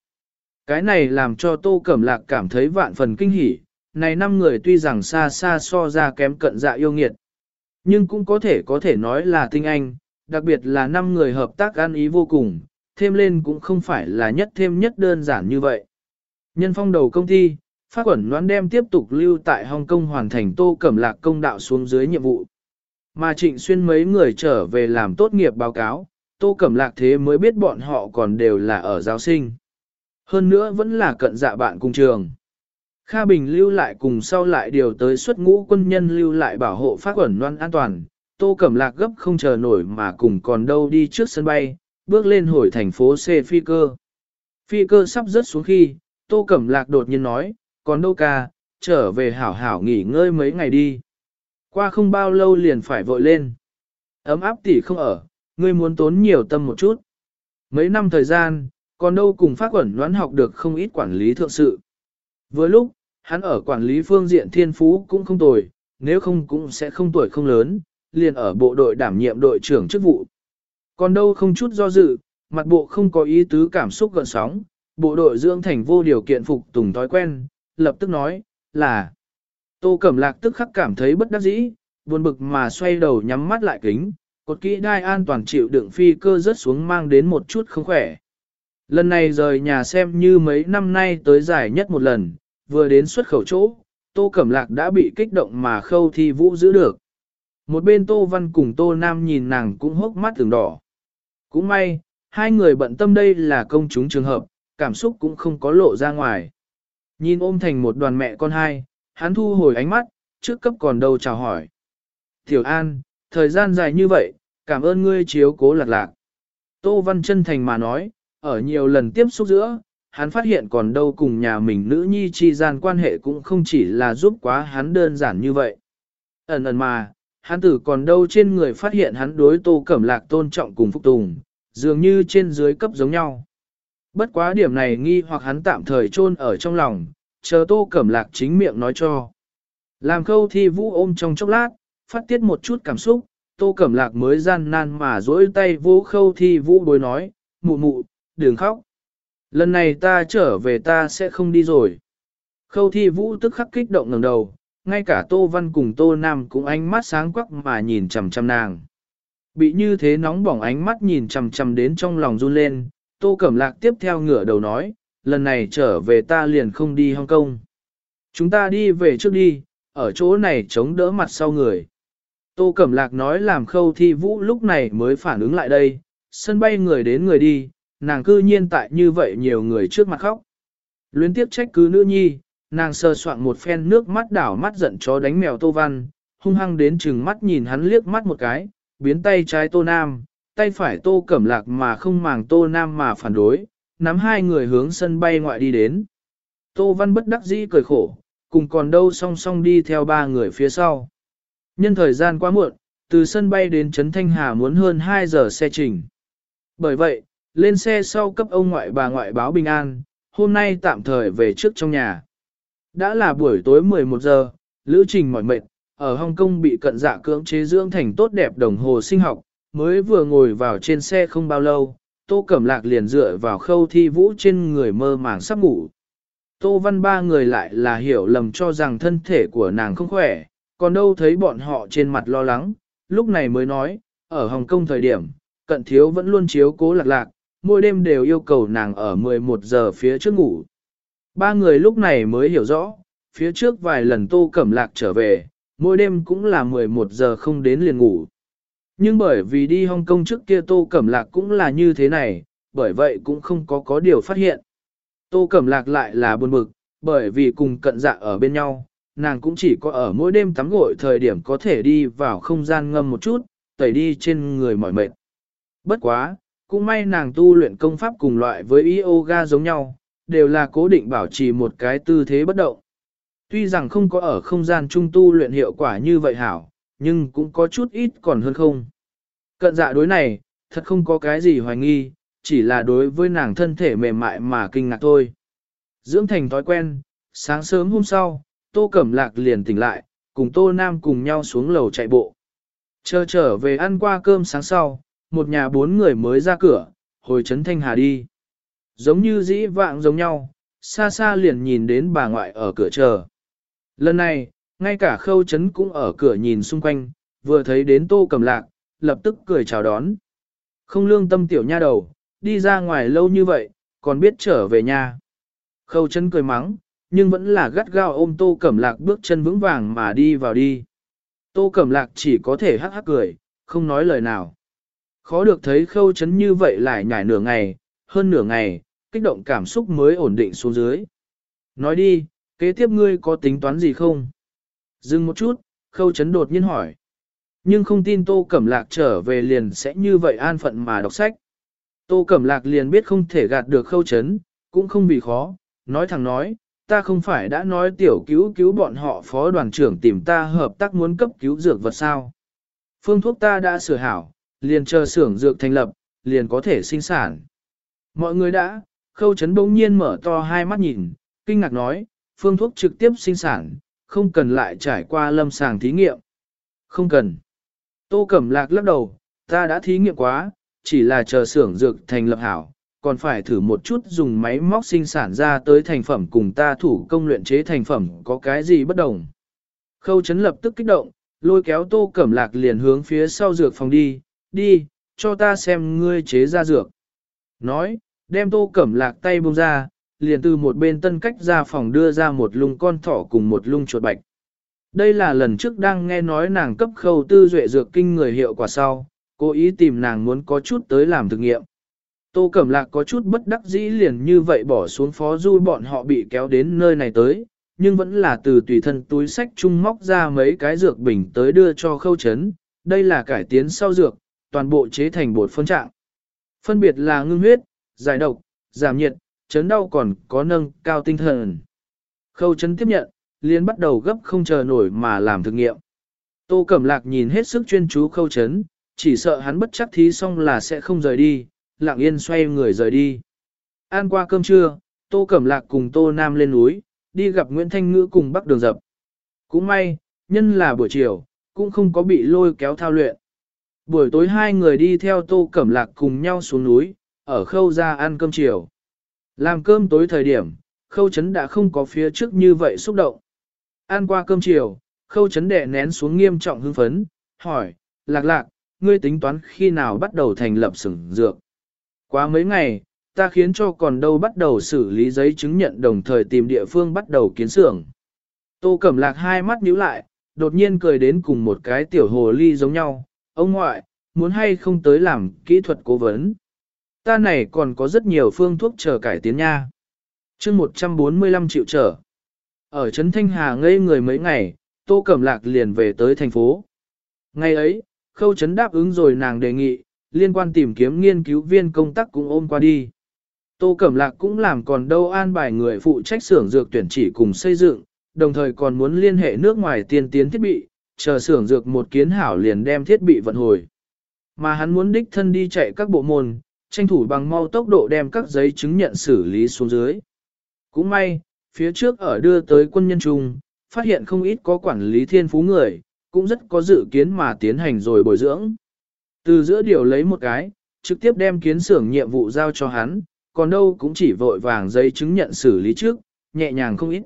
Cái này làm cho Tô Cẩm Lạc cảm thấy vạn phần kinh hỉ, này năm người tuy rằng xa xa so ra kém cận dạ yêu nghiệt, nhưng cũng có thể có thể nói là tinh anh, đặc biệt là năm người hợp tác ăn ý vô cùng, thêm lên cũng không phải là nhất thêm nhất đơn giản như vậy. Nhân phong đầu công ty, phát quẩn noán đem tiếp tục lưu tại Hồng Kông hoàn thành Tô Cẩm Lạc công đạo xuống dưới nhiệm vụ. Mà trịnh xuyên mấy người trở về làm tốt nghiệp báo cáo, tô cẩm lạc thế mới biết bọn họ còn đều là ở giáo sinh. Hơn nữa vẫn là cận dạ bạn cùng trường. Kha Bình lưu lại cùng sau lại điều tới xuất ngũ quân nhân lưu lại bảo hộ phát quẩn loan an toàn, tô cẩm lạc gấp không chờ nổi mà cùng còn đâu đi trước sân bay, bước lên hồi thành phố C phi cơ. Phi cơ sắp rớt xuống khi, tô cẩm lạc đột nhiên nói, còn đâu ca, trở về hảo hảo nghỉ ngơi mấy ngày đi. Qua không bao lâu liền phải vội lên. Ấm áp tỷ không ở, ngươi muốn tốn nhiều tâm một chút. Mấy năm thời gian, còn đâu cùng phát quẩn đoán học được không ít quản lý thượng sự. Vừa lúc, hắn ở quản lý phương diện thiên phú cũng không tồi, nếu không cũng sẽ không tuổi không lớn, liền ở bộ đội đảm nhiệm đội trưởng chức vụ. Còn đâu không chút do dự, mặt bộ không có ý tứ cảm xúc gần sóng, bộ đội dưỡng thành vô điều kiện phục tùng thói quen, lập tức nói, là Tô Cẩm Lạc tức khắc cảm thấy bất đắc dĩ, buồn bực mà xoay đầu nhắm mắt lại kính, cột kỹ đai an toàn chịu đựng phi cơ rớt xuống mang đến một chút không khỏe. Lần này rời nhà xem như mấy năm nay tới dài nhất một lần, vừa đến xuất khẩu chỗ, Tô Cẩm Lạc đã bị kích động mà khâu thi vũ giữ được. Một bên Tô Văn cùng Tô Nam nhìn nàng cũng hốc mắt từng đỏ. Cũng may, hai người bận tâm đây là công chúng trường hợp, cảm xúc cũng không có lộ ra ngoài. Nhìn ôm thành một đoàn mẹ con hai, hắn thu hồi ánh mắt, trước cấp còn đâu chào hỏi. Tiểu An, thời gian dài như vậy, cảm ơn ngươi chiếu cố lạc lạc. Tô Văn chân thành mà nói, ở nhiều lần tiếp xúc giữa, hắn phát hiện còn đâu cùng nhà mình nữ nhi chi gian quan hệ cũng không chỉ là giúp quá hắn đơn giản như vậy. Ẩn ẩn mà, hắn tử còn đâu trên người phát hiện hắn đối tô cẩm lạc tôn trọng cùng phục tùng, dường như trên dưới cấp giống nhau. Bất quá điểm này nghi hoặc hắn tạm thời chôn ở trong lòng, chờ tô cẩm lạc chính miệng nói cho. Làm khâu thi vũ ôm trong chốc lát, phát tiết một chút cảm xúc, tô cẩm lạc mới gian nan mà dỗi tay vô khâu thi vũ bối nói, mụ mụ, đừng khóc. Lần này ta trở về ta sẽ không đi rồi. Khâu thi vũ tức khắc kích động ngẩng đầu, ngay cả tô văn cùng tô nam cũng ánh mắt sáng quắc mà nhìn chằm chằm nàng. Bị như thế nóng bỏng ánh mắt nhìn chằm chằm đến trong lòng run lên, tô cẩm lạc tiếp theo ngửa đầu nói, lần này trở về ta liền không đi Hong Kong. Chúng ta đi về trước đi, ở chỗ này chống đỡ mặt sau người. Tô Cẩm Lạc nói làm khâu thi vũ lúc này mới phản ứng lại đây, sân bay người đến người đi, nàng cư nhiên tại như vậy nhiều người trước mặt khóc. Luyến tiếp trách cứ nữ nhi, nàng sơ soạn một phen nước mắt đảo mắt giận chó đánh mèo Tô Văn, hung hăng đến chừng mắt nhìn hắn liếc mắt một cái, biến tay trái Tô Nam, tay phải Tô Cẩm Lạc mà không màng Tô Nam mà phản đối, nắm hai người hướng sân bay ngoại đi đến. Tô Văn bất đắc dĩ cười khổ, cùng còn đâu song song đi theo ba người phía sau. Nhân thời gian quá muộn, từ sân bay đến Trấn Thanh Hà muốn hơn 2 giờ xe trình. Bởi vậy, lên xe sau cấp ông ngoại bà ngoại báo bình an, hôm nay tạm thời về trước trong nhà. Đã là buổi tối 11 giờ, lữ trình mỏi mệt, ở Hồng Kông bị cận dạ cưỡng chế dưỡng thành tốt đẹp đồng hồ sinh học, mới vừa ngồi vào trên xe không bao lâu, Tô Cẩm Lạc liền dựa vào khâu thi vũ trên người mơ màng sắp ngủ. Tô Văn ba người lại là hiểu lầm cho rằng thân thể của nàng không khỏe, còn đâu thấy bọn họ trên mặt lo lắng, lúc này mới nói, ở Hồng Kông thời điểm, cận thiếu vẫn luôn chiếu cố lạc lạc, mỗi đêm đều yêu cầu nàng ở 11 giờ phía trước ngủ. Ba người lúc này mới hiểu rõ, phía trước vài lần Tô Cẩm Lạc trở về, mỗi đêm cũng là 11 giờ không đến liền ngủ. Nhưng bởi vì đi Hong Kong trước kia Tô Cẩm Lạc cũng là như thế này, bởi vậy cũng không có có điều phát hiện. Tô Cẩm Lạc lại là buồn bực, bởi vì cùng cận dạ ở bên nhau, nàng cũng chỉ có ở mỗi đêm tắm gội thời điểm có thể đi vào không gian ngâm một chút, tẩy đi trên người mỏi mệt. Bất quá, cũng may nàng tu luyện công pháp cùng loại với yoga giống nhau, đều là cố định bảo trì một cái tư thế bất động. Tuy rằng không có ở không gian trung tu luyện hiệu quả như vậy hảo, nhưng cũng có chút ít còn hơn không. Cận dạ đối này, thật không có cái gì hoài nghi, chỉ là đối với nàng thân thể mềm mại mà kinh ngạc thôi. Dưỡng thành thói quen, sáng sớm hôm sau, Tô Cẩm Lạc liền tỉnh lại, cùng Tô Nam cùng nhau xuống lầu chạy bộ. Chờ trở về ăn qua cơm sáng sau, một nhà bốn người mới ra cửa, hồi trấn Thanh Hà đi. Giống như dĩ vạng giống nhau, xa xa liền nhìn đến bà ngoại ở cửa chờ. Lần này, ngay cả khâu chấn cũng ở cửa nhìn xung quanh, vừa thấy đến tô cầm lạc, lập tức cười chào đón. Không lương tâm tiểu nha đầu, đi ra ngoài lâu như vậy, còn biết trở về nhà. Khâu chấn cười mắng, nhưng vẫn là gắt gao ôm tô cẩm lạc bước chân vững vàng mà đi vào đi. Tô cẩm lạc chỉ có thể hắc hắc cười, không nói lời nào. Khó được thấy khâu chấn như vậy lại nhảy nửa ngày, hơn nửa ngày, kích động cảm xúc mới ổn định xuống dưới. Nói đi, kế tiếp ngươi có tính toán gì không? Dừng một chút, khâu chấn đột nhiên hỏi. Nhưng không tin Tô Cẩm Lạc trở về liền sẽ như vậy an phận mà đọc sách. Tô Cẩm Lạc liền biết không thể gạt được khâu chấn, cũng không vì khó, nói thẳng nói, ta không phải đã nói tiểu cứu cứu bọn họ phó đoàn trưởng tìm ta hợp tác muốn cấp cứu dược vật sao. Phương thuốc ta đã sửa hảo, liền chờ xưởng dược thành lập, liền có thể sinh sản. Mọi người đã, khâu chấn bỗng nhiên mở to hai mắt nhìn, kinh ngạc nói, phương thuốc trực tiếp sinh sản, không cần lại trải qua lâm sàng thí nghiệm. Không cần. Tô Cẩm Lạc lắc đầu, ta đã thí nghiệm quá, chỉ là chờ xưởng dược thành lập hảo, còn phải thử một chút dùng máy móc sinh sản ra tới thành phẩm cùng ta thủ công luyện chế thành phẩm có cái gì bất đồng. Khâu chấn lập tức kích động, lôi kéo Tô Cẩm Lạc liền hướng phía sau dược phòng đi, đi, cho ta xem ngươi chế ra dược. Nói, đem Tô Cẩm Lạc tay buông ra, liền từ một bên tân cách ra phòng đưa ra một lung con thỏ cùng một lung chuột bạch. Đây là lần trước đang nghe nói nàng cấp khâu tư duệ dược kinh người hiệu quả sau, cố ý tìm nàng muốn có chút tới làm thực nghiệm. Tô Cẩm Lạc có chút bất đắc dĩ liền như vậy bỏ xuống phó du bọn họ bị kéo đến nơi này tới, nhưng vẫn là từ tùy thân túi sách chung móc ra mấy cái dược bình tới đưa cho khâu chấn, đây là cải tiến sau dược, toàn bộ chế thành bột phân trạng. Phân biệt là ngưng huyết, giải độc, giảm nhiệt, chấn đau còn có nâng cao tinh thần. Khâu chấn tiếp nhận, liền bắt đầu gấp không chờ nổi mà làm thực nghiệm. Tô Cẩm Lạc nhìn hết sức chuyên chú khâu chấn, chỉ sợ hắn bất chắc thí xong là sẽ không rời đi, lặng yên xoay người rời đi. Ăn qua cơm trưa, Tô Cẩm Lạc cùng Tô Nam lên núi, đi gặp Nguyễn Thanh Ngữ cùng Bắc Đường Dập. Cũng may, nhân là buổi chiều, cũng không có bị lôi kéo thao luyện. Buổi tối hai người đi theo Tô Cẩm Lạc cùng nhau xuống núi, ở khâu ra ăn cơm chiều. Làm cơm tối thời điểm, khâu chấn đã không có phía trước như vậy xúc động. Ăn qua cơm chiều, khâu chấn đẻ nén xuống nghiêm trọng hưng phấn, hỏi, lạc lạc, ngươi tính toán khi nào bắt đầu thành lập sửng dược. Quá mấy ngày, ta khiến cho còn đâu bắt đầu xử lý giấy chứng nhận đồng thời tìm địa phương bắt đầu kiến xưởng. Tô Cẩm Lạc hai mắt nhíu lại, đột nhiên cười đến cùng một cái tiểu hồ ly giống nhau, ông ngoại, muốn hay không tới làm kỹ thuật cố vấn. Ta này còn có rất nhiều phương thuốc chờ cải tiến nha. chương 145 triệu trở. Ở Trấn Thanh Hà ngây người mấy ngày, Tô Cẩm Lạc liền về tới thành phố. Ngày ấy, Khâu Trấn đáp ứng rồi nàng đề nghị, liên quan tìm kiếm nghiên cứu viên công tác cũng ôm qua đi. Tô Cẩm Lạc cũng làm còn đâu an bài người phụ trách xưởng dược tuyển chỉ cùng xây dựng, đồng thời còn muốn liên hệ nước ngoài tiên tiến thiết bị, chờ xưởng dược một kiến hảo liền đem thiết bị vận hồi. Mà hắn muốn đích thân đi chạy các bộ môn, tranh thủ bằng mau tốc độ đem các giấy chứng nhận xử lý xuống dưới. Cũng may, phía trước ở đưa tới quân nhân trung, phát hiện không ít có quản lý thiên phú người, cũng rất có dự kiến mà tiến hành rồi bồi dưỡng. Từ giữa điều lấy một cái, trực tiếp đem kiến xưởng nhiệm vụ giao cho hắn, còn đâu cũng chỉ vội vàng giấy chứng nhận xử lý trước, nhẹ nhàng không ít.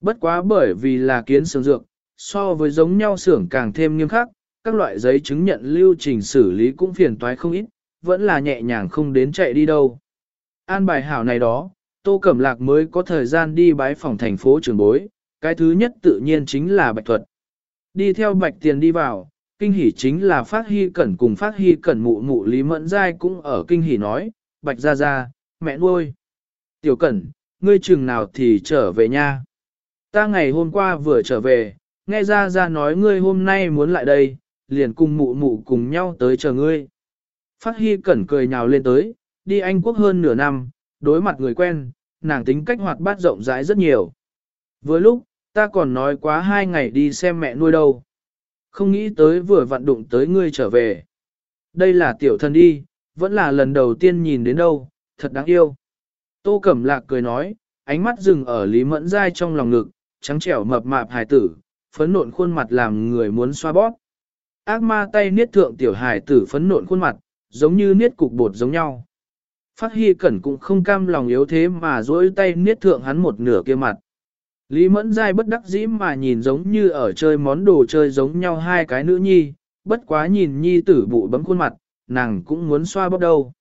Bất quá bởi vì là kiến xưởng dược, so với giống nhau xưởng càng thêm nghiêm khắc, các loại giấy chứng nhận lưu trình xử lý cũng phiền toái không ít, vẫn là nhẹ nhàng không đến chạy đi đâu. An bài hảo này đó, Tô Cẩm Lạc mới có thời gian đi bái phòng thành phố trường bối, cái thứ nhất tự nhiên chính là Bạch Thuật. Đi theo Bạch Tiền đi vào, kinh hỉ chính là Phát Hy Cẩn cùng Phát Hy Cẩn mụ mụ Lý Mẫn Giai cũng ở kinh hỉ nói, Bạch ra ra, mẹ nuôi. Tiểu Cẩn, ngươi chừng nào thì trở về nha. Ta ngày hôm qua vừa trở về, nghe ra ra nói ngươi hôm nay muốn lại đây, liền cùng mụ mụ cùng nhau tới chờ ngươi. Phát Hy cẩn cười nhào lên tới, đi Anh Quốc hơn nửa năm, đối mặt người quen, nàng tính cách hoạt bát rộng rãi rất nhiều. Với lúc, ta còn nói quá hai ngày đi xem mẹ nuôi đâu. Không nghĩ tới vừa vặn đụng tới ngươi trở về. Đây là tiểu thần đi, vẫn là lần đầu tiên nhìn đến đâu, thật đáng yêu. Tô Cẩm Lạc cười nói, ánh mắt dừng ở Lý Mẫn Giai trong lòng ngực, trắng trẻo mập mạp hài tử, phấn nộn khuôn mặt làm người muốn xoa bóp. Ác ma tay niết thượng tiểu hài tử phấn nộn khuôn mặt, giống như niết cục bột giống nhau. Phát Hy Cẩn cũng không cam lòng yếu thế mà duỗi tay niết thượng hắn một nửa kia mặt. Lý Mẫn Giai bất đắc dĩ mà nhìn giống như ở chơi món đồ chơi giống nhau hai cái nữ nhi, bất quá nhìn nhi tử bụ bấm khuôn mặt, nàng cũng muốn xoa bóp đầu.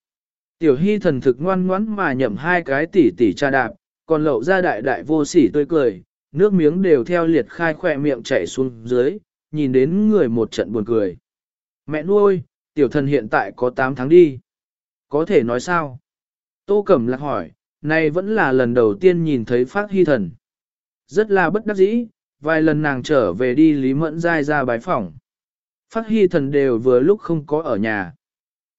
Tiểu Hy thần thực ngoan ngoãn mà nhậm hai cái tỉ tỉ cha đạp, còn lậu ra đại đại vô sỉ tươi cười, nước miếng đều theo liệt khai khỏe miệng chảy xuống dưới, nhìn đến người một trận buồn cười. Mẹ nuôi, tiểu thần hiện tại có 8 tháng đi. Có thể nói sao? Tô Cẩm Lạc hỏi, này vẫn là lần đầu tiên nhìn thấy phát hy thần. Rất là bất đắc dĩ, vài lần nàng trở về đi Lý Mẫn Giai ra bái phỏng. Phát hy thần đều vừa lúc không có ở nhà.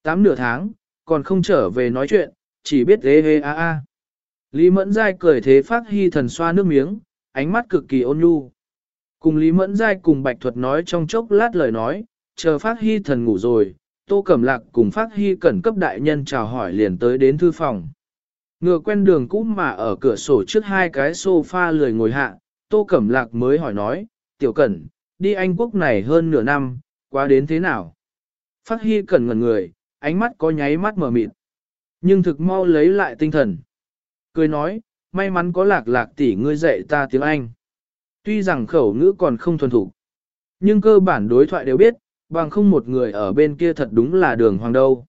Tám nửa tháng, còn không trở về nói chuyện, chỉ biết ê ê a a. Lý Mẫn Giai cười thế phát hy thần xoa nước miếng, ánh mắt cực kỳ ôn nhu. Cùng Lý Mẫn Giai cùng Bạch Thuật nói trong chốc lát lời nói, chờ phát hy thần ngủ rồi, Tô Cẩm Lạc cùng phát hy cẩn cấp đại nhân chào hỏi liền tới đến thư phòng. Ngựa quen đường cũ mà ở cửa sổ trước hai cái sofa lười ngồi hạ, Tô Cẩm Lạc mới hỏi nói, Tiểu Cẩn, đi Anh Quốc này hơn nửa năm, qua đến thế nào? Phát Hy Cẩn ngẩn người, ánh mắt có nháy mắt mở mịt. Nhưng thực mau lấy lại tinh thần. Cười nói, may mắn có lạc lạc tỷ ngươi dạy ta tiếng Anh. Tuy rằng khẩu ngữ còn không thuần thủ, nhưng cơ bản đối thoại đều biết, bằng không một người ở bên kia thật đúng là đường hoàng đâu.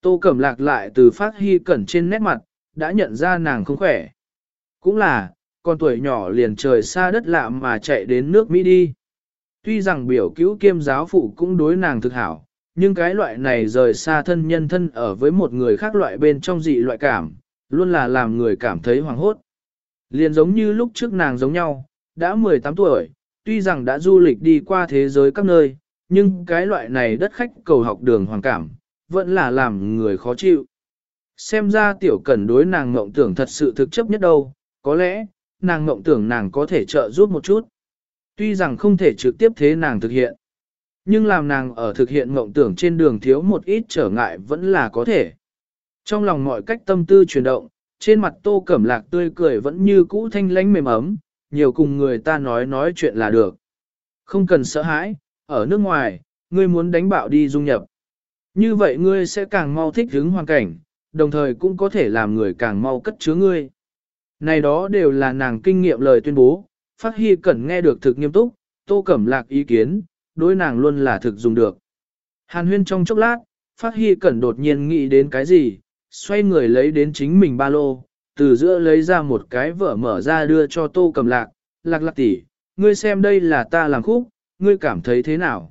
Tô Cẩm Lạc lại từ phát hy cẩn trên nét mặt, đã nhận ra nàng không khỏe. Cũng là, con tuổi nhỏ liền trời xa đất lạ mà chạy đến nước Mỹ đi. Tuy rằng biểu cứu kiêm giáo phụ cũng đối nàng thực hảo, nhưng cái loại này rời xa thân nhân thân ở với một người khác loại bên trong dị loại cảm, luôn là làm người cảm thấy hoàng hốt. Liền giống như lúc trước nàng giống nhau, đã 18 tuổi, tuy rằng đã du lịch đi qua thế giới các nơi, nhưng cái loại này đất khách cầu học đường hoàng cảm, vẫn là làm người khó chịu. Xem ra tiểu cẩn đối nàng ngộng tưởng thật sự thực chấp nhất đâu, có lẽ, nàng ngộng tưởng nàng có thể trợ giúp một chút. Tuy rằng không thể trực tiếp thế nàng thực hiện, nhưng làm nàng ở thực hiện ngộng tưởng trên đường thiếu một ít trở ngại vẫn là có thể. Trong lòng mọi cách tâm tư chuyển động, trên mặt tô cẩm lạc tươi cười vẫn như cũ thanh lánh mềm ấm, nhiều cùng người ta nói nói chuyện là được. Không cần sợ hãi, ở nước ngoài, ngươi muốn đánh bạo đi dung nhập. Như vậy ngươi sẽ càng mau thích ứng hoàn cảnh, đồng thời cũng có thể làm người càng mau cất chứa ngươi. Này đó đều là nàng kinh nghiệm lời tuyên bố, Phát Hy Cẩn nghe được thực nghiêm túc, Tô Cẩm Lạc ý kiến, đối nàng luôn là thực dùng được. Hàn huyên trong chốc lát, Phát Hy Cẩn đột nhiên nghĩ đến cái gì, xoay người lấy đến chính mình ba lô, từ giữa lấy ra một cái vở mở ra đưa cho Tô Cẩm Lạc, lạc lạc tỷ, ngươi xem đây là ta làm khúc, ngươi cảm thấy thế nào?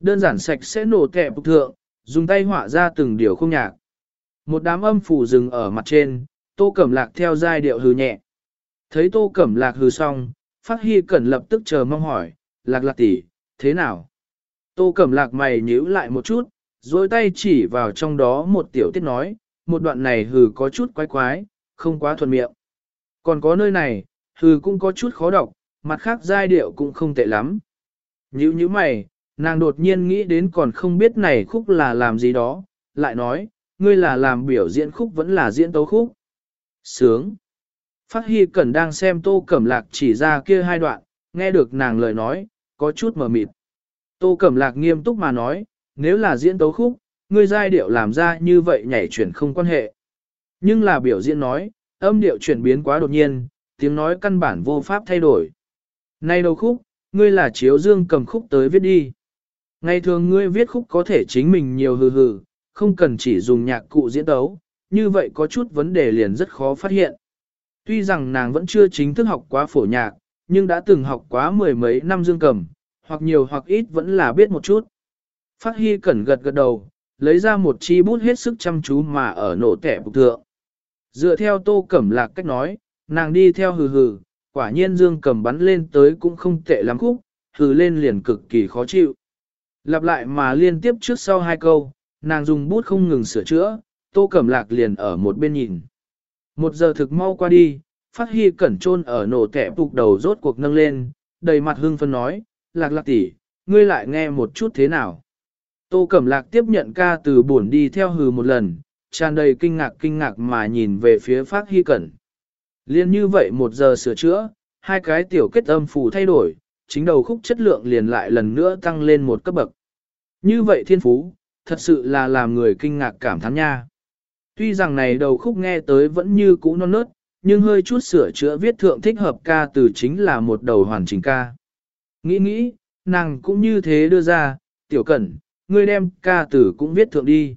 Đơn giản sạch sẽ nổ kẹp thượng, dùng tay họa ra từng điều không nhạc. Một đám âm phủ dừng ở mặt trên, Tô Cẩm Lạc theo giai điệu hừ nhẹ. Thấy Tô Cẩm Lạc hừ xong, Phát Hy Cẩn lập tức chờ mong hỏi, Lạc Lạc tỷ, thế nào? Tô Cẩm Lạc mày nhíu lại một chút, rồi tay chỉ vào trong đó một tiểu tiết nói, một đoạn này hừ có chút quái quái, không quá thuần miệng. Còn có nơi này, hừ cũng có chút khó đọc, mặt khác giai điệu cũng không tệ lắm. Nhữ như mày, nàng đột nhiên nghĩ đến còn không biết này khúc là làm gì đó, lại nói, ngươi là làm biểu diễn khúc vẫn là diễn tấu khúc. Sướng. Phát Hy Cẩn đang xem Tô Cẩm Lạc chỉ ra kia hai đoạn, nghe được nàng lời nói, có chút mờ mịt. Tô Cẩm Lạc nghiêm túc mà nói, nếu là diễn tấu khúc, ngươi giai điệu làm ra như vậy nhảy chuyển không quan hệ. Nhưng là biểu diễn nói, âm điệu chuyển biến quá đột nhiên, tiếng nói căn bản vô pháp thay đổi. Nay đầu khúc, ngươi là chiếu dương cầm khúc tới viết đi. Ngày thường ngươi viết khúc có thể chính mình nhiều hừ hừ, không cần chỉ dùng nhạc cụ diễn tấu, như vậy có chút vấn đề liền rất khó phát hiện. Tuy rằng nàng vẫn chưa chính thức học quá phổ nhạc, nhưng đã từng học quá mười mấy năm dương cầm, hoặc nhiều hoặc ít vẫn là biết một chút. Phát Hy cẩn gật gật đầu, lấy ra một chi bút hết sức chăm chú mà ở nổ tẻ bục thượng. Dựa theo tô cẩm lạc cách nói, nàng đi theo hừ hừ, quả nhiên dương cầm bắn lên tới cũng không tệ lắm khúc, hừ lên liền cực kỳ khó chịu. Lặp lại mà liên tiếp trước sau hai câu, nàng dùng bút không ngừng sửa chữa, tô cẩm lạc liền ở một bên nhìn. Một giờ thực mau qua đi, phát hy cẩn trôn ở nổ kẻ phục đầu rốt cuộc nâng lên, đầy mặt hưng phân nói, lạc lạc tỷ, ngươi lại nghe một chút thế nào. Tô Cẩm Lạc tiếp nhận ca từ buồn đi theo hừ một lần, tràn đầy kinh ngạc kinh ngạc mà nhìn về phía Phát Hy Cẩn. Liên như vậy một giờ sửa chữa, hai cái tiểu kết âm phù thay đổi, chính đầu khúc chất lượng liền lại lần nữa tăng lên một cấp bậc. Như vậy thiên phú, thật sự là làm người kinh ngạc cảm thán nha. Tuy rằng này đầu khúc nghe tới vẫn như cũ non nớt, nhưng hơi chút sửa chữa viết thượng thích hợp ca từ chính là một đầu hoàn chỉnh ca. Nghĩ nghĩ, nàng cũng như thế đưa ra, tiểu cẩn, ngươi đem ca từ cũng viết thượng đi.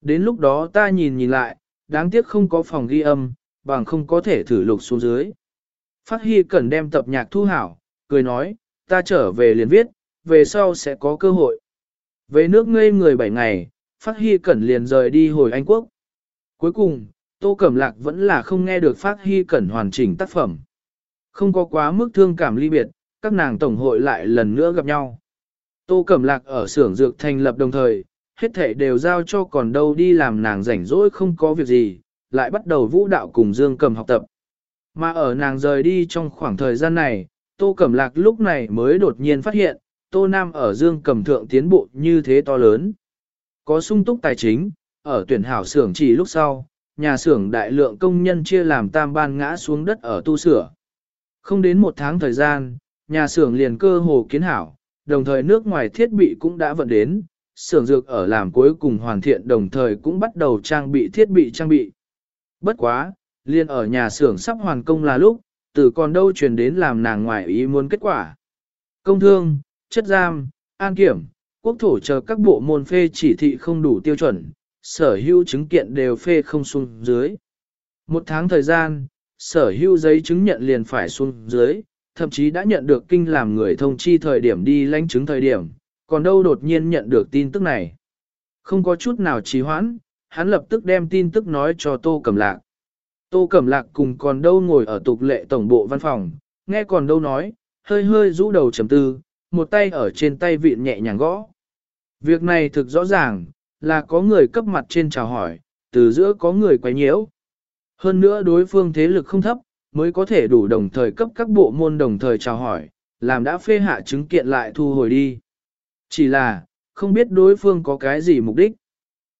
Đến lúc đó ta nhìn nhìn lại, đáng tiếc không có phòng ghi âm, bằng không có thể thử lục xuống dưới. Phát Hy Cẩn đem tập nhạc thu hảo, cười nói, ta trở về liền viết, về sau sẽ có cơ hội. Về nước ngây người 7 ngày, Phát Hy Cẩn liền rời đi hồi Anh Quốc. Cuối cùng, Tô Cẩm Lạc vẫn là không nghe được Phát Hy Cẩn hoàn chỉnh tác phẩm. Không có quá mức thương cảm ly biệt, các nàng tổng hội lại lần nữa gặp nhau. Tô Cẩm Lạc ở xưởng dược thành lập đồng thời, hết thảy đều giao cho còn đâu đi làm nàng rảnh rỗi không có việc gì, lại bắt đầu vũ đạo cùng Dương Cầm học tập. Mà ở nàng rời đi trong khoảng thời gian này, Tô Cẩm Lạc lúc này mới đột nhiên phát hiện, Tô Nam ở Dương Cầm thượng tiến bộ như thế to lớn. Có sung túc tài chính, ở tuyển hảo xưởng chỉ lúc sau, nhà xưởng đại lượng công nhân chia làm tam ban ngã xuống đất ở tu sửa. Không đến một tháng thời gian, nhà xưởng liền cơ hồ kiến hảo, đồng thời nước ngoài thiết bị cũng đã vận đến, xưởng dược ở làm cuối cùng hoàn thiện đồng thời cũng bắt đầu trang bị thiết bị trang bị. Bất quá, liền ở nhà xưởng sắp hoàn công là lúc, từ còn đâu truyền đến làm nàng ngoài ý muốn kết quả. Công thương, chất giam, an kiểm, quốc thổ chờ các bộ môn phê chỉ thị không đủ tiêu chuẩn, sở hữu chứng kiện đều phê không xuống dưới. Một tháng thời gian, sở hữu giấy chứng nhận liền phải xuống dưới, thậm chí đã nhận được kinh làm người thông chi thời điểm đi lãnh chứng thời điểm, còn đâu đột nhiên nhận được tin tức này. Không có chút nào trì hoãn, hắn lập tức đem tin tức nói cho Tô Cẩm Lạc. Tô Cẩm Lạc cùng còn đâu ngồi ở tục lệ tổng bộ văn phòng, nghe còn đâu nói, hơi hơi rũ đầu trầm tư, một tay ở trên tay vịn nhẹ nhàng gõ. Việc này thực rõ ràng, là có người cấp mặt trên chào hỏi, từ giữa có người quấy nhiễu. Hơn nữa đối phương thế lực không thấp, mới có thể đủ đồng thời cấp các bộ môn đồng thời chào hỏi, làm đã phê hạ chứng kiện lại thu hồi đi. Chỉ là, không biết đối phương có cái gì mục đích.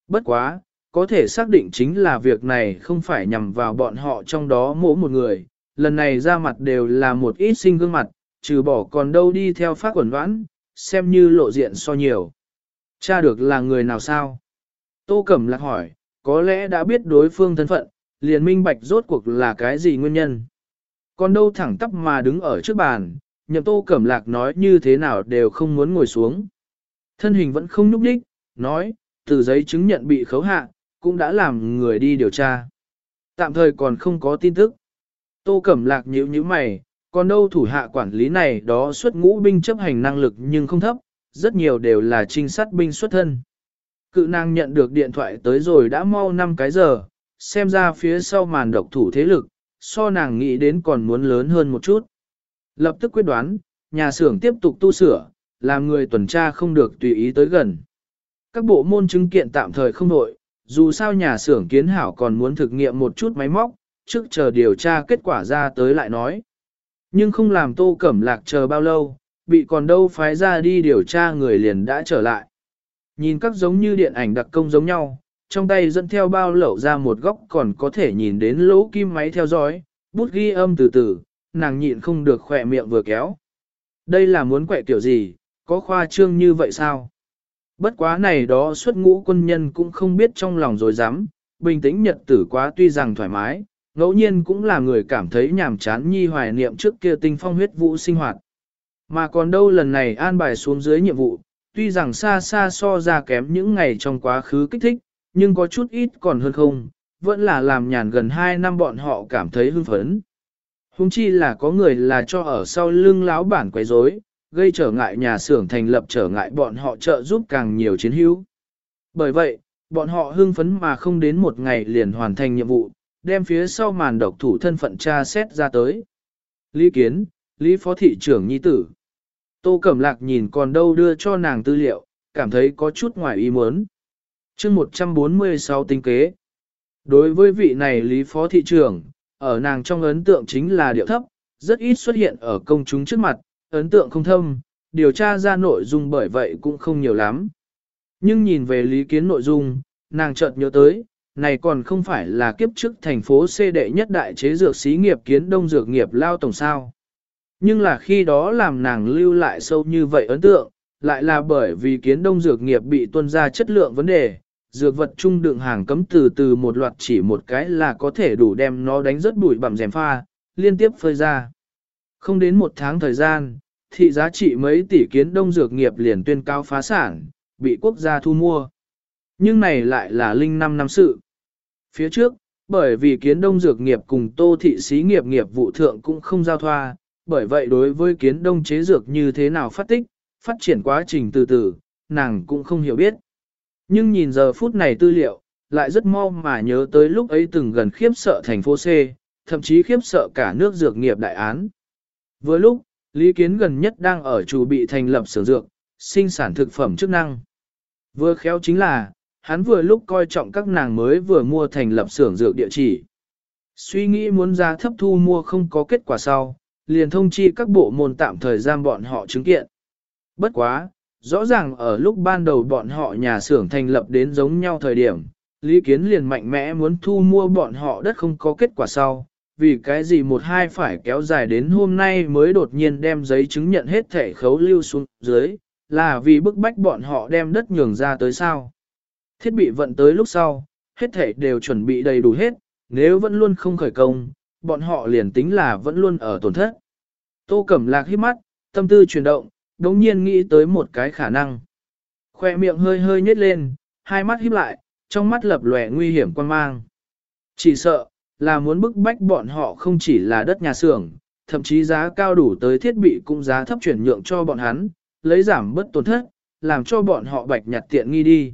Bất quá, có thể xác định chính là việc này không phải nhằm vào bọn họ trong đó mỗi một người, lần này ra mặt đều là một ít sinh gương mặt, trừ bỏ còn đâu đi theo phát quẩn đoán, xem như lộ diện so nhiều. Cha được là người nào sao? Tô Cẩm Lạc hỏi, có lẽ đã biết đối phương thân phận, liền minh bạch rốt cuộc là cái gì nguyên nhân. Còn đâu thẳng tắp mà đứng ở trước bàn, nhậm tô cẩm lạc nói như thế nào đều không muốn ngồi xuống. Thân hình vẫn không nhúc đích, nói, từ giấy chứng nhận bị khấu hạ, cũng đã làm người đi điều tra. Tạm thời còn không có tin tức. Tô cẩm lạc nhíu nhíu mày, còn đâu thủ hạ quản lý này đó xuất ngũ binh chấp hành năng lực nhưng không thấp, rất nhiều đều là trinh sát binh xuất thân. Cự nàng nhận được điện thoại tới rồi đã mau 5 cái giờ, xem ra phía sau màn độc thủ thế lực, so nàng nghĩ đến còn muốn lớn hơn một chút. Lập tức quyết đoán, nhà xưởng tiếp tục tu sửa, làm người tuần tra không được tùy ý tới gần. Các bộ môn chứng kiện tạm thời không đổi dù sao nhà xưởng kiến hảo còn muốn thực nghiệm một chút máy móc, trước chờ điều tra kết quả ra tới lại nói. Nhưng không làm tô cẩm lạc chờ bao lâu, bị còn đâu phái ra đi điều tra người liền đã trở lại. Nhìn các giống như điện ảnh đặc công giống nhau, trong tay dẫn theo bao lậu ra một góc còn có thể nhìn đến lỗ kim máy theo dõi, bút ghi âm từ từ, nàng nhịn không được khỏe miệng vừa kéo. Đây là muốn quẹ kiểu gì, có khoa trương như vậy sao? Bất quá này đó xuất ngũ quân nhân cũng không biết trong lòng rồi dám, bình tĩnh nhật tử quá tuy rằng thoải mái, ngẫu nhiên cũng là người cảm thấy nhàm chán nhi hoài niệm trước kia tinh phong huyết vũ sinh hoạt. Mà còn đâu lần này an bài xuống dưới nhiệm vụ, tuy rằng xa xa so ra kém những ngày trong quá khứ kích thích, nhưng có chút ít còn hơn không, vẫn là làm nhàn gần 2 năm bọn họ cảm thấy hưng phấn. Hùng chi là có người là cho ở sau lưng lão bản quấy rối, gây trở ngại nhà xưởng thành lập trở ngại bọn họ trợ giúp càng nhiều chiến hữu. Bởi vậy, bọn họ hưng phấn mà không đến một ngày liền hoàn thành nhiệm vụ, đem phía sau màn độc thủ thân phận tra xét ra tới. Lý Kiến, Lý Phó Thị trưởng Nhi Tử. Tô Cẩm Lạc nhìn còn đâu đưa cho nàng tư liệu, cảm thấy có chút ngoài ý muốn. chương 146 tinh kế. Đối với vị này Lý Phó Thị trưởng, ở nàng trong ấn tượng chính là điệu thấp, rất ít xuất hiện ở công chúng trước mặt, ấn tượng không thâm, điều tra ra nội dung bởi vậy cũng không nhiều lắm. Nhưng nhìn về lý kiến nội dung, nàng chợt nhớ tới, này còn không phải là kiếp trước thành phố C đệ nhất đại chế dược xí nghiệp kiến đông dược nghiệp lao tổng sao. Nhưng là khi đó làm nàng lưu lại sâu như vậy ấn tượng, lại là bởi vì kiến đông dược nghiệp bị tuân ra chất lượng vấn đề, dược vật trung đựng hàng cấm từ từ một loạt chỉ một cái là có thể đủ đem nó đánh rất bụi bằm rèm pha, liên tiếp phơi ra. Không đến một tháng thời gian, thị giá trị mấy tỷ kiến đông dược nghiệp liền tuyên cao phá sản, bị quốc gia thu mua. Nhưng này lại là linh năm năm sự. Phía trước, bởi vì kiến đông dược nghiệp cùng tô thị xí nghiệp nghiệp vụ thượng cũng không giao thoa, bởi vậy đối với kiến đông chế dược như thế nào phát tích, phát triển quá trình từ từ, nàng cũng không hiểu biết. Nhưng nhìn giờ phút này tư liệu, lại rất mau mà nhớ tới lúc ấy từng gần khiếp sợ thành phố C, thậm chí khiếp sợ cả nước dược nghiệp đại án. Vừa lúc, Lý Kiến gần nhất đang ở chủ bị thành lập xưởng dược, sinh sản thực phẩm chức năng. Vừa khéo chính là, hắn vừa lúc coi trọng các nàng mới vừa mua thành lập xưởng dược địa chỉ. Suy nghĩ muốn ra thấp thu mua không có kết quả sau, liền thông chi các bộ môn tạm thời giam bọn họ chứng kiện. Bất quá, rõ ràng ở lúc ban đầu bọn họ nhà xưởng thành lập đến giống nhau thời điểm, Lý Kiến liền mạnh mẽ muốn thu mua bọn họ đất không có kết quả sau, vì cái gì một hai phải kéo dài đến hôm nay mới đột nhiên đem giấy chứng nhận hết thẻ khấu lưu xuống dưới, là vì bức bách bọn họ đem đất nhường ra tới sao. Thiết bị vận tới lúc sau, hết thẻ đều chuẩn bị đầy đủ hết, nếu vẫn luôn không khởi công, bọn họ liền tính là vẫn luôn ở tổn thất. Tô Cẩm Lạc hít mắt, tâm tư chuyển động, đống nhiên nghĩ tới một cái khả năng. Khoe miệng hơi hơi nhếch lên, hai mắt híp lại, trong mắt lập lòe nguy hiểm quan mang. Chỉ sợ, là muốn bức bách bọn họ không chỉ là đất nhà xưởng, thậm chí giá cao đủ tới thiết bị cũng giá thấp chuyển nhượng cho bọn hắn, lấy giảm bất tổn thất, làm cho bọn họ bạch nhặt tiện nghi đi.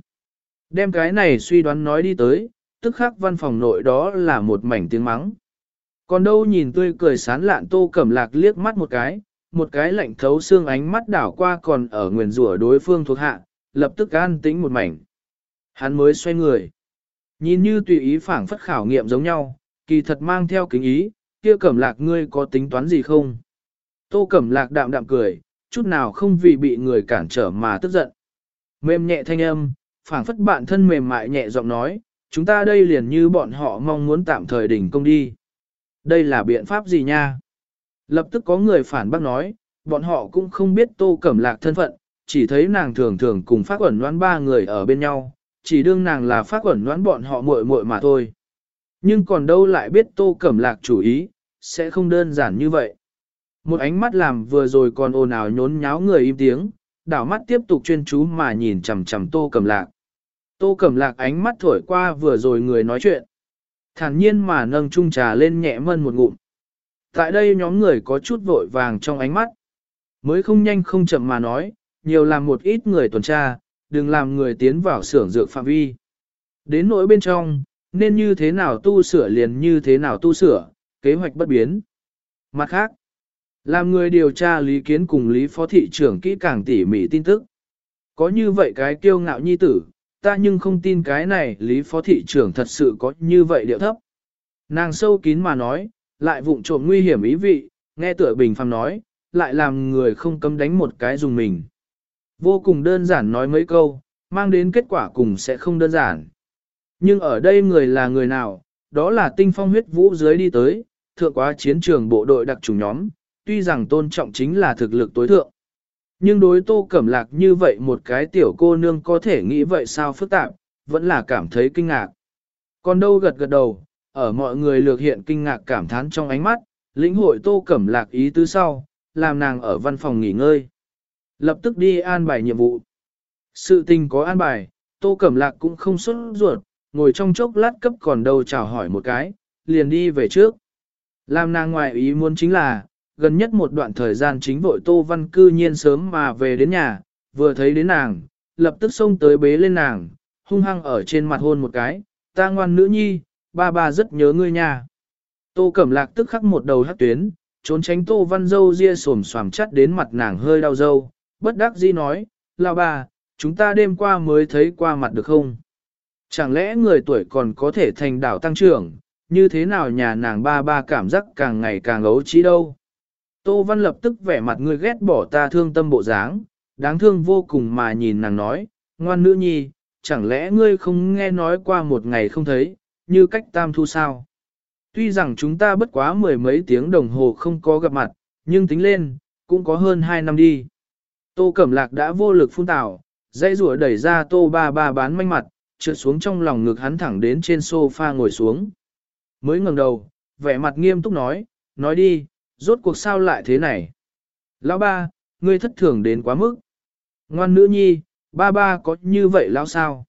Đem cái này suy đoán nói đi tới, tức khắc văn phòng nội đó là một mảnh tiếng mắng. Còn đâu nhìn tươi cười sán lạn tô cẩm lạc liếc mắt một cái, một cái lạnh thấu xương ánh mắt đảo qua còn ở nguyền rủa đối phương thuộc hạ, lập tức an tĩnh một mảnh. Hắn mới xoay người. Nhìn như tùy ý phảng phất khảo nghiệm giống nhau, kỳ thật mang theo kính ý, kia cẩm lạc ngươi có tính toán gì không? Tô cẩm lạc đạm đạm cười, chút nào không vì bị người cản trở mà tức giận. Mềm nhẹ thanh âm, phảng phất bạn thân mềm mại nhẹ giọng nói, chúng ta đây liền như bọn họ mong muốn tạm thời đỉnh công đi. Đây là biện pháp gì nha? Lập tức có người phản bác nói, bọn họ cũng không biết tô cẩm lạc thân phận, chỉ thấy nàng thường thường cùng phát quẩn đoán ba người ở bên nhau, chỉ đương nàng là phát quẩn đoán bọn họ muội muội mà thôi. Nhưng còn đâu lại biết tô cẩm lạc chủ ý, sẽ không đơn giản như vậy. Một ánh mắt làm vừa rồi còn ồn ào nhốn nháo người im tiếng, đảo mắt tiếp tục chuyên chú mà nhìn chằm chằm tô cẩm lạc. Tô cẩm lạc ánh mắt thổi qua vừa rồi người nói chuyện. Thản nhiên mà nâng chung trà lên nhẹ mân một ngụm. Tại đây nhóm người có chút vội vàng trong ánh mắt. Mới không nhanh không chậm mà nói, nhiều làm một ít người tuần tra, đừng làm người tiến vào xưởng dược phạm vi. Đến nỗi bên trong, nên như thế nào tu sửa liền như thế nào tu sửa, kế hoạch bất biến. Mặt khác, làm người điều tra lý kiến cùng lý phó thị trưởng kỹ càng tỉ mỉ tin tức. Có như vậy cái kiêu ngạo nhi tử, ta nhưng không tin cái này lý phó thị trưởng thật sự có như vậy điệu thấp. Nàng sâu kín mà nói, lại vụng trộm nguy hiểm ý vị, nghe tựa bình phàm nói, lại làm người không cấm đánh một cái dùng mình. Vô cùng đơn giản nói mấy câu, mang đến kết quả cùng sẽ không đơn giản. Nhưng ở đây người là người nào, đó là tinh phong huyết vũ dưới đi tới, thượng quá chiến trường bộ đội đặc chủng nhóm, tuy rằng tôn trọng chính là thực lực tối thượng. Nhưng đối tô cẩm lạc như vậy một cái tiểu cô nương có thể nghĩ vậy sao phức tạp, vẫn là cảm thấy kinh ngạc. Còn đâu gật gật đầu, ở mọi người lược hiện kinh ngạc cảm thán trong ánh mắt, lĩnh hội tô cẩm lạc ý tứ sau, làm nàng ở văn phòng nghỉ ngơi. Lập tức đi an bài nhiệm vụ. Sự tình có an bài, tô cẩm lạc cũng không xuất ruột, ngồi trong chốc lát cấp còn đâu chào hỏi một cái, liền đi về trước. Làm nàng ngoại ý muốn chính là, gần nhất một đoạn thời gian chính vội Tô Văn cư nhiên sớm mà về đến nhà, vừa thấy đến nàng, lập tức xông tới bế lên nàng, hung hăng ở trên mặt hôn một cái, ta ngoan nữ nhi, ba ba rất nhớ ngươi nha. Tô Cẩm Lạc tức khắc một đầu hát tuyến, trốn tránh tô văn dâu ria sồm xoàm chắt đến mặt nàng hơi đau dâu, bất đắc dĩ nói, là bà, chúng ta đêm qua mới thấy qua mặt được không? Chẳng lẽ người tuổi còn có thể thành đảo tăng trưởng, như thế nào nhà nàng ba ba cảm giác càng ngày càng ấu trí đâu? Tô Văn lập tức vẻ mặt người ghét bỏ ta thương tâm bộ dáng, đáng thương vô cùng mà nhìn nàng nói, ngoan nữ nhi, chẳng lẽ ngươi không nghe nói qua một ngày không thấy, như cách tam thu sao? Tuy rằng chúng ta bất quá mười mấy tiếng đồng hồ không có gặp mặt, nhưng tính lên, cũng có hơn hai năm đi. Tô Cẩm Lạc đã vô lực phun tảo, dây rùa đẩy ra Tô Ba Ba bán manh mặt, trượt xuống trong lòng ngực hắn thẳng đến trên sofa ngồi xuống. Mới ngẩng đầu, vẻ mặt nghiêm túc nói, nói đi, rốt cuộc sao lại thế này? Lão ba, ngươi thất thường đến quá mức. Ngoan nữ nhi, ba ba có như vậy lão sao?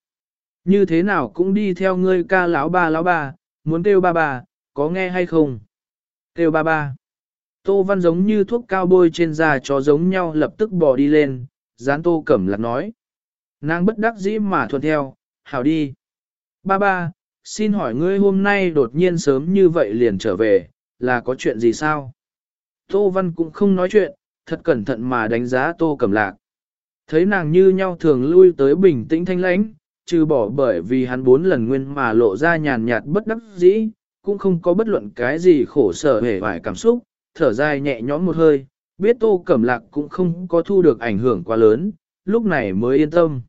Như thế nào cũng đi theo ngươi ca lão ba lão ba, muốn kêu ba ba, có nghe hay không? Kêu ba ba. Tô Văn giống như thuốc cao bôi trên da chó giống nhau lập tức bỏ đi lên, dán Tô Cẩm Lạc nói. Nàng bất đắc dĩ mà thuận theo, hảo đi. Ba ba, xin hỏi ngươi hôm nay đột nhiên sớm như vậy liền trở về, là có chuyện gì sao? Tô Văn cũng không nói chuyện, thật cẩn thận mà đánh giá Tô Cẩm Lạc. Thấy nàng như nhau thường lui tới bình tĩnh thanh lãnh, trừ bỏ bởi vì hắn bốn lần nguyên mà lộ ra nhàn nhạt bất đắc dĩ, cũng không có bất luận cái gì khổ sở hề vài cảm xúc, thở dài nhẹ nhõm một hơi, biết Tô Cẩm Lạc cũng không có thu được ảnh hưởng quá lớn, lúc này mới yên tâm.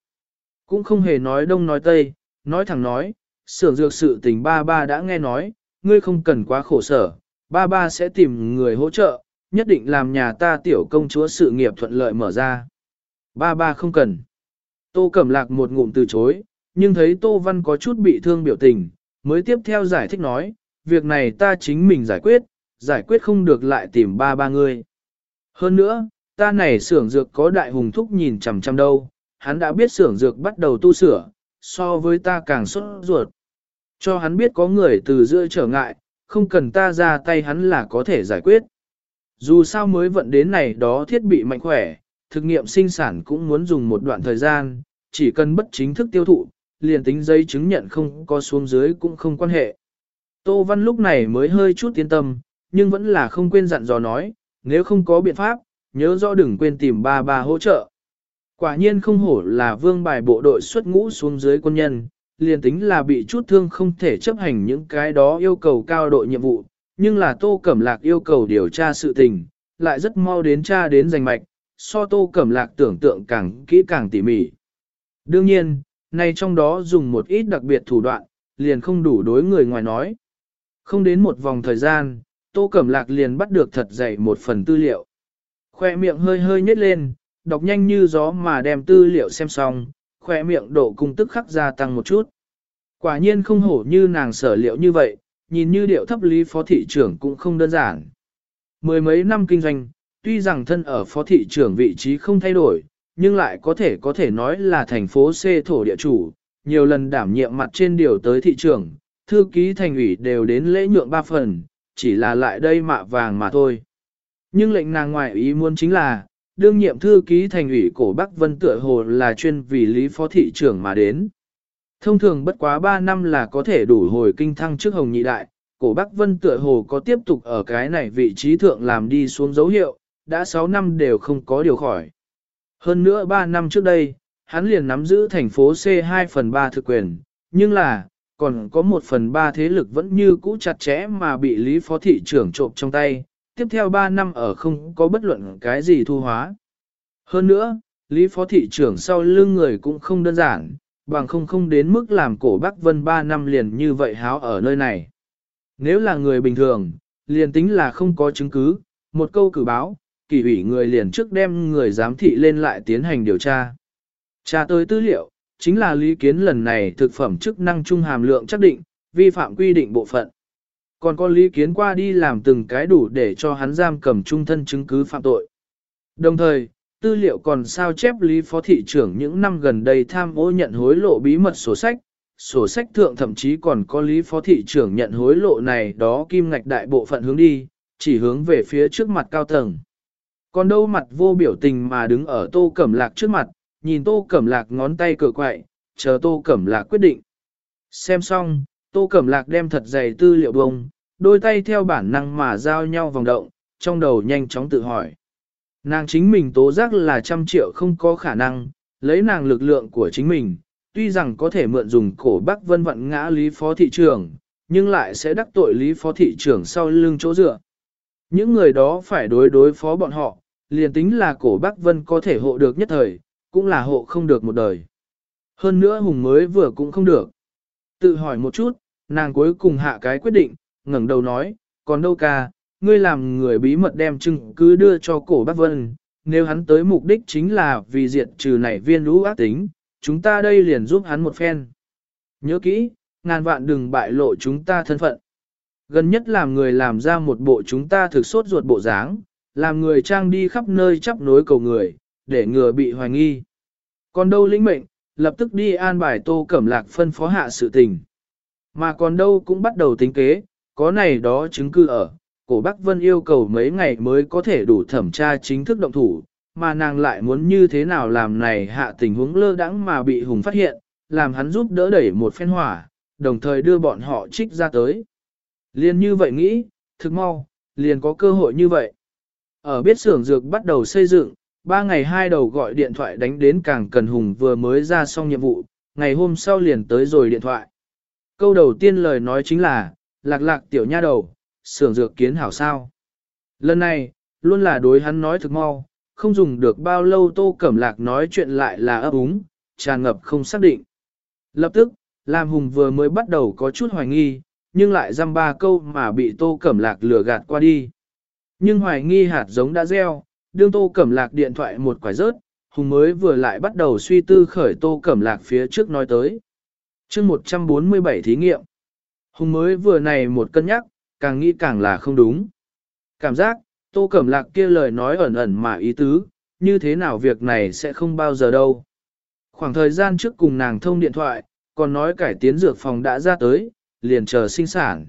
Cũng không hề nói đông nói tây, nói thẳng nói, xưởng dược sự tình ba ba đã nghe nói, ngươi không cần quá khổ sở, ba ba sẽ tìm người hỗ trợ, nhất định làm nhà ta tiểu công chúa sự nghiệp thuận lợi mở ra. Ba ba không cần. Tô Cẩm Lạc một ngụm từ chối, nhưng thấy Tô Văn có chút bị thương biểu tình, mới tiếp theo giải thích nói, việc này ta chính mình giải quyết, giải quyết không được lại tìm ba ba ngươi. Hơn nữa, ta này xưởng dược có đại hùng thúc nhìn chằm chằm đâu, hắn đã biết xưởng dược bắt đầu tu sửa, so với ta càng sốt ruột. Cho hắn biết có người từ giữa trở ngại, không cần ta ra tay hắn là có thể giải quyết. Dù sao mới vận đến này đó thiết bị mạnh khỏe, thực nghiệm sinh sản cũng muốn dùng một đoạn thời gian, chỉ cần bất chính thức tiêu thụ, liền tính giấy chứng nhận không có xuống dưới cũng không quan hệ. Tô Văn lúc này mới hơi chút yên tâm, nhưng vẫn là không quên dặn dò nói, nếu không có biện pháp, nhớ rõ đừng quên tìm ba ba hỗ trợ. Quả nhiên không hổ là vương bài bộ đội xuất ngũ xuống dưới quân nhân, liền tính là bị chút thương không thể chấp hành những cái đó yêu cầu cao độ nhiệm vụ, nhưng là Tô Cẩm Lạc yêu cầu điều tra sự tình, lại rất mau đến tra đến giành mạch, so Tô Cẩm Lạc tưởng tượng càng kỹ càng tỉ mỉ. Đương nhiên, nay trong đó dùng một ít đặc biệt thủ đoạn, liền không đủ đối người ngoài nói. Không đến một vòng thời gian, Tô Cẩm Lạc liền bắt được thật dày một phần tư liệu. Khoe miệng hơi hơi nhếch lên, đọc nhanh như gió mà đem tư liệu xem xong, khỏe miệng độ cung tức khắc gia tăng một chút. Quả nhiên không hổ như nàng sở liệu như vậy, nhìn như điệu thấp lý phó thị trưởng cũng không đơn giản. Mười mấy năm kinh doanh, tuy rằng thân ở phó thị trưởng vị trí không thay đổi, nhưng lại có thể có thể nói là thành phố C thổ địa chủ, nhiều lần đảm nhiệm mặt trên điều tới thị trưởng, thư ký thành ủy đều đến lễ nhượng ba phần, chỉ là lại đây mạ vàng mà thôi. Nhưng lệnh nàng ngoại ý muốn chính là, đương nhiệm thư ký thành ủy cổ Bắc Vân tựa hồ là chuyên vì lý phó thị trưởng mà đến. Thông thường bất quá 3 năm là có thể đủ hồi kinh thăng trước hồng nhị đại, cổ Bắc Vân tựa hồ có tiếp tục ở cái này vị trí thượng làm đi xuống dấu hiệu, đã 6 năm đều không có điều khỏi. Hơn nữa 3 năm trước đây, hắn liền nắm giữ thành phố C2 phần 3 thực quyền, nhưng là, còn có 1 phần 3 thế lực vẫn như cũ chặt chẽ mà bị Lý Phó Thị trưởng trộm trong tay, tiếp theo 3 năm ở không có bất luận cái gì thu hóa. Hơn nữa, Lý Phó Thị trưởng sau lưng người cũng không đơn giản, bằng không không đến mức làm cổ Bắc Vân 3 năm liền như vậy háo ở nơi này. Nếu là người bình thường, liền tính là không có chứng cứ, một câu cử báo, kỳ ủy người liền trước đem người giám thị lên lại tiến hành điều tra. Tra tới tư liệu, chính là lý kiến lần này thực phẩm chức năng trung hàm lượng chắc định, vi phạm quy định bộ phận. Còn có lý kiến qua đi làm từng cái đủ để cho hắn giam cầm trung thân chứng cứ phạm tội. Đồng thời, tư liệu còn sao chép lý phó thị trưởng những năm gần đây tham ô nhận hối lộ bí mật sổ sách, sổ sách thượng thậm chí còn có lý phó thị trưởng nhận hối lộ này đó kim ngạch đại bộ phận hướng đi, chỉ hướng về phía trước mặt cao tầng. Còn đâu mặt vô biểu tình mà đứng ở tô cẩm lạc trước mặt, nhìn tô cẩm lạc ngón tay cờ quậy, chờ tô cẩm lạc quyết định. Xem xong, tô cẩm lạc đem thật dày tư liệu bông, đôi tay theo bản năng mà giao nhau vòng động, trong đầu nhanh chóng tự hỏi. Nàng chính mình tố giác là trăm triệu không có khả năng, lấy nàng lực lượng của chính mình, tuy rằng có thể mượn dùng cổ Bắc Vân vận ngã Lý Phó Thị trưởng, nhưng lại sẽ đắc tội Lý Phó Thị trưởng sau lưng chỗ dựa. Những người đó phải đối đối phó bọn họ, liền tính là cổ Bắc Vân có thể hộ được nhất thời, cũng là hộ không được một đời. Hơn nữa Hùng mới vừa cũng không được. Tự hỏi một chút, nàng cuối cùng hạ cái quyết định, ngẩng đầu nói, còn đâu ca, ngươi làm người bí mật đem chứng cứ đưa cho cổ bác Vân, nếu hắn tới mục đích chính là vì diệt trừ nảy viên lũ ác tính, chúng ta đây liền giúp hắn một phen. Nhớ kỹ, ngàn vạn đừng bại lộ chúng ta thân phận. Gần nhất làm người làm ra một bộ chúng ta thực sốt ruột bộ dáng, làm người trang đi khắp nơi chấp nối cầu người, để ngừa bị hoài nghi. Còn đâu lĩnh mệnh, lập tức đi an bài tô cẩm lạc phân phó hạ sự tình. Mà còn đâu cũng bắt đầu tính kế, có này đó chứng cứ ở, cổ Bắc Vân yêu cầu mấy ngày mới có thể đủ thẩm tra chính thức động thủ, mà nàng lại muốn như thế nào làm này hạ tình huống lơ đãng mà bị Hùng phát hiện, làm hắn giúp đỡ đẩy một phen hỏa, đồng thời đưa bọn họ trích ra tới. Liên như vậy nghĩ, thực mau, liền có cơ hội như vậy. Ở biết xưởng dược bắt đầu xây dựng, ba ngày hai đầu gọi điện thoại đánh đến càng cần Hùng vừa mới ra xong nhiệm vụ, ngày hôm sau liền tới rồi điện thoại. Câu đầu tiên lời nói chính là, lạc lạc tiểu nha đầu, sưởng dược kiến hảo sao. Lần này, luôn là đối hắn nói thực mau, không dùng được bao lâu tô cẩm lạc nói chuyện lại là ấp úng, tràn ngập không xác định. Lập tức, làm hùng vừa mới bắt đầu có chút hoài nghi, nhưng lại dăm ba câu mà bị tô cẩm lạc lừa gạt qua đi. Nhưng hoài nghi hạt giống đã gieo, đương tô cẩm lạc điện thoại một quải rớt, hùng mới vừa lại bắt đầu suy tư khởi tô cẩm lạc phía trước nói tới. chương 147 thí nghiệm. Hùng mới vừa này một cân nhắc, càng nghĩ càng là không đúng. Cảm giác, tô cẩm lạc kia lời nói ẩn ẩn mà ý tứ, như thế nào việc này sẽ không bao giờ đâu. Khoảng thời gian trước cùng nàng thông điện thoại, còn nói cải tiến dược phòng đã ra tới, liền chờ sinh sản.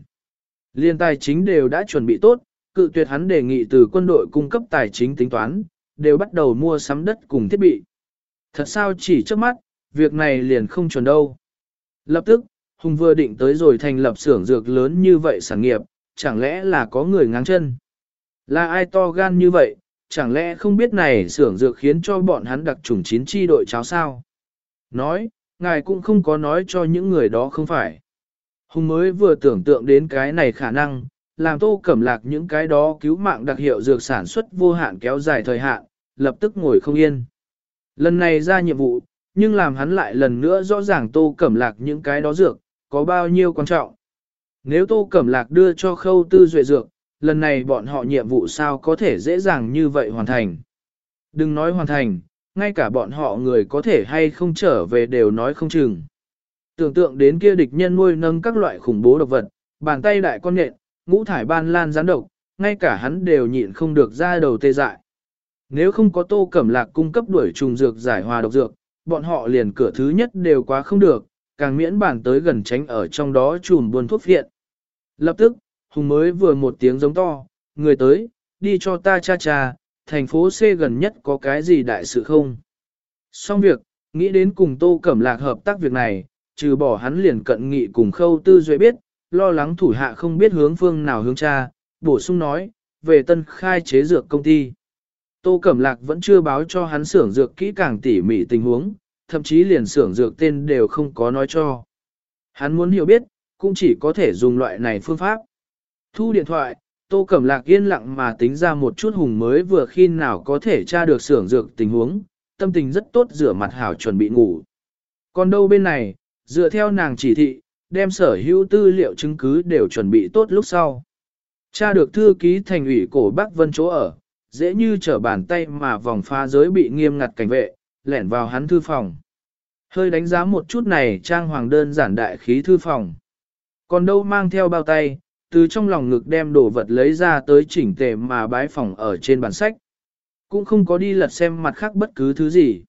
Liên tài chính đều đã chuẩn bị tốt, cự tuyệt hắn đề nghị từ quân đội cung cấp tài chính tính toán, đều bắt đầu mua sắm đất cùng thiết bị. Thật sao chỉ trước mắt, việc này liền không chuẩn đâu. Lập tức, Hùng vừa định tới rồi thành lập xưởng dược lớn như vậy sản nghiệp, chẳng lẽ là có người ngáng chân? Là ai to gan như vậy, chẳng lẽ không biết này xưởng dược khiến cho bọn hắn đặc trùng chín chi đội cháo sao? Nói, ngài cũng không có nói cho những người đó không phải. Hùng mới vừa tưởng tượng đến cái này khả năng, làm tô cẩm lạc những cái đó cứu mạng đặc hiệu dược sản xuất vô hạn kéo dài thời hạn, lập tức ngồi không yên. Lần này ra nhiệm vụ, nhưng làm hắn lại lần nữa rõ ràng tô cẩm lạc những cái đó dược, có bao nhiêu quan trọng. Nếu tô cẩm lạc đưa cho khâu tư duệ dược, lần này bọn họ nhiệm vụ sao có thể dễ dàng như vậy hoàn thành. Đừng nói hoàn thành, ngay cả bọn họ người có thể hay không trở về đều nói không chừng. Tưởng tượng đến kia địch nhân nuôi nâng các loại khủng bố độc vật, bàn tay đại con nhện, ngũ thải ban lan gián độc, ngay cả hắn đều nhịn không được ra đầu tê dại. Nếu không có tô cẩm lạc cung cấp đuổi trùng dược giải hòa độc dược, bọn họ liền cửa thứ nhất đều quá không được, càng miễn bản tới gần tránh ở trong đó chùm buôn thuốc viện. Lập tức, Hùng mới vừa một tiếng giống to, người tới, đi cho ta cha cha, thành phố C gần nhất có cái gì đại sự không? Xong việc, nghĩ đến cùng Tô Cẩm Lạc hợp tác việc này, trừ bỏ hắn liền cận nghị cùng khâu tư duệ biết, lo lắng thủ hạ không biết hướng phương nào hướng cha, bổ sung nói, về tân khai chế dược công ty. Tô Cẩm Lạc vẫn chưa báo cho hắn xưởng dược kỹ càng tỉ mỉ tình huống, thậm chí liền xưởng dược tên đều không có nói cho. Hắn muốn hiểu biết, cũng chỉ có thể dùng loại này phương pháp. Thu điện thoại, Tô Cẩm Lạc yên lặng mà tính ra một chút hùng mới vừa khi nào có thể tra được xưởng dược tình huống, tâm tình rất tốt rửa mặt hảo chuẩn bị ngủ. Còn đâu bên này, dựa theo nàng chỉ thị, đem sở hữu tư liệu chứng cứ đều chuẩn bị tốt lúc sau. Cha được thư ký thành ủy cổ Bắc Vân chỗ ở, dễ như trở bàn tay mà vòng pha giới bị nghiêm ngặt cảnh vệ, lẻn vào hắn thư phòng. Hơi đánh giá một chút này trang hoàng đơn giản đại khí thư phòng. Còn đâu mang theo bao tay, từ trong lòng ngực đem đồ vật lấy ra tới chỉnh tề mà bái phòng ở trên bàn sách. Cũng không có đi lật xem mặt khác bất cứ thứ gì.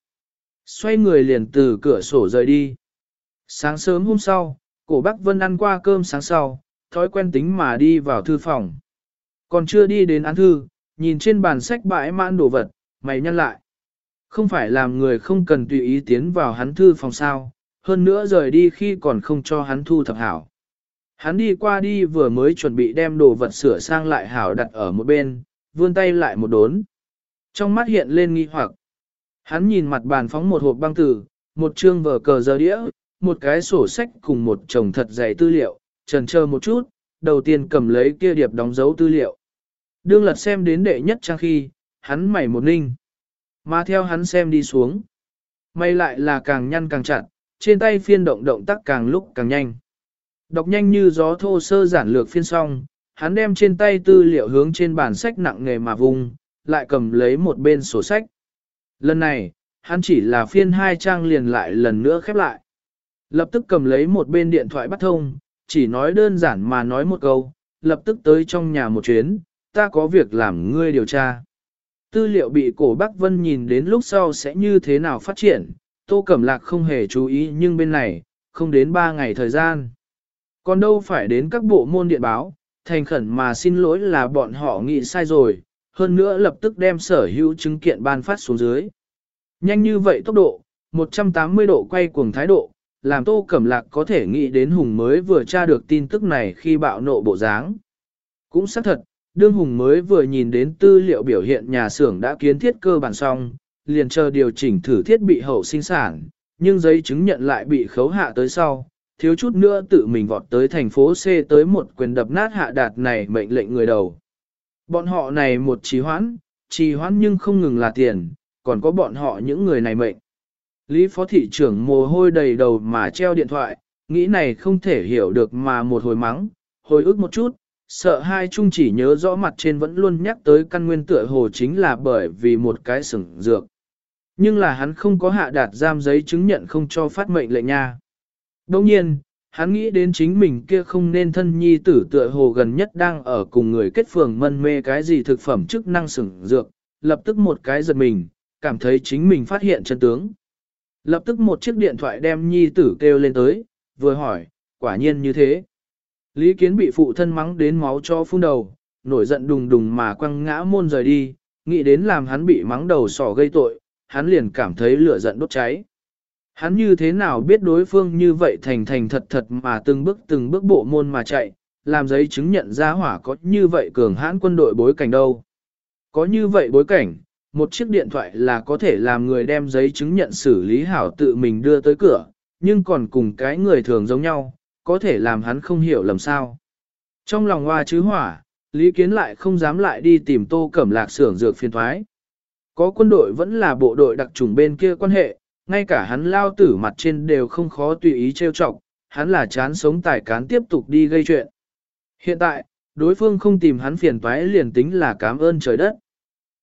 Xoay người liền từ cửa sổ rời đi. Sáng sớm hôm sau, cổ bác Vân ăn qua cơm sáng sau, thói quen tính mà đi vào thư phòng. Còn chưa đi đến án thư, nhìn trên bàn sách bãi mãn đồ vật, mày nhăn lại. Không phải làm người không cần tùy ý tiến vào hắn thư phòng sao, hơn nữa rời đi khi còn không cho hắn thu thập hảo. Hắn đi qua đi vừa mới chuẩn bị đem đồ vật sửa sang lại hảo đặt ở một bên, vươn tay lại một đốn. Trong mắt hiện lên nghi hoặc. Hắn nhìn mặt bàn phóng một hộp băng tử, một chương vở cờ giờ đĩa, một cái sổ sách cùng một chồng thật dày tư liệu, trần chờ một chút, đầu tiên cầm lấy kia điệp đóng dấu tư liệu. Đương lật xem đến đệ nhất trang khi, hắn mày một ninh. Mà theo hắn xem đi xuống. May lại là càng nhăn càng chặt, trên tay phiên động động tác càng lúc càng nhanh. Đọc nhanh như gió thô sơ giản lược phiên xong, hắn đem trên tay tư liệu hướng trên bản sách nặng nghề mà vùng, lại cầm lấy một bên sổ sách. Lần này, hắn chỉ là phiên hai trang liền lại lần nữa khép lại. Lập tức cầm lấy một bên điện thoại bắt thông, chỉ nói đơn giản mà nói một câu, lập tức tới trong nhà một chuyến, ta có việc làm ngươi điều tra. Tư liệu bị cổ Bắc Vân nhìn đến lúc sau sẽ như thế nào phát triển, Tô Cẩm Lạc không hề chú ý nhưng bên này, không đến 3 ngày thời gian. Còn đâu phải đến các bộ môn điện báo, thành khẩn mà xin lỗi là bọn họ nghĩ sai rồi, hơn nữa lập tức đem sở hữu chứng kiện ban phát xuống dưới. Nhanh như vậy tốc độ, 180 độ quay cuồng thái độ, làm Tô Cẩm Lạc có thể nghĩ đến Hùng mới vừa tra được tin tức này khi bạo nộ bộ dáng. Cũng xác thật, đương Hùng mới vừa nhìn đến tư liệu biểu hiện nhà xưởng đã kiến thiết cơ bản xong, liền chờ điều chỉnh thử thiết bị hậu sinh sản, nhưng giấy chứng nhận lại bị khấu hạ tới sau, thiếu chút nữa tự mình vọt tới thành phố C tới một quyền đập nát hạ đạt này mệnh lệnh người đầu. Bọn họ này một trì hoãn, trì hoãn nhưng không ngừng là tiền, còn có bọn họ những người này mệnh. Lý phó thị trưởng mồ hôi đầy đầu mà treo điện thoại, nghĩ này không thể hiểu được mà một hồi mắng, hồi ức một chút, sợ hai chung chỉ nhớ rõ mặt trên vẫn luôn nhắc tới căn nguyên tựa hồ chính là bởi vì một cái sửng dược. Nhưng là hắn không có hạ đạt giam giấy chứng nhận không cho phát mệnh lệnh nha. Đồng nhiên, hắn nghĩ đến chính mình kia không nên thân nhi tử tựa hồ gần nhất đang ở cùng người kết phường mân mê cái gì thực phẩm chức năng sửng dược, lập tức một cái giật mình, cảm thấy chính mình phát hiện chân tướng. Lập tức một chiếc điện thoại đem nhi tử kêu lên tới, vừa hỏi, quả nhiên như thế. Lý Kiến bị phụ thân mắng đến máu cho phun đầu, nổi giận đùng đùng mà quăng ngã môn rời đi, nghĩ đến làm hắn bị mắng đầu sỏ gây tội, hắn liền cảm thấy lửa giận đốt cháy. Hắn như thế nào biết đối phương như vậy thành thành thật thật mà từng bước từng bước bộ môn mà chạy, làm giấy chứng nhận ra hỏa có như vậy cường hãn quân đội bối cảnh đâu. Có như vậy bối cảnh, một chiếc điện thoại là có thể làm người đem giấy chứng nhận xử lý hảo tự mình đưa tới cửa, nhưng còn cùng cái người thường giống nhau, có thể làm hắn không hiểu lầm sao. Trong lòng hoa chứ hỏa, Lý Kiến lại không dám lại đi tìm tô cẩm lạc xưởng dược phiên thoái. Có quân đội vẫn là bộ đội đặc trùng bên kia quan hệ, ngay cả hắn lao tử mặt trên đều không khó tùy ý trêu chọc, hắn là chán sống tài cán tiếp tục đi gây chuyện. Hiện tại, đối phương không tìm hắn phiền toái liền tính là cảm ơn trời đất.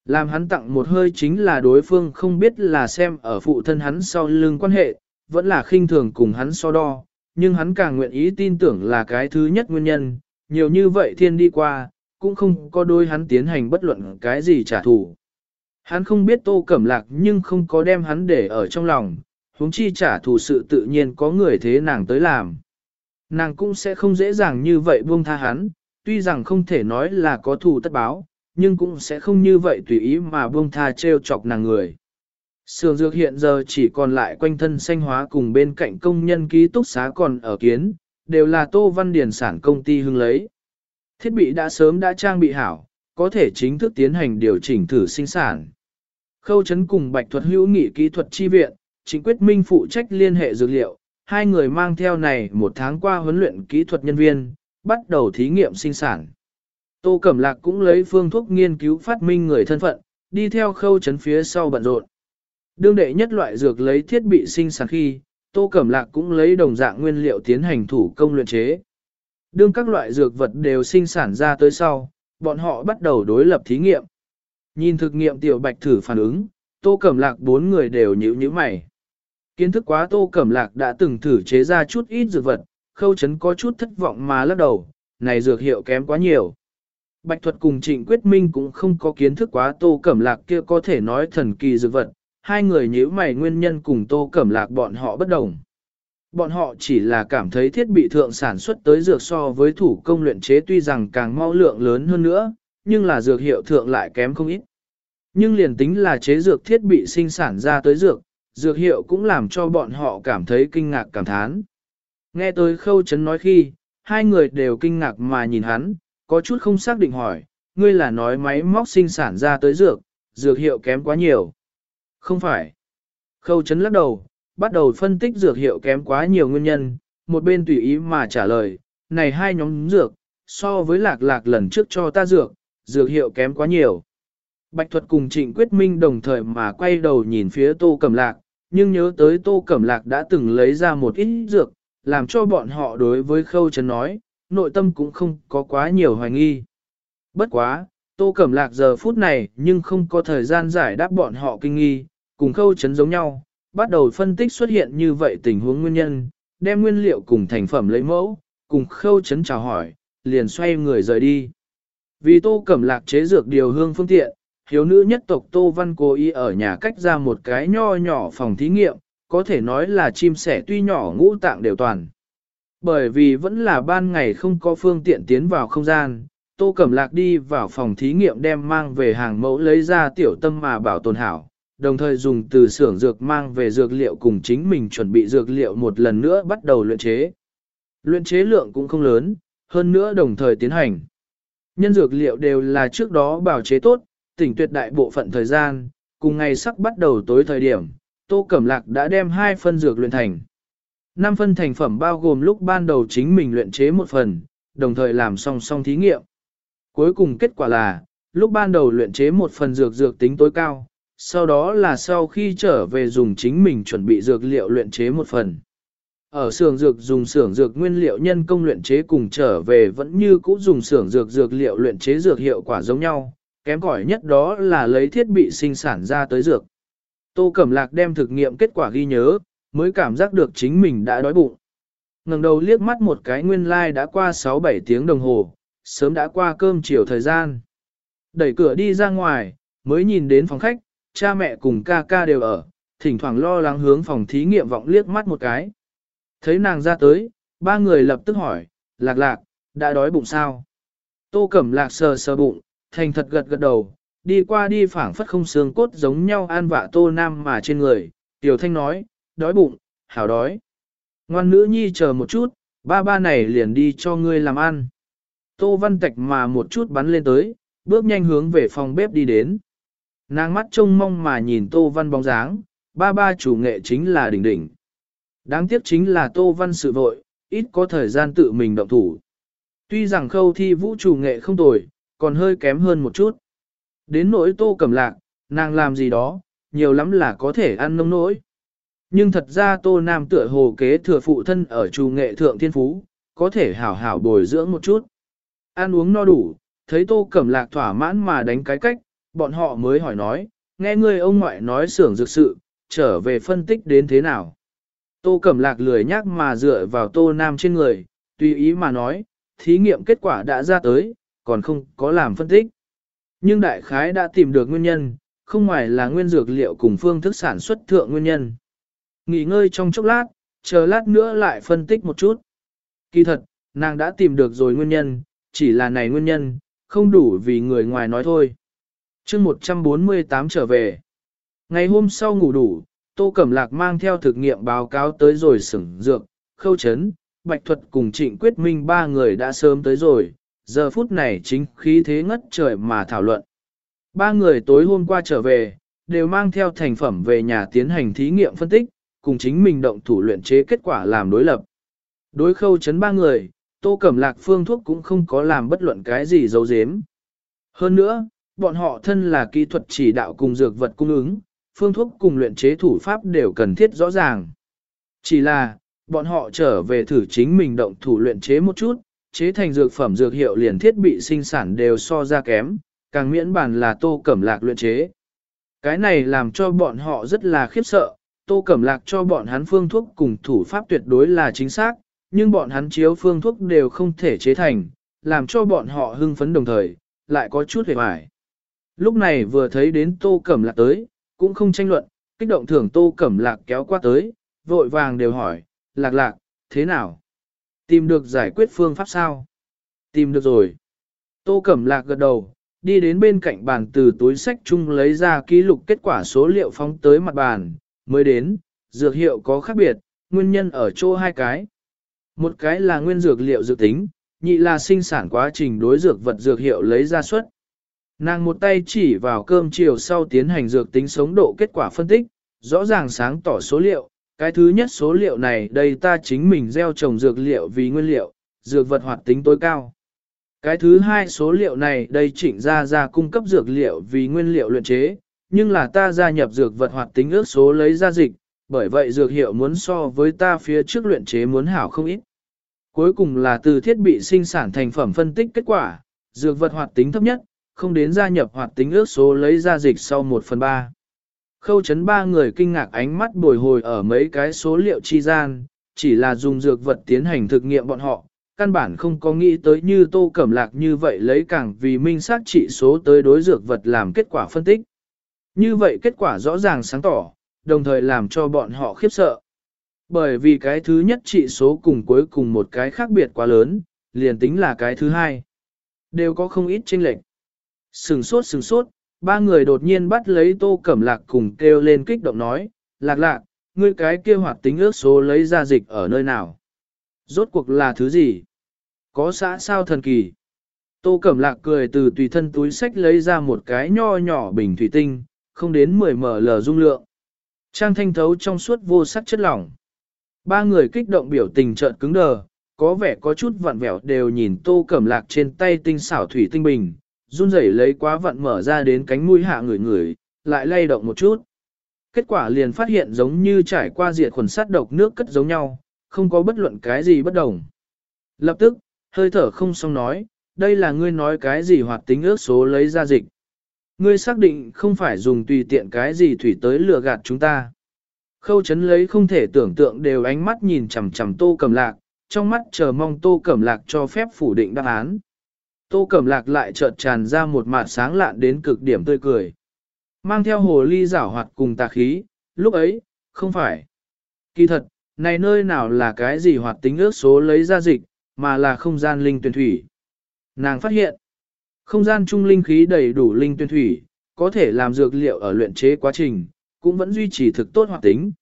Làm hắn tặng một hơi chính là đối phương không biết là xem ở phụ thân hắn sau lưng quan hệ, vẫn là khinh thường cùng hắn so đo, nhưng hắn càng nguyện ý tin tưởng là cái thứ nhất nguyên nhân, nhiều như vậy thiên đi qua, cũng không có đôi hắn tiến hành bất luận cái gì trả thù. Hắn không biết tô cẩm lạc nhưng không có đem hắn để ở trong lòng, huống chi trả thù sự tự nhiên có người thế nàng tới làm. Nàng cũng sẽ không dễ dàng như vậy buông tha hắn, tuy rằng không thể nói là có thù tất báo, nhưng cũng sẽ không như vậy tùy ý mà buông tha trêu chọc nàng người. Sườn dược hiện giờ chỉ còn lại quanh thân xanh hóa cùng bên cạnh công nhân ký túc xá còn ở kiến, đều là Tô Văn Điền sản công ty hưng lấy. Thiết bị đã sớm đã trang bị hảo, có thể chính thức tiến hành điều chỉnh thử sinh sản. Khâu chấn cùng Bạch Thuật hữu nghị kỹ thuật chi viện, chính quyết minh phụ trách liên hệ dược liệu, hai người mang theo này một tháng qua huấn luyện kỹ thuật nhân viên, bắt đầu thí nghiệm sinh sản. Tô Cẩm Lạc cũng lấy phương thuốc nghiên cứu phát minh người thân phận, đi theo khâu chấn phía sau bận rộn. Đương đệ nhất loại dược lấy thiết bị sinh sản khi, Tô Cẩm Lạc cũng lấy đồng dạng nguyên liệu tiến hành thủ công luyện chế. Đương các loại dược vật đều sinh sản ra tới sau, bọn họ bắt đầu đối lập thí nghiệm. Nhìn thực nghiệm tiểu bạch thử phản ứng, Tô Cẩm Lạc bốn người đều nhíu nhíu mày. Kiến thức quá Tô Cẩm Lạc đã từng thử chế ra chút ít dược vật, khâu chấn có chút thất vọng mà lắc đầu, này dược hiệu kém quá nhiều. Bạch thuật cùng trịnh quyết minh cũng không có kiến thức quá Tô Cẩm Lạc kia có thể nói thần kỳ dược vật, hai người nhíu mày nguyên nhân cùng Tô Cẩm Lạc bọn họ bất đồng. Bọn họ chỉ là cảm thấy thiết bị thượng sản xuất tới dược so với thủ công luyện chế tuy rằng càng mau lượng lớn hơn nữa, nhưng là dược hiệu thượng lại kém không ít. Nhưng liền tính là chế dược thiết bị sinh sản ra tới dược, dược hiệu cũng làm cho bọn họ cảm thấy kinh ngạc cảm thán. Nghe tới khâu chấn nói khi, hai người đều kinh ngạc mà nhìn hắn, có chút không xác định hỏi, ngươi là nói máy móc sinh sản ra tới dược, dược hiệu kém quá nhiều. Không phải. Khâu chấn lắc đầu, bắt đầu phân tích dược hiệu kém quá nhiều nguyên nhân, một bên tùy ý mà trả lời, này hai nhóm dược, so với lạc lạc lần trước cho ta dược, dược hiệu kém quá nhiều. Bạch thuật cùng trịnh quyết minh đồng thời mà quay đầu nhìn phía tô cẩm lạc, nhưng nhớ tới tô cẩm lạc đã từng lấy ra một ít dược, làm cho bọn họ đối với khâu chấn nói, nội tâm cũng không có quá nhiều hoài nghi. Bất quá, tô cẩm lạc giờ phút này nhưng không có thời gian giải đáp bọn họ kinh nghi, cùng khâu chấn giống nhau, bắt đầu phân tích xuất hiện như vậy tình huống nguyên nhân, đem nguyên liệu cùng thành phẩm lấy mẫu, cùng khâu chấn chào hỏi, liền xoay người rời đi. Vì tô cẩm lạc chế dược điều hương phương tiện, hiếu nữ nhất tộc Tô Văn cố ý ở nhà cách ra một cái nho nhỏ phòng thí nghiệm, có thể nói là chim sẻ tuy nhỏ ngũ tạng đều toàn. Bởi vì vẫn là ban ngày không có phương tiện tiến vào không gian, Tô Cẩm Lạc đi vào phòng thí nghiệm đem mang về hàng mẫu lấy ra tiểu tâm mà bảo tồn hảo, đồng thời dùng từ xưởng dược mang về dược liệu cùng chính mình chuẩn bị dược liệu một lần nữa bắt đầu luyện chế. Luyện chế lượng cũng không lớn, hơn nữa đồng thời tiến hành. Nhân dược liệu đều là trước đó bảo chế tốt, tỉnh tuyệt đại bộ phận thời gian, cùng ngày sắc bắt đầu tối thời điểm, Tô Cẩm Lạc đã đem hai phân dược luyện thành. Năm phân thành phẩm bao gồm lúc ban đầu chính mình luyện chế một phần, đồng thời làm song song thí nghiệm. Cuối cùng kết quả là, lúc ban đầu luyện chế một phần dược dược tính tối cao, sau đó là sau khi trở về dùng chính mình chuẩn bị dược liệu luyện chế một phần. Ở xưởng dược dùng xưởng dược nguyên liệu nhân công luyện chế cùng trở về vẫn như cũ dùng xưởng dược dược liệu luyện chế dược hiệu quả giống nhau, kém cỏi nhất đó là lấy thiết bị sinh sản ra tới dược. Tô Cẩm Lạc đem thực nghiệm kết quả ghi nhớ, mới cảm giác được chính mình đã đói bụng. ngẩng đầu liếc mắt một cái nguyên lai like đã qua 6-7 tiếng đồng hồ, sớm đã qua cơm chiều thời gian. Đẩy cửa đi ra ngoài, mới nhìn đến phòng khách, cha mẹ cùng ca ca đều ở, thỉnh thoảng lo lắng hướng phòng thí nghiệm vọng liếc mắt một cái. Thấy nàng ra tới, ba người lập tức hỏi, lạc lạc, đã đói bụng sao? Tô Cẩm Lạc sờ sờ bụng, thành thật gật gật đầu, đi qua đi phảng phất không xương cốt giống nhau an vạ tô nam mà trên người, tiểu thanh nói, đói bụng, hảo đói. Ngoan nữ nhi chờ một chút, ba ba này liền đi cho ngươi làm ăn. Tô văn tạch mà một chút bắn lên tới, bước nhanh hướng về phòng bếp đi đến. Nàng mắt trông mong mà nhìn tô văn bóng dáng, ba ba chủ nghệ chính là đỉnh đỉnh. Đáng tiếc chính là tô văn sự vội, ít có thời gian tự mình động thủ. Tuy rằng khâu thi vũ chủ nghệ không tồi, còn hơi kém hơn một chút. Đến nỗi tô cẩm lạc, nàng làm gì đó, nhiều lắm là có thể ăn nông nỗi. Nhưng thật ra tô nam tựa hồ kế thừa phụ thân ở chủ nghệ thượng thiên phú, có thể hảo hảo bồi dưỡng một chút. Ăn uống no đủ, thấy tô cẩm lạc thỏa mãn mà đánh cái cách, bọn họ mới hỏi nói, nghe người ông ngoại nói xưởng dược sự, trở về phân tích đến thế nào. Tô cẩm lạc lười nhắc mà dựa vào tô nam trên người, tùy ý mà nói, thí nghiệm kết quả đã ra tới, còn không có làm phân tích. Nhưng đại khái đã tìm được nguyên nhân, không ngoài là nguyên dược liệu cùng phương thức sản xuất thượng nguyên nhân. Nghỉ ngơi trong chốc lát, chờ lát nữa lại phân tích một chút. Kỳ thật, nàng đã tìm được rồi nguyên nhân, chỉ là này nguyên nhân, không đủ vì người ngoài nói thôi chương 148 trở về. Ngày hôm sau ngủ đủ, Tô Cẩm Lạc mang theo thực nghiệm báo cáo tới rồi sửng dược, khâu chấn, bạch thuật cùng trịnh quyết minh ba người đã sớm tới rồi, giờ phút này chính khí thế ngất trời mà thảo luận. Ba người tối hôm qua trở về, đều mang theo thành phẩm về nhà tiến hành thí nghiệm phân tích, cùng chính mình động thủ luyện chế kết quả làm đối lập. Đối khâu chấn ba người, Tô Cẩm Lạc phương thuốc cũng không có làm bất luận cái gì giấu giếm. Hơn nữa, bọn họ thân là kỹ thuật chỉ đạo cùng dược vật cung ứng, phương thuốc cùng luyện chế thủ pháp đều cần thiết rõ ràng. Chỉ là, bọn họ trở về thử chính mình động thủ luyện chế một chút, chế thành dược phẩm dược hiệu liền thiết bị sinh sản đều so ra kém, càng miễn bàn là tô cẩm lạc luyện chế. Cái này làm cho bọn họ rất là khiếp sợ, tô cẩm lạc cho bọn hắn phương thuốc cùng thủ pháp tuyệt đối là chính xác, nhưng bọn hắn chiếu phương thuốc đều không thể chế thành, làm cho bọn họ hưng phấn đồng thời, lại có chút hề mải. Lúc này vừa thấy đến tô cẩm lạc tới, cũng không tranh luận, kích động thưởng tô cẩm lạc kéo qua tới, vội vàng đều hỏi, lạc lạc, thế nào? Tìm được giải quyết phương pháp sao? Tìm được rồi. Tô Cẩm Lạc gật đầu, đi đến bên cạnh bàn từ túi sách chung lấy ra ký lục kết quả số liệu phóng tới mặt bàn, mới đến, dược hiệu có khác biệt, nguyên nhân ở chỗ hai cái. Một cái là nguyên dược liệu dược tính, nhị là sinh sản quá trình đối dược vật dược hiệu lấy ra suất. Nàng một tay chỉ vào cơm chiều sau tiến hành dược tính sống độ kết quả phân tích, rõ ràng sáng tỏ số liệu. Cái thứ nhất số liệu này đây ta chính mình gieo trồng dược liệu vì nguyên liệu, dược vật hoạt tính tối cao. Cái thứ hai số liệu này đây chỉnh ra ra cung cấp dược liệu vì nguyên liệu luyện chế, nhưng là ta gia nhập dược vật hoạt tính ước số lấy ra dịch, bởi vậy dược hiệu muốn so với ta phía trước luyện chế muốn hảo không ít. Cuối cùng là từ thiết bị sinh sản thành phẩm phân tích kết quả, dược vật hoạt tính thấp nhất, không đến gia nhập hoạt tính ước số lấy ra dịch sau 1 phần 3. Khâu chấn ba người kinh ngạc ánh mắt bồi hồi ở mấy cái số liệu chi gian, chỉ là dùng dược vật tiến hành thực nghiệm bọn họ, căn bản không có nghĩ tới như tô cẩm lạc như vậy lấy càng vì minh xác trị số tới đối dược vật làm kết quả phân tích. Như vậy kết quả rõ ràng sáng tỏ, đồng thời làm cho bọn họ khiếp sợ. Bởi vì cái thứ nhất trị số cùng cuối cùng một cái khác biệt quá lớn, liền tính là cái thứ hai. Đều có không ít chênh lệch. Sừng sốt sừng sốt, ba người đột nhiên bắt lấy tô cẩm lạc cùng kêu lên kích động nói, lạc lạc, ngươi cái kia hoạt tính ước số lấy ra dịch ở nơi nào? Rốt cuộc là thứ gì? Có xã sao thần kỳ? Tô Cẩm Lạc cười từ tùy thân túi sách lấy ra một cái nho nhỏ bình thủy tinh, không đến 10 ml dung lượng. Trang thanh thấu trong suốt vô sắc chất lỏng. Ba người kích động biểu tình trợn cứng đờ, có vẻ có chút vặn vẹo đều nhìn Tô Cẩm Lạc trên tay tinh xảo thủy tinh bình, run rẩy lấy quá vặn mở ra đến cánh mũi hạ người người, lại lay động một chút. Kết quả liền phát hiện giống như trải qua diệt khuẩn sát độc nước cất giống nhau, không có bất luận cái gì bất đồng. Lập tức, hơi thở không xong nói, đây là ngươi nói cái gì hoặc tính ước số lấy ra dịch. Ngươi xác định không phải dùng tùy tiện cái gì thủy tới lừa gạt chúng ta. Khâu chấn lấy không thể tưởng tượng đều ánh mắt nhìn chằm chằm tô cầm lạc, trong mắt chờ mong tô cẩm lạc cho phép phủ định đáp án. Tô cẩm lạc lại chợt tràn ra một mặt sáng lạn đến cực điểm tươi cười. Mang theo hồ ly giảo hoạt cùng tà khí, lúc ấy, không phải. Kỳ thật, này nơi nào là cái gì hoạt tính ước số lấy ra dịch, mà là không gian linh tuyển thủy. Nàng phát hiện, không gian trung linh khí đầy đủ linh tuyển thủy, có thể làm dược liệu ở luyện chế quá trình, cũng vẫn duy trì thực tốt hoạt tính.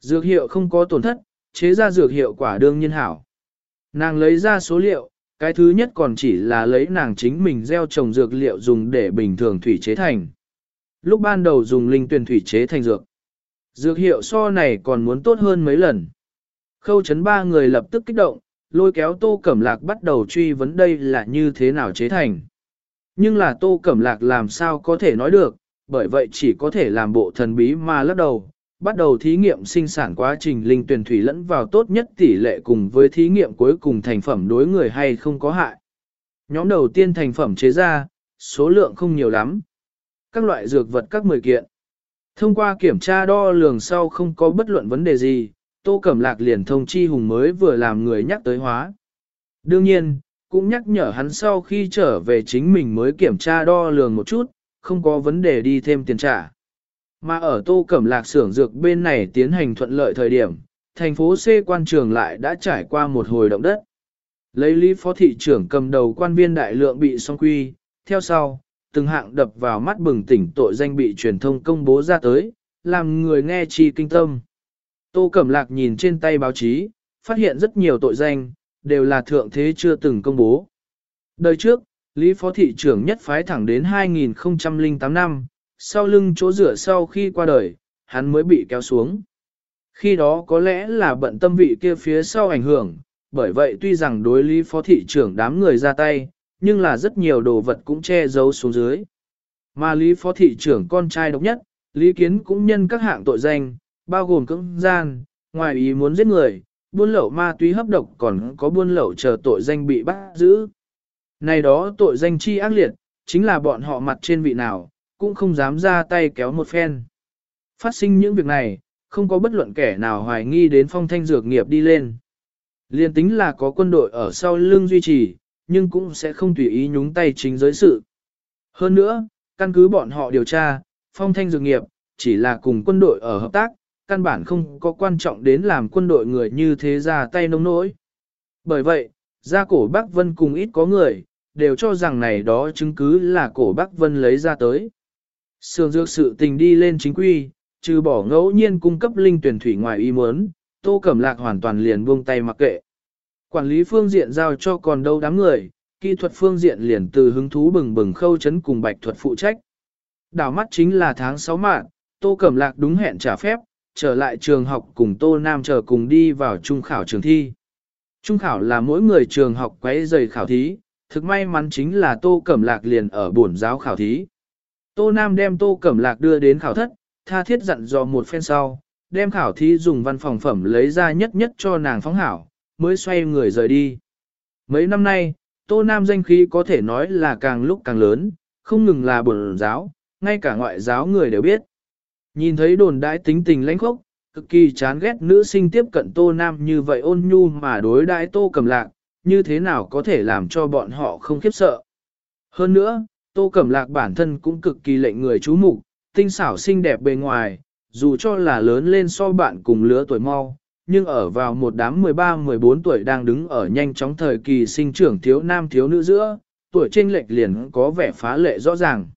Dược hiệu không có tổn thất, chế ra dược hiệu quả đương nhiên hảo. Nàng lấy ra số liệu, cái thứ nhất còn chỉ là lấy nàng chính mình gieo trồng dược liệu dùng để bình thường thủy chế thành. Lúc ban đầu dùng linh tuyển thủy chế thành dược. Dược hiệu so này còn muốn tốt hơn mấy lần. Khâu chấn ba người lập tức kích động, lôi kéo tô cẩm lạc bắt đầu truy vấn đây là như thế nào chế thành. Nhưng là tô cẩm lạc làm sao có thể nói được, bởi vậy chỉ có thể làm bộ thần bí mà lắc đầu, bắt đầu thí nghiệm sinh sản quá trình linh tuyển thủy lẫn vào tốt nhất tỷ lệ cùng với thí nghiệm cuối cùng thành phẩm đối người hay không có hại. Nhóm đầu tiên thành phẩm chế ra, số lượng không nhiều lắm. Các loại dược vật các 10 kiện. Thông qua kiểm tra đo lường sau không có bất luận vấn đề gì, Tô Cẩm Lạc liền thông chi hùng mới vừa làm người nhắc tới hóa. Đương nhiên, cũng nhắc nhở hắn sau khi trở về chính mình mới kiểm tra đo lường một chút, không có vấn đề đi thêm tiền trả. Mà ở Tô Cẩm Lạc xưởng dược bên này tiến hành thuận lợi thời điểm, thành phố C quan trường lại đã trải qua một hồi động đất. Lấy lý phó thị trưởng cầm đầu quan viên đại lượng bị song quy, theo sau, từng hạng đập vào mắt bừng tỉnh tội danh bị truyền thông công bố ra tới, làm người nghe chi kinh tâm. Tô Cẩm Lạc nhìn trên tay báo chí, phát hiện rất nhiều tội danh, đều là thượng thế chưa từng công bố. Đời trước, Lý Phó Thị trưởng nhất phái thẳng đến 2008 năm, sau lưng chỗ rửa sau khi qua đời, hắn mới bị kéo xuống. Khi đó có lẽ là bận tâm vị kia phía sau ảnh hưởng, bởi vậy tuy rằng đối lý phó thị trưởng đám người ra tay, nhưng là rất nhiều đồ vật cũng che giấu xuống dưới. Mà lý phó thị trưởng con trai độc nhất, lý kiến cũng nhân các hạng tội danh, bao gồm cưỡng gian, ngoài ý muốn giết người, buôn lậu ma túy hấp độc còn có buôn lậu chờ tội danh bị bắt giữ. Này đó tội danh chi ác liệt, chính là bọn họ mặt trên vị nào, cũng không dám ra tay kéo một phen. Phát sinh những việc này, không có bất luận kẻ nào hoài nghi đến phong thanh dược nghiệp đi lên. Liên tính là có quân đội ở sau lưng duy trì, nhưng cũng sẽ không tùy ý nhúng tay chính giới sự. Hơn nữa, căn cứ bọn họ điều tra, phong thanh dược nghiệp, chỉ là cùng quân đội ở hợp tác, căn bản không có quan trọng đến làm quân đội người như thế ra tay nông nỗi. Bởi vậy, gia cổ Bắc Vân cùng ít có người, đều cho rằng này đó chứng cứ là cổ Bắc Vân lấy ra tới sườn dược sự tình đi lên chính quy, trừ bỏ ngẫu nhiên cung cấp linh tuyển thủy ngoài ý muốn, Tô Cẩm Lạc hoàn toàn liền buông tay mặc kệ. Quản lý phương diện giao cho còn đâu đám người, kỹ thuật phương diện liền từ hứng thú bừng bừng khâu chấn cùng bạch thuật phụ trách. Đảo mắt chính là tháng 6 mạng, Tô Cẩm Lạc đúng hẹn trả phép, trở lại trường học cùng Tô Nam chờ cùng đi vào trung khảo trường thi. Trung khảo là mỗi người trường học quấy dày khảo thí, thực may mắn chính là Tô Cẩm Lạc liền ở bổn giáo khảo thí. Tô Nam đem Tô Cẩm Lạc đưa đến khảo thất, tha thiết dặn dò một phen sau, đem khảo thí dùng văn phòng phẩm lấy ra nhất nhất cho nàng phóng hảo, mới xoay người rời đi. Mấy năm nay, Tô Nam danh khí có thể nói là càng lúc càng lớn, không ngừng là bổn giáo, ngay cả ngoại giáo người đều biết. Nhìn thấy đồn đãi tính tình lãnh khốc, cực kỳ chán ghét nữ sinh tiếp cận Tô Nam như vậy ôn nhu mà đối đãi Tô Cẩm Lạc, như thế nào có thể làm cho bọn họ không khiếp sợ. Hơn nữa, Tô Cẩm Lạc bản thân cũng cực kỳ lệnh người chú mục, tinh xảo xinh đẹp bề ngoài, dù cho là lớn lên so bạn cùng lứa tuổi mau, nhưng ở vào một đám 13-14 tuổi đang đứng ở nhanh chóng thời kỳ sinh trưởng thiếu nam thiếu nữ giữa, tuổi chênh lệch liền có vẻ phá lệ rõ ràng.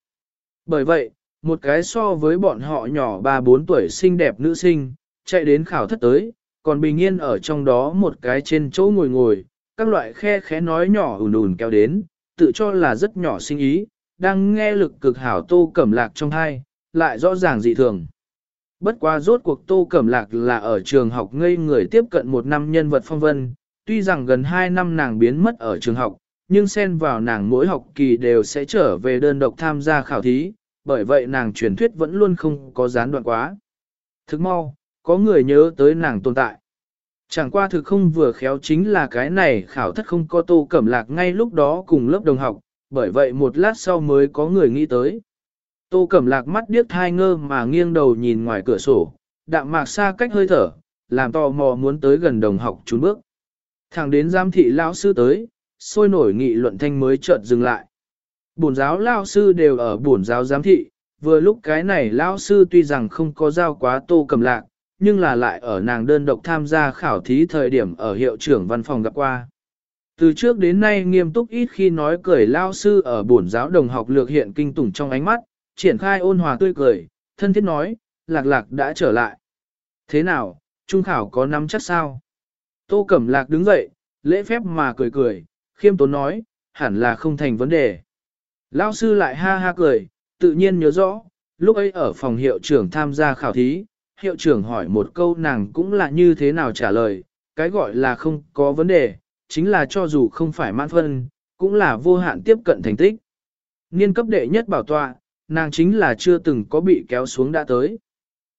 Bởi vậy, một cái so với bọn họ nhỏ 3-4 tuổi xinh đẹp nữ sinh, chạy đến khảo thất tới, còn bình yên ở trong đó một cái trên chỗ ngồi ngồi, các loại khe khẽ nói nhỏ ùn ùn kéo đến, tự cho là rất nhỏ sinh ý, đang nghe lực cực hảo tô cẩm lạc trong hai, lại rõ ràng dị thường. Bất quá rốt cuộc tô cẩm lạc là ở trường học ngây người tiếp cận một năm nhân vật phong vân, tuy rằng gần hai năm nàng biến mất ở trường học, nhưng xen vào nàng mỗi học kỳ đều sẽ trở về đơn độc tham gia khảo thí, bởi vậy nàng truyền thuyết vẫn luôn không có gián đoạn quá. Thức mau, có người nhớ tới nàng tồn tại. Chẳng qua thực không vừa khéo chính là cái này khảo thất không có tô cẩm lạc ngay lúc đó cùng lớp đồng học, bởi vậy một lát sau mới có người nghĩ tới. Tô cẩm lạc mắt điếc thai ngơ mà nghiêng đầu nhìn ngoài cửa sổ, đạm mạc xa cách hơi thở, làm tò mò muốn tới gần đồng học trốn bước. Thẳng đến giám thị lão sư tới, sôi nổi nghị luận thanh mới chợt dừng lại. Bổn giáo lão sư đều ở bổn giáo giám thị, vừa lúc cái này lão sư tuy rằng không có giao quá tô cẩm lạc, nhưng là lại ở nàng đơn độc tham gia khảo thí thời điểm ở hiệu trưởng văn phòng gặp qua. Từ trước đến nay nghiêm túc ít khi nói cười lao sư ở bổn giáo đồng học lược hiện kinh tủng trong ánh mắt, triển khai ôn hòa tươi cười, thân thiết nói, lạc lạc đã trở lại. Thế nào, trung khảo có nắm chắc sao? Tô Cẩm Lạc đứng dậy, lễ phép mà cười cười, khiêm tốn nói, hẳn là không thành vấn đề. Lao sư lại ha ha cười, tự nhiên nhớ rõ, lúc ấy ở phòng hiệu trưởng tham gia khảo thí, hiệu trưởng hỏi một câu nàng cũng là như thế nào trả lời, cái gọi là không có vấn đề, chính là cho dù không phải mãn phân, cũng là vô hạn tiếp cận thành tích. Niên cấp đệ nhất bảo tọa, nàng chính là chưa từng có bị kéo xuống đã tới.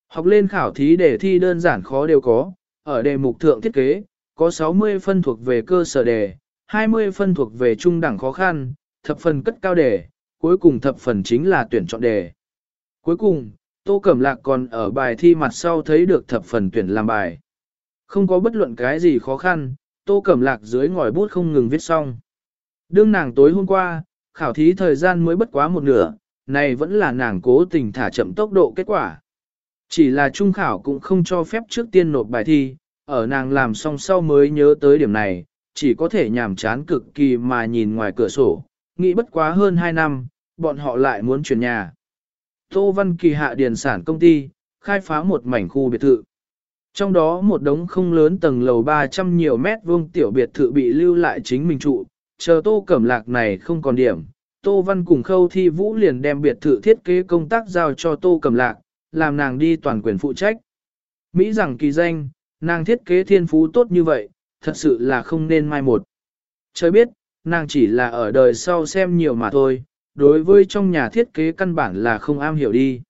Học lên khảo thí để thi đơn giản khó đều có, ở đề mục thượng thiết kế, có 60 phân thuộc về cơ sở đề, 20 phân thuộc về trung đẳng khó khăn, thập phần cất cao đề, cuối cùng thập phần chính là tuyển chọn đề. Cuối cùng, Tô Cẩm Lạc còn ở bài thi mặt sau thấy được thập phần tuyển làm bài. Không có bất luận cái gì khó khăn, Tô Cẩm Lạc dưới ngòi bút không ngừng viết xong. Đương nàng tối hôm qua, khảo thí thời gian mới bất quá một nửa, này vẫn là nàng cố tình thả chậm tốc độ kết quả. Chỉ là trung khảo cũng không cho phép trước tiên nộp bài thi, ở nàng làm xong sau mới nhớ tới điểm này, chỉ có thể nhàm chán cực kỳ mà nhìn ngoài cửa sổ, nghĩ bất quá hơn 2 năm, bọn họ lại muốn chuyển nhà. Tô Văn Kỳ hạ điền sản công ty, khai phá một mảnh khu biệt thự. Trong đó một đống không lớn tầng lầu 300 nhiều mét vuông tiểu biệt thự bị lưu lại chính mình trụ, chờ tô cẩm lạc này không còn điểm. Tô Văn cùng khâu thi vũ liền đem biệt thự thiết kế công tác giao cho tô cẩm lạc, làm nàng đi toàn quyền phụ trách. Mỹ rằng kỳ danh, nàng thiết kế thiên phú tốt như vậy, thật sự là không nên mai một. Trời biết, nàng chỉ là ở đời sau xem nhiều mà thôi, đối với trong nhà thiết kế căn bản là không am hiểu đi.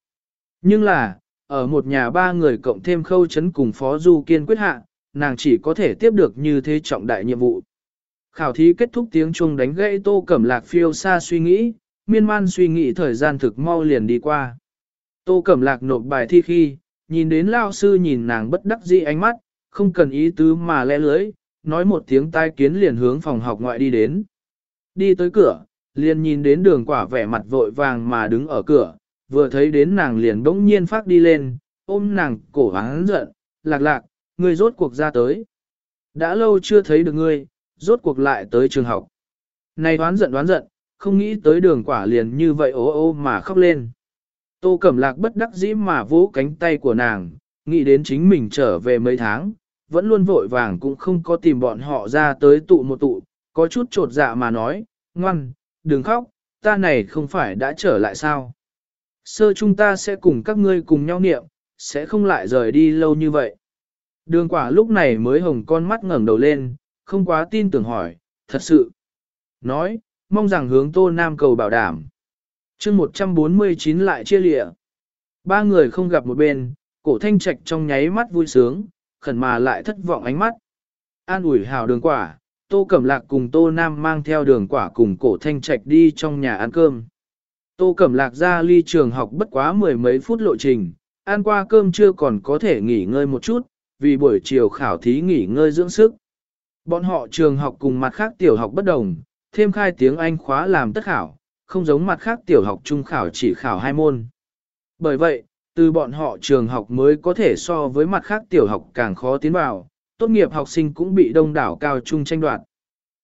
Nhưng là, ở một nhà ba người cộng thêm khâu chấn cùng Phó Du kiên quyết hạ, nàng chỉ có thể tiếp được như thế trọng đại nhiệm vụ. Khảo thí kết thúc tiếng chuông đánh gãy tô cẩm lạc phiêu xa suy nghĩ, miên man suy nghĩ thời gian thực mau liền đi qua. Tô cẩm lạc nộp bài thi khi, nhìn đến lao sư nhìn nàng bất đắc dĩ ánh mắt, không cần ý tứ mà lẽ lưới, nói một tiếng tai kiến liền hướng phòng học ngoại đi đến. Đi tới cửa, liền nhìn đến đường quả vẻ mặt vội vàng mà đứng ở cửa, vừa thấy đến nàng liền bỗng nhiên phát đi lên, ôm nàng cổ hắn giận, lạc lạc, ngươi rốt cuộc ra tới. Đã lâu chưa thấy được ngươi, rốt cuộc lại tới trường học. Này đoán giận đoán giận, không nghĩ tới đường quả liền như vậy ố ô mà khóc lên. Tô Cẩm Lạc bất đắc dĩ mà vỗ cánh tay của nàng, nghĩ đến chính mình trở về mấy tháng, vẫn luôn vội vàng cũng không có tìm bọn họ ra tới tụ một tụ, có chút trột dạ mà nói, ngoan, đừng khóc, ta này không phải đã trở lại sao. Sơ chúng ta sẽ cùng các ngươi cùng nhau niệm, sẽ không lại rời đi lâu như vậy. Đường quả lúc này mới hồng con mắt ngẩng đầu lên, không quá tin tưởng hỏi, thật sự. Nói, mong rằng hướng tô nam cầu bảo đảm. chương 149 lại chia lịa. Ba người không gặp một bên, cổ thanh trạch trong nháy mắt vui sướng, khẩn mà lại thất vọng ánh mắt. An ủi hào đường quả, tô cẩm lạc cùng tô nam mang theo đường quả cùng cổ thanh trạch đi trong nhà ăn cơm. Tô cẩm lạc ra ly trường học bất quá mười mấy phút lộ trình, ăn qua cơm chưa còn có thể nghỉ ngơi một chút, vì buổi chiều khảo thí nghỉ ngơi dưỡng sức. Bọn họ trường học cùng mặt khác tiểu học bất đồng, thêm khai tiếng Anh khóa làm tất khảo, không giống mặt khác tiểu học trung khảo chỉ khảo hai môn. Bởi vậy, từ bọn họ trường học mới có thể so với mặt khác tiểu học càng khó tiến vào, tốt nghiệp học sinh cũng bị đông đảo cao trung tranh đoạt.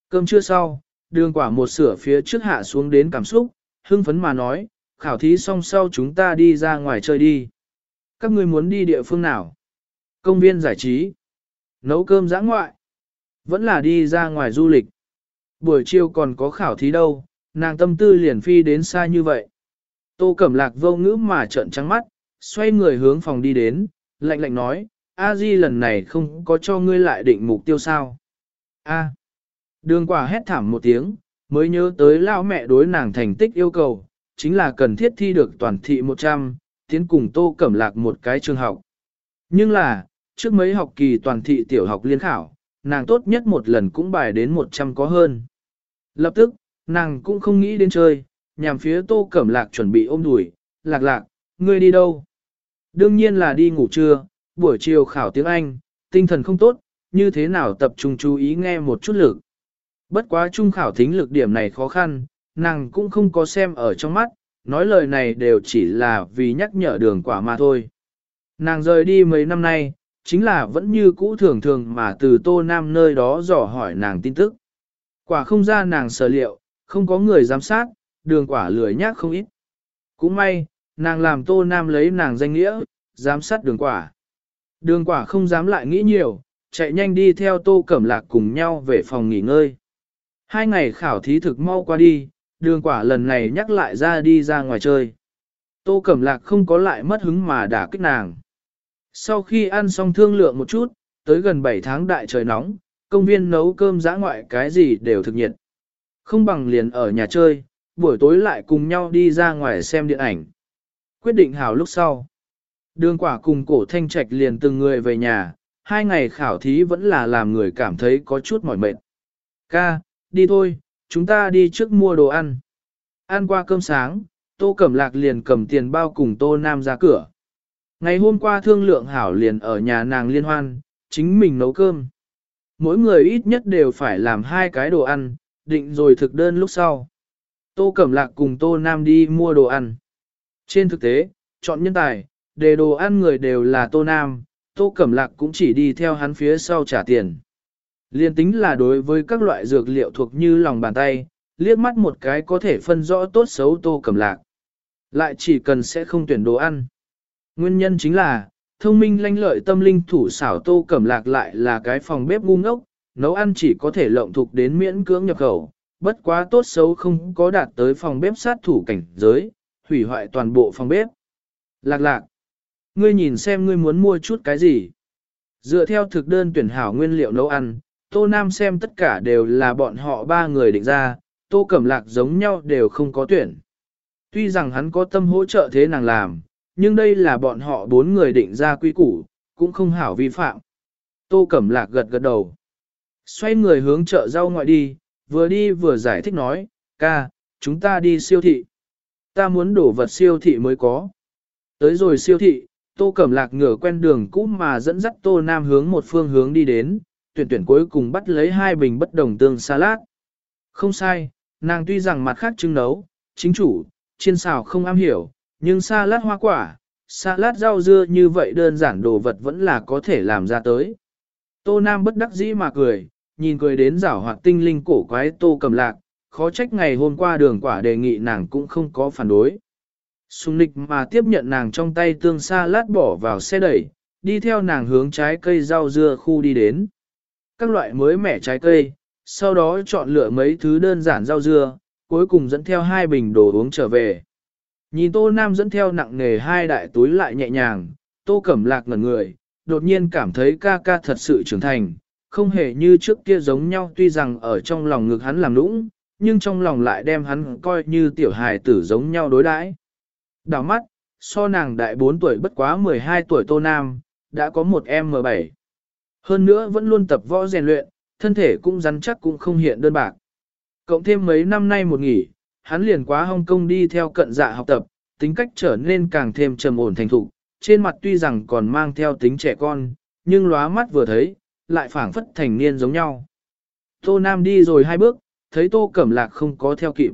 Cơm trưa sau, đường quả một sửa phía trước hạ xuống đến cảm xúc, hưng phấn mà nói, khảo thí xong sau chúng ta đi ra ngoài chơi đi. Các ngươi muốn đi địa phương nào? Công viên giải trí, nấu cơm giã ngoại, vẫn là đi ra ngoài du lịch. Buổi chiều còn có khảo thí đâu, nàng tâm tư liền phi đến xa như vậy. Tô Cẩm Lạc vô ngữ mà trợn trắng mắt, xoay người hướng phòng đi đến, lạnh lạnh nói, A Di lần này không có cho ngươi lại định mục tiêu sao. A. Đường quả hét thảm một tiếng, mới nhớ tới lao mẹ đối nàng thành tích yêu cầu, chính là cần thiết thi được toàn thị 100, tiến cùng Tô Cẩm Lạc một cái trường học. Nhưng là, trước mấy học kỳ toàn thị tiểu học liên khảo, nàng tốt nhất một lần cũng bài đến 100 có hơn. Lập tức, nàng cũng không nghĩ đến chơi, nhằm phía tô cẩm lạc chuẩn bị ôm đùi, lạc lạc, ngươi đi đâu? Đương nhiên là đi ngủ trưa, buổi chiều khảo tiếng Anh, tinh thần không tốt, như thế nào tập trung chú ý nghe một chút lực. Bất quá trung khảo thính lực điểm này khó khăn, nàng cũng không có xem ở trong mắt, nói lời này đều chỉ là vì nhắc nhở đường quả mà thôi. Nàng rời đi mấy năm nay, chính là vẫn như cũ thường thường mà từ tô nam nơi đó dò hỏi nàng tin tức. Quả không ra nàng sở liệu, không có người giám sát, đường quả lười nhác không ít. Cũng may, nàng làm tô nam lấy nàng danh nghĩa, giám sát đường quả. Đường quả không dám lại nghĩ nhiều, chạy nhanh đi theo tô cẩm lạc cùng nhau về phòng nghỉ ngơi. Hai ngày khảo thí thực mau qua đi, đường quả lần này nhắc lại ra đi ra ngoài chơi. Tô cẩm lạc không có lại mất hứng mà đả kích nàng. Sau khi ăn xong thương lượng một chút, tới gần 7 tháng đại trời nóng, công viên nấu cơm giã ngoại cái gì đều thực nhiệt. Không bằng liền ở nhà chơi, buổi tối lại cùng nhau đi ra ngoài xem điện ảnh. Quyết định hào lúc sau. Đường quả cùng cổ thanh trạch liền từng người về nhà, hai ngày khảo thí vẫn là làm người cảm thấy có chút mỏi mệt. Ca, đi thôi, chúng ta đi trước mua đồ ăn. Ăn qua cơm sáng, Tô Cẩm Lạc liền cầm tiền bao cùng Tô Nam ra cửa. Ngày hôm qua thương lượng hảo liền ở nhà nàng liên hoan, chính mình nấu cơm. Mỗi người ít nhất đều phải làm hai cái đồ ăn, định rồi thực đơn lúc sau. Tô Cẩm Lạc cùng Tô Nam đi mua đồ ăn. Trên thực tế, chọn nhân tài, đề đồ ăn người đều là Tô Nam, Tô Cẩm Lạc cũng chỉ đi theo hắn phía sau trả tiền. Liên tính là đối với các loại dược liệu thuộc như lòng bàn tay, liếc mắt một cái có thể phân rõ tốt xấu Tô Cẩm Lạc. Lại chỉ cần sẽ không tuyển đồ ăn. Nguyên nhân chính là, thông minh lanh lợi tâm linh thủ xảo tô cẩm lạc lại là cái phòng bếp ngu ngốc, nấu ăn chỉ có thể lộng thục đến miễn cưỡng nhập khẩu, bất quá tốt xấu không có đạt tới phòng bếp sát thủ cảnh giới, hủy hoại toàn bộ phòng bếp. Lạc lạc, ngươi nhìn xem ngươi muốn mua chút cái gì. Dựa theo thực đơn tuyển hảo nguyên liệu nấu ăn, Tô Nam xem tất cả đều là bọn họ ba người định ra, Tô Cẩm Lạc giống nhau đều không có tuyển. Tuy rằng hắn có tâm hỗ trợ thế nàng làm, nhưng đây là bọn họ bốn người định ra quy củ, cũng không hảo vi phạm. Tô Cẩm Lạc gật gật đầu. Xoay người hướng chợ rau ngoại đi, vừa đi vừa giải thích nói, ca, chúng ta đi siêu thị. Ta muốn đổ vật siêu thị mới có. Tới rồi siêu thị, Tô Cẩm Lạc ngửa quen đường cũ mà dẫn dắt Tô Nam hướng một phương hướng đi đến, tuyển tuyển cuối cùng bắt lấy hai bình bất đồng tương salad. Không sai, nàng tuy rằng mặt khác trưng nấu, chính chủ, chiên xào không am hiểu, nhưng salad hoa quả, salad rau dưa như vậy đơn giản đồ vật vẫn là có thể làm ra tới. Tô Nam bất đắc dĩ mà cười, nhìn cười đến rảo hoạt tinh linh cổ quái tô cầm lạc, khó trách ngày hôm qua đường quả đề nghị nàng cũng không có phản đối. Sùng nịch mà tiếp nhận nàng trong tay tương salad bỏ vào xe đẩy, đi theo nàng hướng trái cây rau dưa khu đi đến. Các loại mới mẻ trái cây, sau đó chọn lựa mấy thứ đơn giản rau dưa, cuối cùng dẫn theo hai bình đồ uống trở về. Nhìn Tô Nam dẫn theo nặng nề hai đại túi lại nhẹ nhàng, Tô Cẩm Lạc ngẩn người, đột nhiên cảm thấy ca ca thật sự trưởng thành, không hề như trước kia giống nhau tuy rằng ở trong lòng ngực hắn làm nũng, nhưng trong lòng lại đem hắn coi như tiểu hài tử giống nhau đối đãi. Đào mắt, so nàng đại 4 tuổi bất quá 12 tuổi Tô Nam, đã có một em M7. Hơn nữa vẫn luôn tập võ rèn luyện, thân thể cũng rắn chắc cũng không hiện đơn bạc. Cộng thêm mấy năm nay một nghỉ, hắn liền quá Hong Kong đi theo cận dạ học tập, tính cách trở nên càng thêm trầm ổn thành thục, trên mặt tuy rằng còn mang theo tính trẻ con, nhưng lóa mắt vừa thấy, lại phảng phất thành niên giống nhau. Tô Nam đi rồi hai bước, thấy Tô Cẩm Lạc không có theo kịp.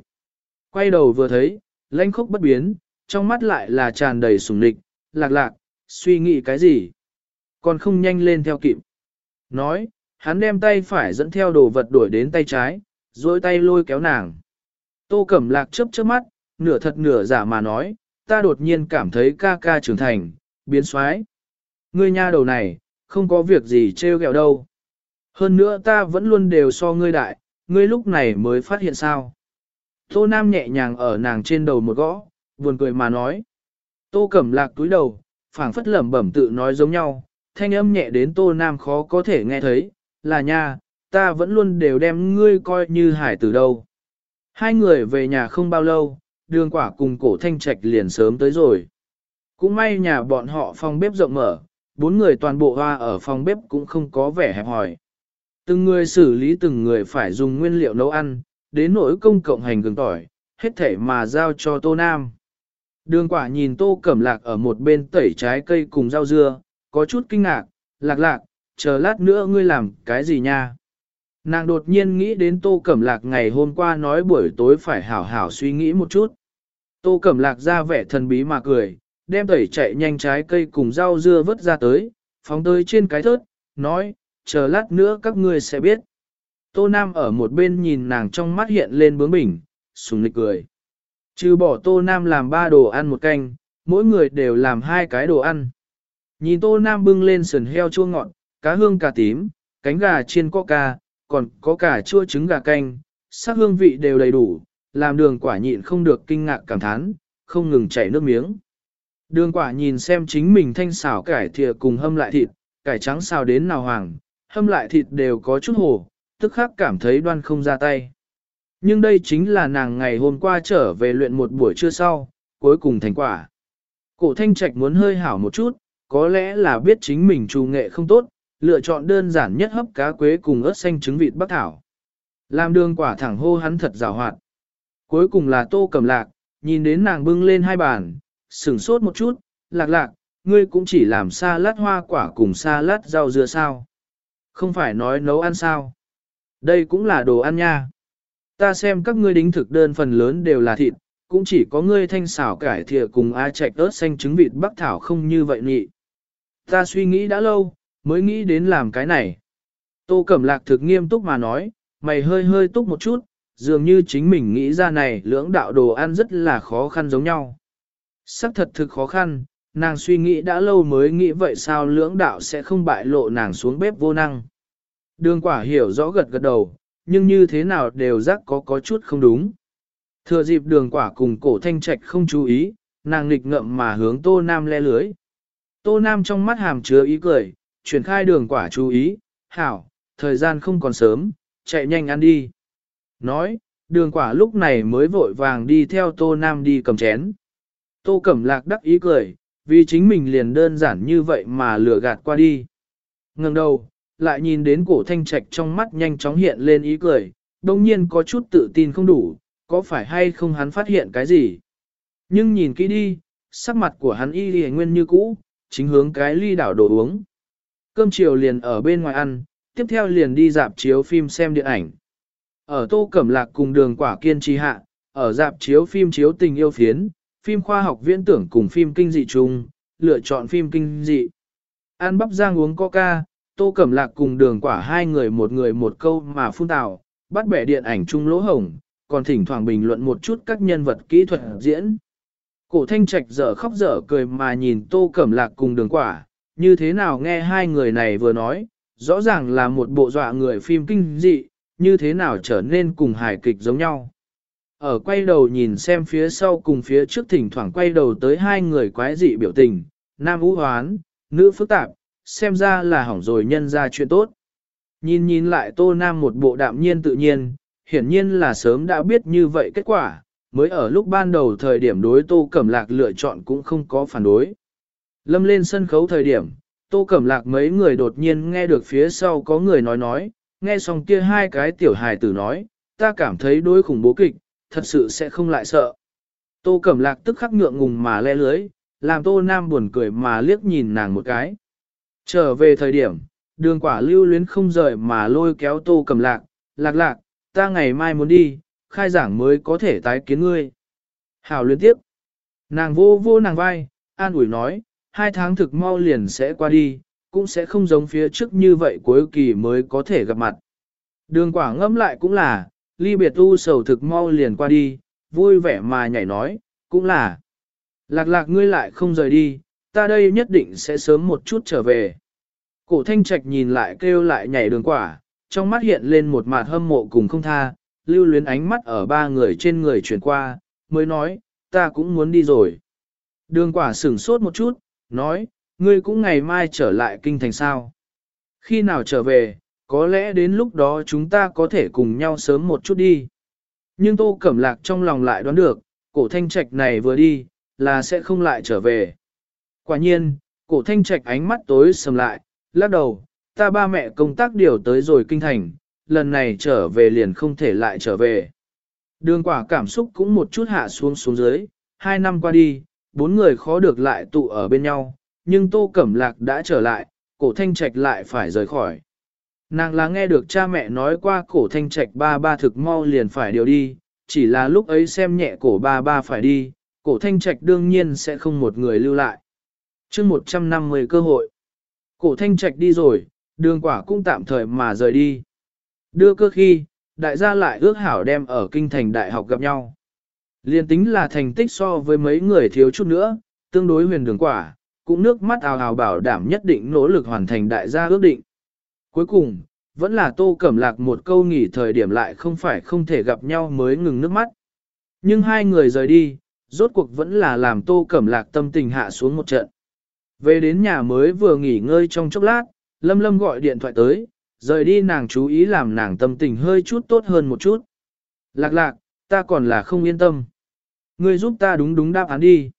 Quay đầu vừa thấy, lãnh khốc bất biến, trong mắt lại là tràn đầy sùng địch, lạc lạc, suy nghĩ cái gì? Còn không nhanh lên theo kịp. Nói, hắn đem tay phải dẫn theo đồ vật đuổi đến tay trái, duỗi tay lôi kéo nàng. Tô Cẩm Lạc chớp chớp mắt, nửa thật nửa giả mà nói, ta đột nhiên cảm thấy ca ca trưởng thành, biến xoái. Ngươi nha đầu này, không có việc gì trêu ghẹo đâu. Hơn nữa ta vẫn luôn đều so ngươi đại, ngươi lúc này mới phát hiện sao. Tô Nam nhẹ nhàng ở nàng trên đầu một gõ, buồn cười mà nói. Tô Cẩm Lạc túi đầu, phảng phất lẩm bẩm tự nói giống nhau, thanh âm nhẹ đến Tô Nam khó có thể nghe thấy, là nha, ta vẫn luôn đều đem ngươi coi như hải tử đâu. Hai người về nhà không bao lâu, đường quả cùng cổ thanh trạch liền sớm tới rồi. Cũng may nhà bọn họ phòng bếp rộng mở, bốn người toàn bộ hoa ở phòng bếp cũng không có vẻ hẹp hòi. Từng người xử lý từng người phải dùng nguyên liệu nấu ăn, đến nỗi công cộng hành gừng tỏi, hết thể mà giao cho Tô Nam. Đường quả nhìn Tô Cẩm Lạc ở một bên tẩy trái cây cùng rau dưa, có chút kinh ngạc, lạc lạc, chờ lát nữa ngươi làm cái gì nha? Nàng đột nhiên nghĩ đến Tô Cẩm Lạc ngày hôm qua nói buổi tối phải hảo hảo suy nghĩ một chút. Tô Cẩm Lạc ra vẻ thần bí mà cười, đem tẩy chạy nhanh trái cây cùng rau dưa vớt ra tới, phóng tới trên cái thớt, nói, chờ lát nữa các ngươi sẽ biết. Tô Nam ở một bên nhìn nàng trong mắt hiện lên bướng bỉnh, sùng lịch cười. Trừ bỏ Tô Nam làm ba đồ ăn một canh, mỗi người đều làm hai cái đồ ăn. Nhìn Tô Nam bưng lên sườn heo chua ngọt, cá hương cà tím, cánh gà chiên coca, còn có cả chua trứng gà canh, sắc hương vị đều đầy đủ, làm đường quả nhịn không được kinh ngạc cảm thán, không ngừng chảy nước miếng. Đường quả nhìn xem chính mình thanh xào cải thìa cùng hâm lại thịt, cải trắng xào đến nào hoàng, hâm lại thịt đều có chút hồ, tức khắc cảm thấy đoan không ra tay. Nhưng đây chính là nàng ngày hôm qua trở về luyện một buổi trưa sau, cuối cùng thành quả. Cổ thanh trạch muốn hơi hảo một chút, có lẽ là biết chính mình trù nghệ không tốt, lựa chọn đơn giản nhất hấp cá quế cùng ớt xanh trứng vịt bắc thảo. Làm đường quả thẳng hô hắn thật rào hoạt. Cuối cùng là tô cầm lạc, nhìn đến nàng bưng lên hai bàn, sửng sốt một chút, lạc lạc, ngươi cũng chỉ làm sa lát hoa quả cùng sa lát rau dưa sao. Không phải nói nấu ăn sao. Đây cũng là đồ ăn nha. Ta xem các ngươi đính thực đơn phần lớn đều là thịt, cũng chỉ có ngươi thanh xảo cải thìa cùng a chạch ớt xanh trứng vịt bắc thảo không như vậy nhị. Ta suy nghĩ đã lâu, mới nghĩ đến làm cái này. Tô Cẩm Lạc thực nghiêm túc mà nói, mày hơi hơi túc một chút, dường như chính mình nghĩ ra này lưỡng đạo đồ ăn rất là khó khăn giống nhau. Sắc thật thực khó khăn, nàng suy nghĩ đã lâu mới nghĩ vậy sao lưỡng đạo sẽ không bại lộ nàng xuống bếp vô năng. Đường quả hiểu rõ gật gật đầu, nhưng như thế nào đều rắc có có chút không đúng. Thừa dịp đường quả cùng cổ thanh trạch không chú ý, nàng nghịch ngậm mà hướng tô nam le lưới. Tô nam trong mắt hàm chứa ý cười, chuyển khai đường quả chú ý, hảo, thời gian không còn sớm, chạy nhanh ăn đi. Nói, đường quả lúc này mới vội vàng đi theo tô nam đi cầm chén. Tô cẩm lạc đắc ý cười, vì chính mình liền đơn giản như vậy mà lừa gạt qua đi. Ngừng đầu, lại nhìn đến cổ thanh trạch trong mắt nhanh chóng hiện lên ý cười, đồng nhiên có chút tự tin không đủ, có phải hay không hắn phát hiện cái gì. Nhưng nhìn kỹ đi, sắc mặt của hắn y lì nguyên như cũ, chính hướng cái ly đảo đồ uống. Cơm chiều liền ở bên ngoài ăn, tiếp theo liền đi dạp chiếu phim xem điện ảnh. Ở Tô Cẩm Lạc cùng đường quả kiên trì hạ, ở dạp chiếu phim chiếu tình yêu phiến, phim khoa học viễn tưởng cùng phim kinh dị chung, lựa chọn phim kinh dị. Ăn bắp rang uống coca, Tô Cẩm Lạc cùng đường quả hai người một người một câu mà phun tào, bắt bẻ điện ảnh chung lỗ hồng, còn thỉnh thoảng bình luận một chút các nhân vật kỹ thuật diễn. Cổ thanh trạch dở khóc dở cười mà nhìn Tô Cẩm Lạc cùng đường quả, như thế nào nghe hai người này vừa nói, rõ ràng là một bộ dọa người phim kinh dị, như thế nào trở nên cùng hài kịch giống nhau. Ở quay đầu nhìn xem phía sau cùng phía trước thỉnh thoảng quay đầu tới hai người quái dị biểu tình, nam vũ hoán, nữ phức tạp, xem ra là hỏng rồi nhân ra chuyện tốt. Nhìn nhìn lại tô nam một bộ đạm nhiên tự nhiên, hiển nhiên là sớm đã biết như vậy kết quả, mới ở lúc ban đầu thời điểm đối tô cẩm lạc lựa chọn cũng không có phản đối. Lâm lên sân khấu thời điểm, tô cẩm lạc mấy người đột nhiên nghe được phía sau có người nói nói, nghe xong kia hai cái tiểu hài tử nói, ta cảm thấy đối khủng bố kịch, thật sự sẽ không lại sợ. Tô cẩm lạc tức khắc ngượng ngùng mà le lưới, làm tô nam buồn cười mà liếc nhìn nàng một cái. Trở về thời điểm, đường quả lưu luyến không rời mà lôi kéo tô cẩm lạc, lạc lạc, ta ngày mai muốn đi, khai giảng mới có thể tái kiến ngươi. Hảo liên tiếp. Nàng vô vô nàng vai, an ủi nói, hai tháng thực mau liền sẽ qua đi, cũng sẽ không giống phía trước như vậy cuối kỳ mới có thể gặp mặt. Đường quả ngâm lại cũng là, ly biệt u sầu thực mau liền qua đi, vui vẻ mà nhảy nói, cũng là. Lạc lạc ngươi lại không rời đi, ta đây nhất định sẽ sớm một chút trở về. Cổ thanh trạch nhìn lại kêu lại nhảy đường quả, trong mắt hiện lên một mặt hâm mộ cùng không tha, lưu luyến ánh mắt ở ba người trên người chuyển qua, mới nói, ta cũng muốn đi rồi. Đường quả sửng sốt một chút, nói, ngươi cũng ngày mai trở lại kinh thành sao. Khi nào trở về, có lẽ đến lúc đó chúng ta có thể cùng nhau sớm một chút đi. Nhưng tô cẩm lạc trong lòng lại đoán được, cổ thanh trạch này vừa đi, là sẽ không lại trở về. Quả nhiên, cổ thanh trạch ánh mắt tối sầm lại, lắc đầu, ta ba mẹ công tác điều tới rồi kinh thành, lần này trở về liền không thể lại trở về. Đường quả cảm xúc cũng một chút hạ xuống xuống dưới, hai năm qua đi, bốn người khó được lại tụ ở bên nhau, nhưng Tô Cẩm Lạc đã trở lại, cổ thanh trạch lại phải rời khỏi. Nàng là nghe được cha mẹ nói qua cổ thanh trạch ba ba thực mau liền phải điều đi, chỉ là lúc ấy xem nhẹ cổ ba ba phải đi, cổ thanh trạch đương nhiên sẽ không một người lưu lại. chương 150 cơ hội, cổ thanh trạch đi rồi, đường quả cũng tạm thời mà rời đi. Đưa cơ khi, đại gia lại ước hảo đem ở kinh thành đại học gặp nhau. Liên tính là thành tích so với mấy người thiếu chút nữa, tương đối huyền đường quả, cũng nước mắt ào ào bảo đảm nhất định nỗ lực hoàn thành đại gia ước định. Cuối cùng, vẫn là tô cẩm lạc một câu nghỉ thời điểm lại không phải không thể gặp nhau mới ngừng nước mắt. Nhưng hai người rời đi, rốt cuộc vẫn là làm tô cẩm lạc tâm tình hạ xuống một trận. Về đến nhà mới vừa nghỉ ngơi trong chốc lát, Lâm Lâm gọi điện thoại tới, rời đi nàng chú ý làm nàng tâm tình hơi chút tốt hơn một chút. Lạc lạc, ta còn là không yên tâm. Ngươi giúp ta đúng đúng đáp án đi.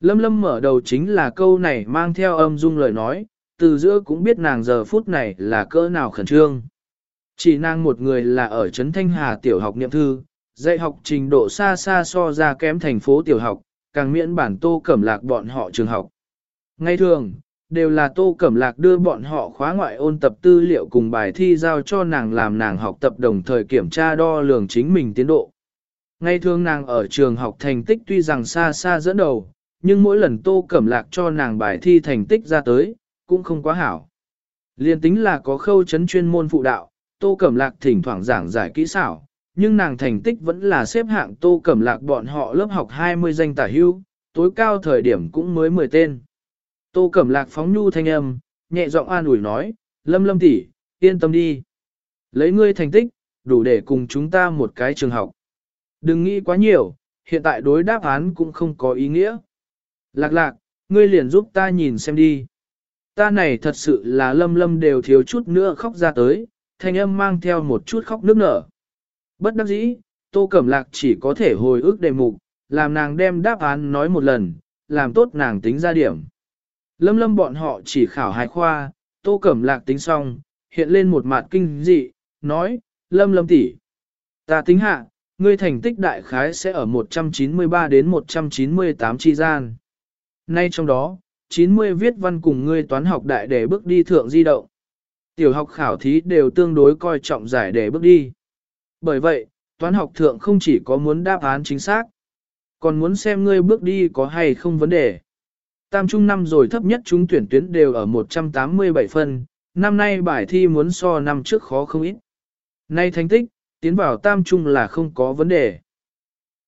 Lâm lâm mở đầu chính là câu này mang theo âm dung lời nói, từ giữa cũng biết nàng giờ phút này là cỡ nào khẩn trương. Chỉ nàng một người là ở Trấn Thanh Hà tiểu học niệm thư, dạy học trình độ xa xa so ra kém thành phố tiểu học, càng miễn bản tô cẩm lạc bọn họ trường học. Ngay thường, đều là tô cẩm lạc đưa bọn họ khóa ngoại ôn tập tư liệu cùng bài thi giao cho nàng làm nàng học tập đồng thời kiểm tra đo lường chính mình tiến độ. Ngay thường nàng ở trường học thành tích tuy rằng xa xa dẫn đầu, nhưng mỗi lần tô cẩm lạc cho nàng bài thi thành tích ra tới, cũng không quá hảo. Liên tính là có khâu chấn chuyên môn phụ đạo, tô cẩm lạc thỉnh thoảng giảng giải kỹ xảo, nhưng nàng thành tích vẫn là xếp hạng tô cẩm lạc bọn họ lớp học 20 danh tả hưu, tối cao thời điểm cũng mới 10 tên. Tô cẩm lạc phóng nhu thanh âm, nhẹ giọng an ủi nói, lâm lâm tỷ, yên tâm đi. Lấy ngươi thành tích, đủ để cùng chúng ta một cái trường học. Đừng nghĩ quá nhiều, hiện tại đối đáp án cũng không có ý nghĩa. Lạc lạc, ngươi liền giúp ta nhìn xem đi. Ta này thật sự là lâm lâm đều thiếu chút nữa khóc ra tới, thanh âm mang theo một chút khóc nước nở. Bất đắc dĩ, tô cẩm lạc chỉ có thể hồi ức đề mục, làm nàng đem đáp án nói một lần, làm tốt nàng tính ra điểm. Lâm lâm bọn họ chỉ khảo hai khoa, tô cẩm lạc tính xong, hiện lên một mặt kinh dị, nói, lâm lâm tỷ, Ta tính hạ, ngươi thành tích đại khái sẽ ở 193 đến 198 chi gian. Nay trong đó, 90 viết văn cùng ngươi toán học đại để bước đi thượng di động. Tiểu học khảo thí đều tương đối coi trọng giải để bước đi. Bởi vậy, toán học thượng không chỉ có muốn đáp án chính xác, còn muốn xem ngươi bước đi có hay không vấn đề. Tam trung năm rồi thấp nhất chúng tuyển tuyến đều ở 187 phân, năm nay bài thi muốn so năm trước khó không ít. Nay thành tích, tiến vào tam trung là không có vấn đề.